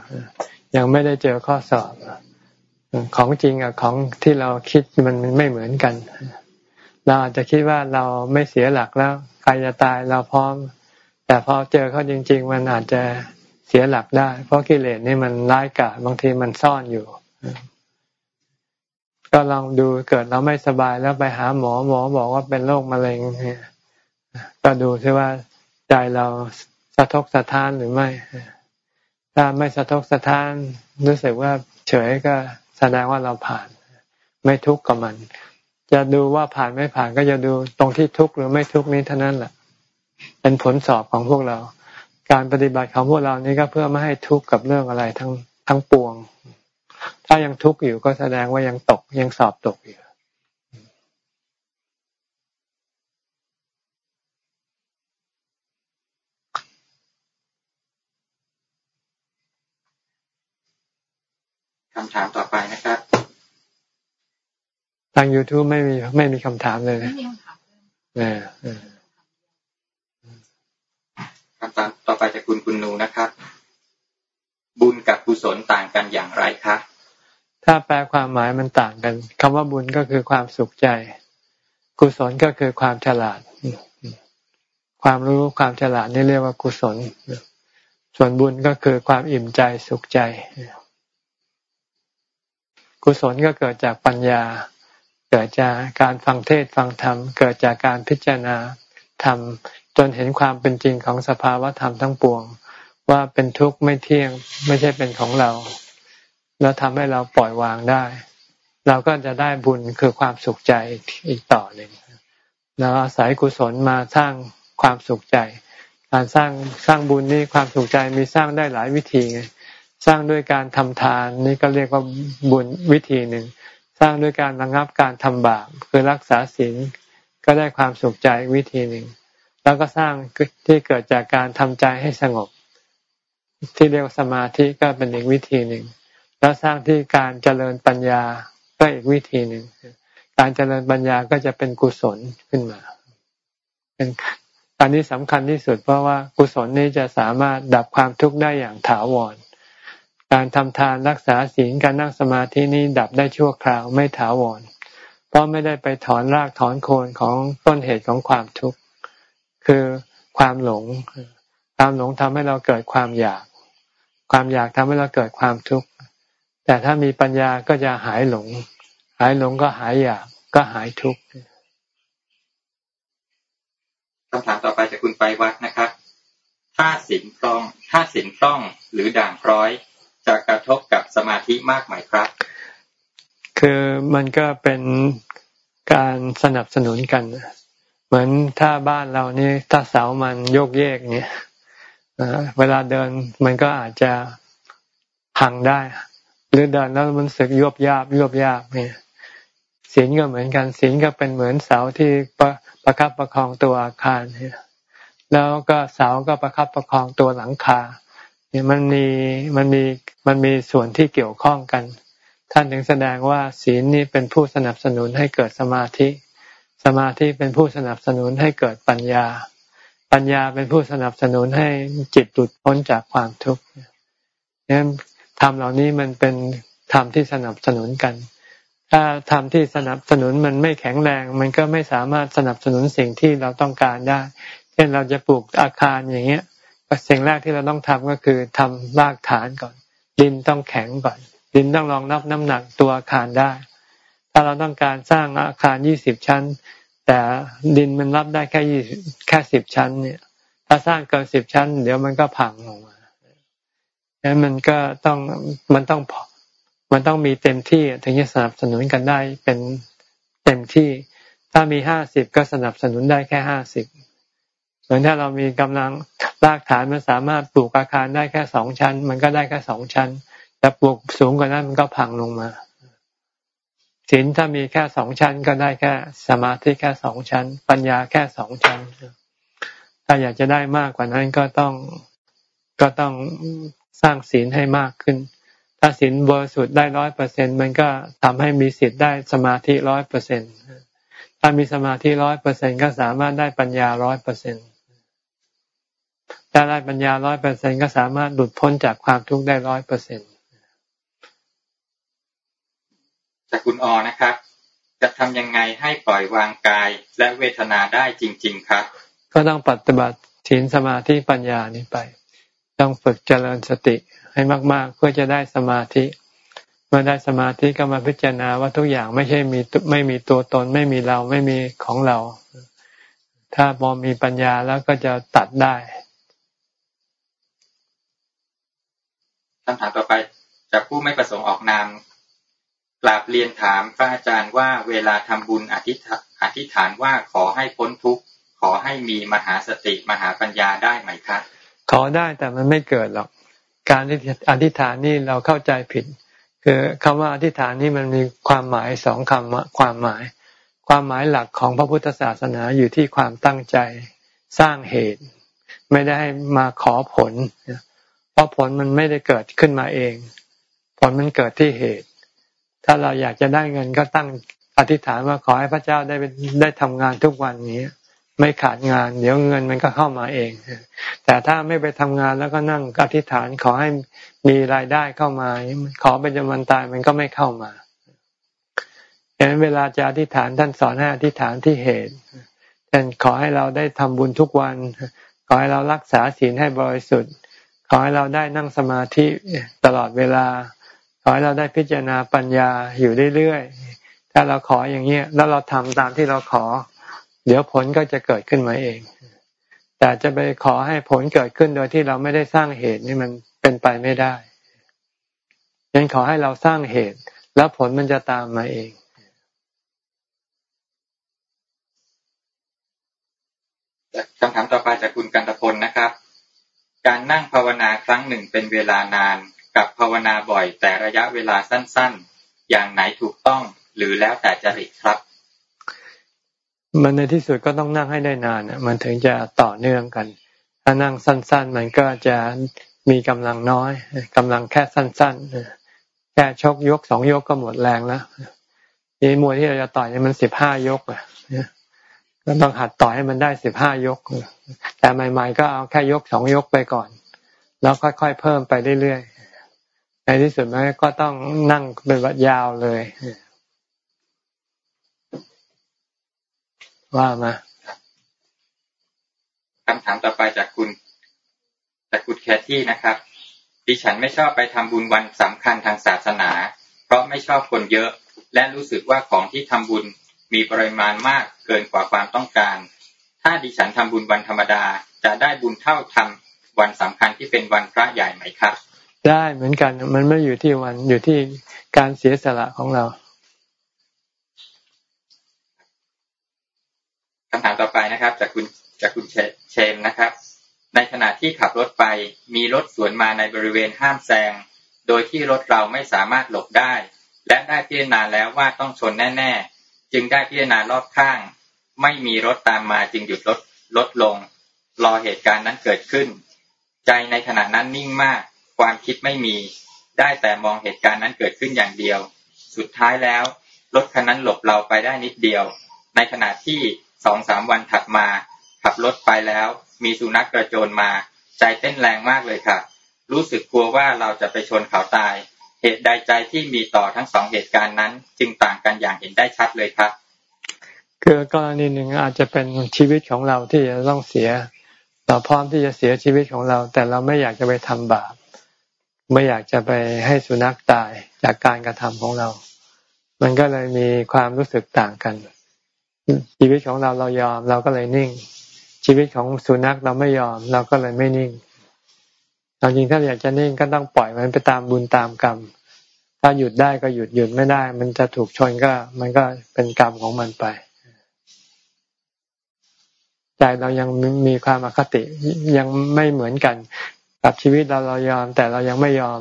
ยังไม่ได้เจอข้อสอบ ของจริงกับของที่เราคิดมันไม่เหมือนกัน เราอาจจะคิดว่าเราไม่เสียหลักแล้วใครจะตายเราพร้อม แต่พอเจอเขาจริง ๆ มันอาจจะ เสียหลักได้ เพราะกิเลสนี่มันร้ายกาจบางทีมันซ่อนอยู่ ก็ลองดูเกิดเราไม่สบายแล้วไปหาหมอหมอบอกว่าเป็นโรคมะเร็งเนี่ยก็ดูซิว่าใจเราสะทกสะท้านหรือไม่ ถ้าไม่สะทกสะท้านรู้สึกว่าเฉยก็แสดงว่าเราผ่าน ไม่ทุกข์กับมัน จะดูว่าผ่านไม่ผ่านก็จะดูตรงที่ทุกข์หรือไม่ทุกข์นี้เท่านั้นแหละเป็นผลสอบของพวกเรา การปฏิบัติของพวกเรานี้ก็เพื่อไม่ให้ทุกข์กับเรื่องอะไรทั้งทั้งปวง ถ้ายังทุกข์อยู่ก็แสดงว่ายังตกยังสอบตกอยู่คำถามต่อไปนะครับทาง YouTube ไม่มีไม่มีคำถามเลยนะไม่มีคำถามเลยคำถามต่อไปจาก คุณคุณนูนะครับ บุญกับกุศลต่างกันอย่างไรครับถ้าแปลความหมายมันต่างกันคำว่าบุญก็คือความสุขใจ กุศลก็คือความฉลาด ความรู้ความฉลาดนี่เรียกว่ากุศล ส่วนบุญก็คือความอิ่มใจสุขใจ กุศลก็เกิดจากปัญญา เกิดจากการฟังเทศฟังธรรม เกิดจากการพิจารณาธรรม จนเห็นความเป็นจริงของสภาวะธรรมทั้งปวง ว่าเป็นทุกข์ไม่เที่ยงไม่ใช่เป็นของเรา แล้วทำให้เราปล่อยวางได้ เราก็จะได้บุญคือความสุขใจอีกต่อหนึ่งเราอาศัยกุศลมาสร้างความสุขใจ การสร้างสร้างบุญนี่ความสุขใจมีสร้างได้หลายวิธีไงสร้างด้วยการทำทานนี่ก็เรียกว่าบุญวิธีหนึ่ง สร้างด้วยการระงับการทำบาปคือรักษาศีลก็ได้ความสุขใจวิธีหนึ่ง แล้วก็สร้างที่เกิดจากการทำใจให้สงบ ที่เรียกว่าสมาธิก็เป็นอีกวิธีหนึ่ง แล้วสร้างที่การเจริญปัญญาก็อีกวิธีหนึ่ง การเจริญปัญญาก็จะเป็นกุศลขึ้นมา เป็นอันนี้สำคัญที่สุดเพราะว่ากุศลนี้จะสามารถดับความทุกข์ได้อย่างถาวร การทำทานรักษาศีลการนั่งสมาธินี้ดับได้ชั่วคราวไม่ถาวร เพราะไม่ได้ไปถอนรากถอนโคนของต้นเหตุของความทุกข์ คือความหลง ความหลงทำให้เราเกิดความอยาก ความอยากทำให้เราเกิดความทุกข์ แต่ถ้ามีปัญญาก็จะหายหลง หายหลงก็หายอยากก็หายทุกข์คำถามต่อไปจากคุณไปวัดนะครับ ถ้าสินคล่อง ถ้าสินคล่องหรือด่างพร้อย จะกระทบกับสมาธิมากไหมครับ คือมันก็เป็นการสนับสนุนกัน เหมือนถ้าบ้านเรานี่ถ้าเสามันโยกเยกเนี่ยเวลาเดินมันก็อาจจะพังได้ หรือเดินแล้วมันสึกยวบยาบยวบยาบเนี่ยศีลก็เหมือนกันศีลก็เป็นเหมือนเสาที่ประประคับประคองตัวอาคารเนี่ยแล้วก็เสาก็ประคับประคองตัวหลังคาเนี่ยมันมีมันมีมันมีส่วนที่เกี่ยวข้องกัน ท่านถึงแสดงว่าศีลนี่เป็นผู้สนับสนุนให้เกิดสมาธิ สมาธิเป็นผู้สนับสนุนให้เกิดปัญญา ปัญญาเป็นผู้สนับสนุนให้จิตหลุดพ้นจากความทุกข์นี่ยธรรมเหล่านี้มันเป็นธรรมที่สนับสนุนกัน ถ้าธรรมที่สนับสนุนมันไม่แข็งแรง มันก็ไม่สามารถสนับสนุนสิ่งที่เราต้องการได้ เช่นเราจะปลูกอาคารอย่างเงี้ย สิ่งแรกที่เราต้องทำก็คือทำรากฐานก่อน ดินต้องแข็งก่อน ดินต้องรองรับน้ำหนักตัวอาคารได้ ถ้าเราต้องการสร้างอาคารยี่สิบชั้น แต่ดินมันรับได้แค่ยี่แค่สิบชั้น เนี่ย ถ้าสร้างเกินสิบชั้น เดี๋ยวมันก็พังลงมาดังนั้นมันก็ต้องมันต้องมันต้องมีเต็มที่ถึงจะสนับสนุนกันได้เป็นเต็มที่ ถ้ามีห้าสิบก็สนับสนุนได้แค่ห้าสิบเหมือนถ้าเรามีกำลังรากฐานมันสามารถปลูกอาคารได้แค่สองชั้น มันก็ได้แค่สองชั้นแต่ปลูกสูงกว่านั้นมันก็พังลงมา ศีลถ้ามีแค่สองชั้นก็ได้แค่สมาธิแค่สองชั้น ปัญญาแค่สองชั้น ถ้าอยากจะได้มากกว่านั้นก็ต้องก็ต้องสร้างศีลให้มากขึ้น ถ้าศีลบริสุทธิ์ได้ร้อยเปอร์เซ็นมันก็ทำให้มีสิทธิ์ได้สมาธิร้อยเปอร์เซ็นถ้ามีสมาธิร้อยเปอร์เซ็นก็สามารถได้ปัญญาร้อยเปอร์เซ็นถ้าได้ปัญญาร้อยเปอร์เซ็นก็สามารถหลุดพ้นจากความทุกข์ได้ร้อยเปอร์เซ็นต์ จากคุณออนะครับ จะทำยังไงให้ปล่อยวางกายและเวทนาได้จริง ๆ ครับ ก็ต้องปฏิบัติศีลสมาธิปัญญานี้ไป ต้องฝึกเจริญสติให้มาก ๆ เพื่อจะได้สมาธิ เมื่อได้สมาธิก็มาพิจารณาว่าทุกอย่างไม่ใช่มีไม่มีตัวตน ไม่มีเราไม่มีของเรา ถ้าพอมีปัญญาแล้วก็จะตัดได้คำถามต่อไปจากผู้ไม่ประสงค์ออกนาม กราบเรียนถามพระอาจารย์ว่าเวลาทำบุญอธิษฐานอธิษฐานว่าขอให้พ้นทุกข์ ขอให้มีมหาสติมหาปัญญาได้ไหมครับขอได้แต่มันไม่เกิดหรอก การที่อธิษฐานนี่เราเข้าใจผิด คือคำว่าอธิษฐานนี่มันมีความหมายสองคำความหมาย ความหมายหลักของพระพุทธศาสนาอยู่ที่ความตั้งใจสร้างเหตุ ไม่ได้มาขอผล เพราะผลมันไม่ได้เกิดขึ้นมาเอง ผลมันเกิดที่เหตุ ถ้าเราอยากจะได้เงินก็ตั้งอธิษฐานว่าขอให้พระเจ้าได้ได้ทำงานทุกวันนี้ ไม่ขาดงาน เดี๋ยวเงินมันก็เข้ามาเอง แต่ถ้าไม่ไปทำงานแล้วก็นั่งอธิษฐานขอให้มีรายได้เข้ามา ขอเป็นจำวันตายมันก็ไม่เข้ามาดังนั้นเวลาจะอธิษฐานท่านสอนให้อธิษฐานที่เหตุท่านขอให้เราได้ทำบุญทุกวัน ขอให้เรารักษาศีลให้บริสุทธิ์ ขอให้เราได้นั่งสมาธิตลอดเวลา ขอให้เราได้พิจารณาปัญญาอยู่เรื่อยๆ ถ้าเราขออย่างเนี้ยแล้วเราทำตามที่เราขอ เดี๋ยวผลก็จะเกิดขึ้นมาเอง แต่จะไปขอให้ผลเกิดขึ้นโดยที่เราไม่ได้สร้างเหตุนี่มันเป็นไปไม่ได้ยังขอให้เราสร้างเหตุ แล้วผลมันจะตามมาเองคำถามต่อไปจากคุณกันตพลนะครับ การนั่งภาวนาครั้งหนึ่งเป็นเวลานาน กับภาวนาบ่อย แต่ระยะเวลาสั้น ๆ อย่างไหนถูกต้อง หรือแล้วแต่จริตครับ มันในที่สุดก็ต้องนั่งให้ได้นานมันถึงจะต่อเนื่องกัน ถ้านั่งสั้น ๆ มันก็จะมีกำลังน้อยกำลังแค่สั้นๆแค่ชกยกสองยกก็หมดแรงแล้วนี่มวยที่เราจะต่อยมันสิบห้ายกอะก็ต้องหัดต่อยให้มันได้สิบห้ายก แต่ใหม่ ๆ ก็เอาแค่ยกสองยกไปก่อน แล้วค่อยๆเพิ่มไปเรื่อยๆ ในที่สุดมันก็ต้องนั่งเป็นวัดยาวเลย ว่ามาคำถามต่อไปจากคุณ จากคุณแคที่นะครับดิฉันไม่ชอบไปทำบุญวันสำคัญทางศาสนา เพราะไม่ชอบคนเยอะ และรู้สึกว่าของที่ทำบุญมีปริมาณมากเกินกว่าความต้องการ ถ้าดิฉันทำบุญวันธรรมดา จะได้บุญเท่าทำวันสำคัญที่เป็นวันพระใหญ่ไหมครับ ได้เหมือนกัน มันไม่อยู่ที่วันอยู่ที่การเสียสละของเราคำถามต่อไปนะครับ จากคุณจากคุณเชนนะครับ ในขณะที่ขับรถไปมีรถสวนมาในบริเวณห้ามแซง โดยที่รถเราไม่สามารถหลบได้ และได้พิจารณาแล้วว่าต้องชนแน่ ๆ จึงได้พิจารณารอบข้าง ไม่มีรถตามมาจึงหยุดรถลดลง รอเหตุการณ์นั้นเกิดขึ้น ใจในขณะนั้นนิ่งมาก ความคิดไม่มี ได้แต่มองเหตุการณ์นั้นเกิดขึ้นอย่างเดียว สุดท้ายแล้ว รถคันนั้นหลบเราไปได้นิดเดียว ในขณะที่สองสามวันถัดมา ขับรถไปแล้ว มีสุนัขกระโจนมา ใจเต้นแรงมากเลยค่ะ รู้สึกกลัวว่าเราจะไปชนเขาตาย เหตุใดใจที่มีต่อทั้งสองเหตุการณ์นั้น จึงต่างกันอย่างเห็นได้ชัดเลยครับคือกรณีหนึ่งอาจจะเป็นชีวิตของเราที่จะต้องเสีย เราพร้อมที่จะเสียชีวิตของเรา แต่เราไม่อยากจะไปทำบาป ไม่อยากจะไปให้สุนัขตายจากการกระทำของเรา มันก็เลยมีความรู้สึกต่างกัน ชีวิตของเราเรายอมเราก็เลยนิ่ง ชีวิตของสุนัขเราไม่ยอม เราก็เลยไม่นิ่งเราจริงถ้าอยากจะนิ่งก็ต้องปล่อยมันไปตามบุญตามกรรม ถ้าหยุดได้ก็หยุดหยุดไม่ได้ มันจะถูกชนก็ มันก็เป็นกรรมของมันไปใจเรายังมีความอคติยังไม่เหมือนกัน กับชีวิตเราเรายอม แต่เรายังไม่ยอม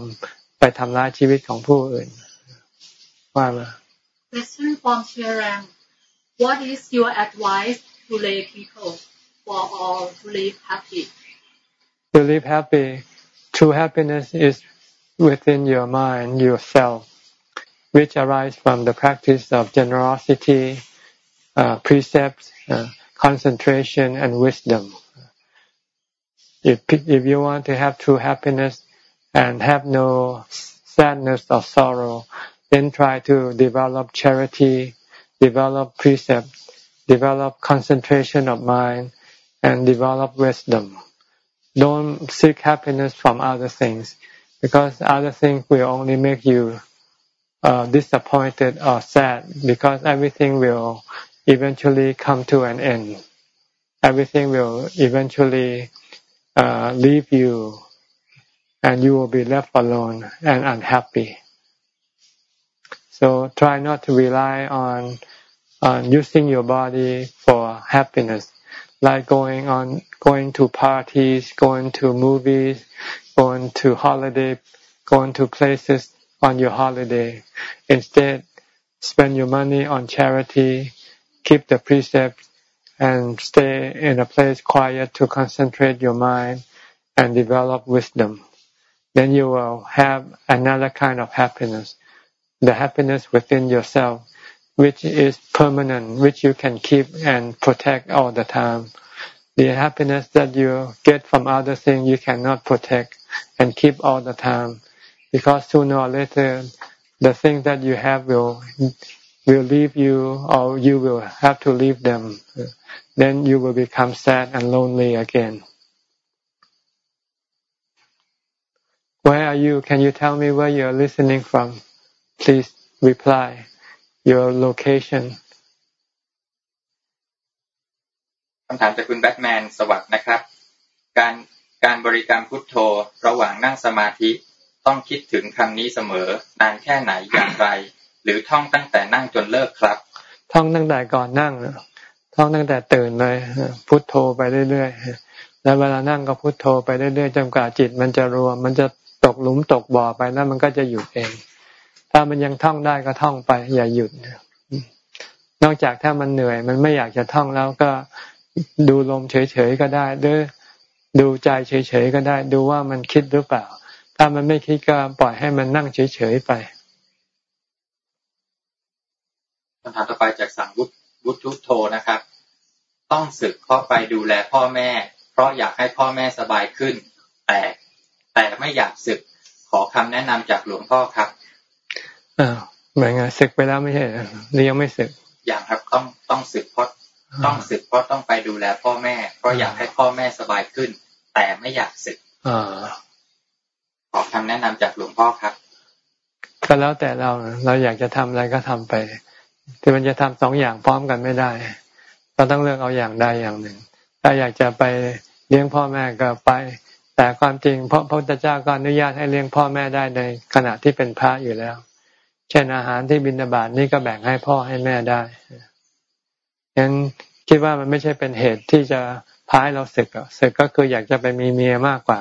ไปทำร้ายชีวิตของผู้อื่น ว่ามา Question from Sharon What is your advice to lay people for all to live happy To live happy True happiness is within your mind, yourself, which arises from the practice of generosity, uh, precepts, uh, concentration, and wisdom. If, if you want to have true happiness and have no sadness or sorrow, then try to develop charity, develop precept, develop concentration of mind, and develop wisdom. Don't seek happiness from other things, because other things will only make you uh, disappointed or sad. Because everything will eventually come to an end. Everything will eventually uh, leave you, and you will be left alone and unhappy. So try not to rely on on using your body for happiness like going on going to parties, going to movies, going to holiday, going to places on your holiday. Instead, spend your money on charity, keep the precepts, and stay in a place quiet to concentrate your mind and develop wisdom. Then you will have another kind of happiness, the happiness within yourself which is permanent, which you can keep and protect all the time. The happiness that you get from other things you cannot protect and keep all the time, because sooner or later the things that you have will will leave you, or you will have to leave them. Then you will become sad and lonely again. Where are you? Can you tell me where you are listening from? Please reply. your location คำถามจากคุณแบทแมนสวัสดนะครับ การการบริกรรมพุทโธระหว่างนั่งสมาธิต้องคิดถึงคำนี้เสมอนานแค่ไหนอย่างไร หรือท่องตั้งแต่นั่งจนเลิกครับ ท่องตั้งแต่ก่อนนั่งท่องตั้งแต่ตื่นเลยพุทโธไปเรื่อยๆแล้วเวลานั่งก็พุทโธไปเรื่อยๆจนกว่าจิต มันจะรวมมันจะตกหลุมตกบ่อไปแล้วมันก็จะหยุดเอง ถ้ามันยังท่องได้ก็ท่องไป อย่าหยุดนอกจากถ้ามันเหนื่อย มันไม่อยากจะท่องแล้วก็ดูลมเฉยๆก็ได้หรือดูใจเฉยๆก็ได้ ดูว่ามันคิดหรือเปล่า ถ้ามันไม่คิดก็ปล่อยให้มันนั่งเฉยๆไป คำถามต่อไปจากสังวุฒวุฒุโทนะครับ ต้องศึกเพราะไปดูแลพ่อแม่ เพราะอยากให้พ่อแม่สบายขึ้น แต่แต่ไม่อยากศึกขอคำแนะนำจากหลวงพ่อครับอ้าวหมายไงศึกไปแล้วไม่ใช่หรือยังไม่ศึกอย่างครับต้องต้องศึกเพราะต้องศึกเพราะต้องไปดูแลพ่อแม่ เพราะอยากให้พ่อแม่สบายขึ้น แต่ไม่อยากศึกอขอคำแนะนำจากหลวงพ่อครับก็แล้วแต่เราเราอยากจะทำอะไรก็ทำไป แต่มันจะทำสองอย่างพร้อมกันไม่ได้เราต้องเลือกเอาอย่างใดอย่างหนึ่ง ถ้าอยากจะไปเลี้ยงพ่อแม่ก็ไป แต่ความจริงพระพุทธเจ้าก็อนุญาตให้เลี้ยงพ่อแม่ได้ในขณะที่เป็นพระอยู่แล้ว เช่นอาหารที่บิณฑบาตนี่ก็แบ่งให้พ่อให้แม่ได้ยังคิดว่ามันไม่ใช่เป็นเหตุที่จะพายเราศึกศึกก็คืออยากจะไปมีเมียมากกว่า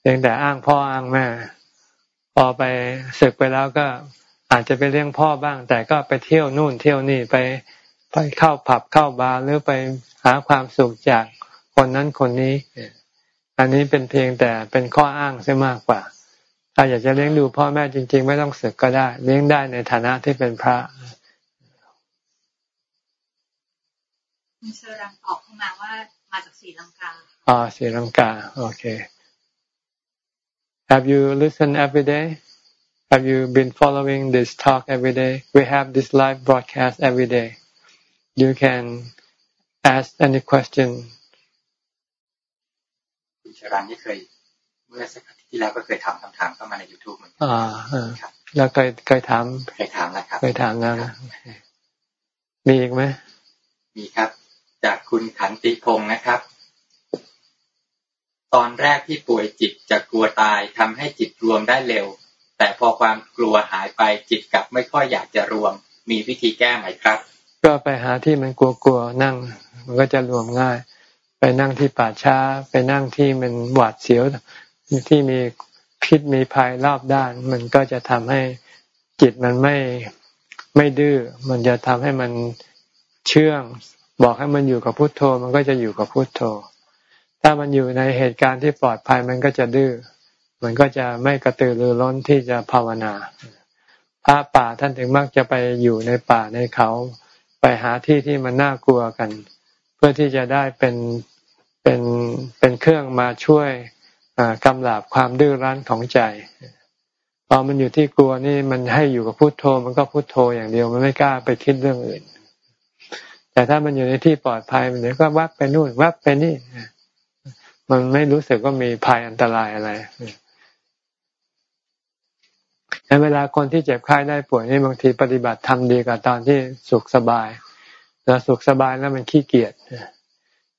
เพียงแต่อ้างพ่ออ้างแม่ พอไปศึกไปแล้วก็ อาจจะไปเลี้ยงพ่อบ้าง แต่ก็ไปเที่ยวนู่นเที่ยวนี่ไปไปเข้าผับเข้าบาร์หรือไปหาความสุขจากคนนั้นคนนี้อันนี้เป็นเพียงแต่เป็นข้ออ้างซะมากกว่า ถ้าอยากจะเลี้ยงดูพ่อแม่จริง ๆ ไม่ต้องศึกก็ได้ เลี้ยงได้ในฐานะที่เป็นพระคุณเชอรังตอบเข้ามาว่ามาจากศรีลังกาอ๋อศรีลังกา โอเค Have you listened every day Have you been following this talk every day We have this live broadcast every day You can ask any question คุณเชอรังที่เคยมื่อสักอาทิตย์ที่แล้วก็เคยถามคำถามเข้ามาในยูทูบเหมือนกันอ่าครับแล้วเคยเคยถามเคยถามแล้วครับเคยถามแล้วนะมีอีกไหมมีครับ จากคุณขันติพงศ์นะครับ ตอนแรกที่ป่วยจิตจะกลัวตายทำให้จิตรวมได้เร็ว แต่พอความกลัวหายไปจิตกลับไม่ค่อยอยากจะรวม มีวิธีแก้ไหมครับ ก็ไปหาที่มันกลัวๆนั่ง มันก็จะรวมง่าย ไปนั่งที่ป่าช้า ไปนั่งที่มันหวาดเสียวที่มีพิษมีภัยรอบด้าน มันก็จะทำให้จิตมันไม่ไม่ดื้อมันจะทำให้มันเชื่อง บอกให้มันอยู่กับพุทโธ มันก็จะอยู่กับพุทโธ ถ้ามันอยู่ในเหตุการณ์ที่ปลอดภัยมันก็จะดื้อ มันก็จะไม่กระตือรือร้นที่จะภาวนา พระป่าท่านถึงมักจะไปอยู่ในป่าในเขาไปหาที่ที่มันน่ากลัวกัน เพื่อที่จะได้เป็นเป็นเป็นเครื่องมาช่วยกำลับความดื้อรั้นของใจพอมันอยู่ที่กลัวนี่มันให้อยู่กับพุโทโธ มันก็พุโทโธอย่างเดียวมันไม่กล้าไปคิดเรื่องอื่น แต่ถ้ามันอยู่ในที่ปลอดภัยมันเดี๋ยวก็วับไปนู่นวับไปนี่ มันไม่รู้สึกว่ามีภัยอันตรายอะไร ในเวลาคนที่เจ็บไข้ได้ป่วยนี่บางทีปฏิบัติทำดีกว่าตอนที่สุขสบายแล้วสุขสบายแล้วมันขี้เกียจ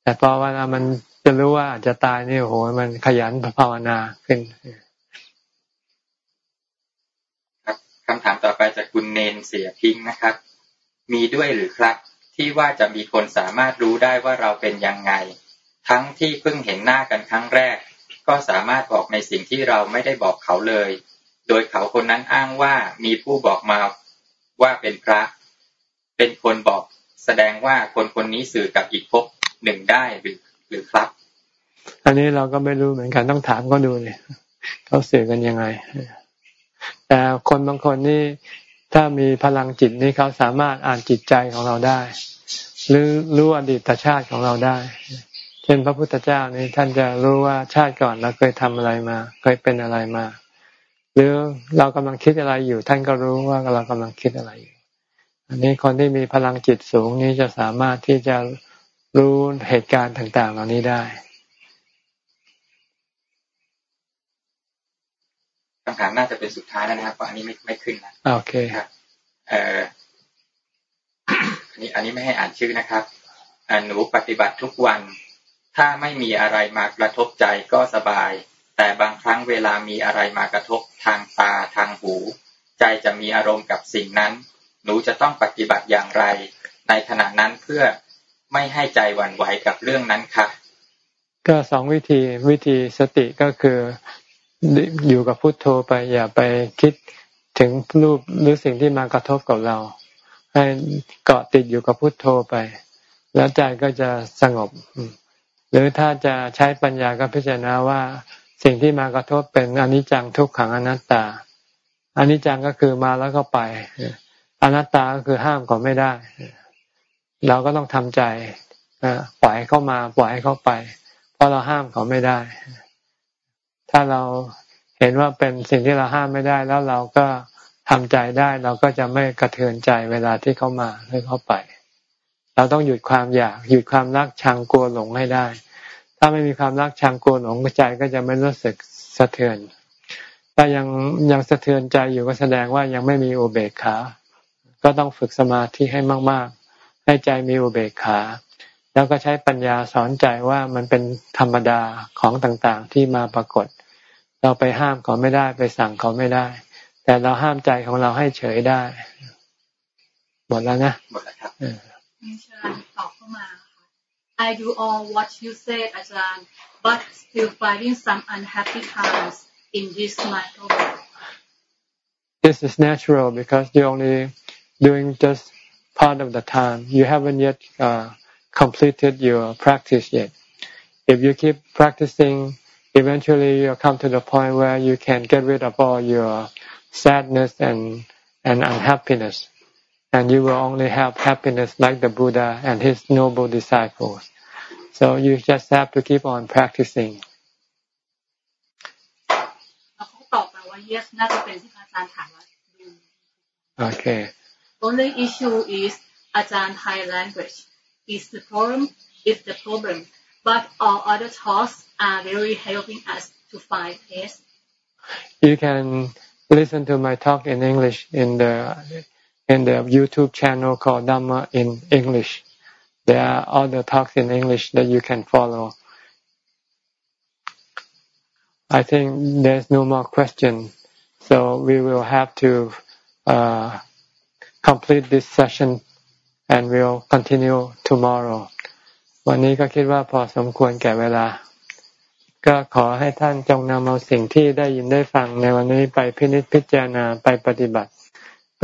แต่พอเวลามันจะรู้ว่าอาจจะตายนี่โอ้โหมันขยันภาวนาขึ้นคำถามต่อไปจากคุณเนนเสียพิงนะครับ มีด้วยหรือครับ ที่ว่าจะมีคนสามารถรู้ได้ว่าเราเป็นยังไง ทั้งที่เพิ่งเห็นหน้ากันครั้งแรก ก็สามารถบอกในสิ่งที่เราไม่ได้บอกเขาเลย โดยเขาคนนั้นอ้างว่ามีผู้บอกมาว่าเป็นพระ เป็นคนบอกแสดงว่าคนคนนี้สื่อกับอีกภพหนึ่งได้หรือหรือครับ อันนี้เราก็ไม่รู้เหมือนกันต้องถามก็ดูเลยเขาสื่อกันยังไง แต่คนบางคนนี่ถ้ามีพลังจิตนี่เขาสามารถอ่านจิตใจของเราได้ หรือรู้อดีตชาติของเราได้ เช่นพระพุทธเจ้านี่ท่านจะรู้ว่าชาติก่อนเราเคยทำอะไรมา เคยเป็นอะไรมา หรือเรากำลังคิดอะไรอยู่ ท่านก็รู้ว่าเรากำลังคิดอะไรอยู่ อันนี้คนที่มีพลังจิตสูงนี้จะสามารถที่จะรู้เหตุการณ์ต่าง ๆ เหล่านี้ได้คำถามน่าจะเป็นสุดท้ายแล้วนะครับเพราะอันนี้ไม่ไม่ขึ้นนะโอเคครับเอ่ออันนี้อันนี้ไม่ให้อ่านชื่อนะครับหนูปฏิบัติทุกวัน ถ้าไม่มีอะไรมากระทบใจก็สบาย แต่บางครั้งเวลามีอะไรมากระทบทางตาทางหู ใจจะมีอารมณ์กับสิ่งนั้น หนูจะต้องปฏิบัติอย่างไร ในขณะนั้นเพื่อไม่ให้ใจหวั่นไหวกับเรื่องนั้นค่ะ ก็สองวิธีวิธีสติก็คืออยู่กับพุทโธไปอย่าไปคิดถึงรูปหรือสิ่งที่มากระทบกับเรา ให้เกาะติดอยู่กับพุทโธไป แล้วใจก็จะสงบ หรือถ้าจะใช้ปัญญาก็พิจารณาว่า สิ่งที่มากระทบเป็นอนิจจังทุกขังอนัตตาอนิจจังก็คือมาแล้วก็ไปอนัตตาก็คือห้ามก็ไม่ได้ เราก็ต้องทำใจปล่อยให้เข้ามาปล่อยให้เข้าไป เพราะเราห้ามเขาไม่ได้ ถ้าเราเห็นว่าเป็นสิ่งที่เราห้ามไม่ได้ แล้วเราก็ทำใจได้ เราก็จะไม่กระเทือนใจเวลาที่เขามาหรือเขาไป เราต้องหยุดความอยาก หยุดความรักชังกลัวหลงให้ได้ ถ้าไม่มีความรักชังกลัวหลงใจก็จะไม่รู้สึกสะเทือน ถ้ายังยังสะเทือนใจอยู่ก็แสดงว่ายังไม่มีอุเบกขา ก็ต้องฝึกสมาธิให้มาก ๆ ให้ใจมีอุเบกขา แล้วก็ใช้ปัญญาสอนใจว่ามันเป็นธรรมดาของต่างๆ ที่มาปรากฏ เราไปห้ามเขาไม่ได้ไปสั่งเขาไม่ได้ แต่เราห้ามใจของเราให้เฉยได้ หมดแล้วนะ หมดแล้วครับมีเชิญตอบเข้ามาค่ะ I do all what you said, Ajahn, but still finding some unhappy times in this mental world. This is natural because you're only doing just part of the time. You haven't yet uh, completed your practice yet. If you keep practicing, eventually you'll come to the point where you can get rid of all your sadness and and unhappiness. And you will only have happiness like the Buddha and his noble disciples. So you just have to keep on practicing. Okay. Only issue is Ajahn Thai language is the problem is the problem, but all other talks are very helping us to to find peace? You can listen to my talk in English in the in the YouTube channel called Dhamma in English. There are other talks in English that you can follow. I think there's no more question, so we will have to uh, complete this session and we'll continue tomorrow. วันนี้ก็คิดว่าพอสมควรแก่เวลา ก็ขอให้ท่านจงนำเอาสิ่งที่ได้ยินได้ฟังในวันนี้ไปพินิจพิจารณาไปปฏิบัติ เ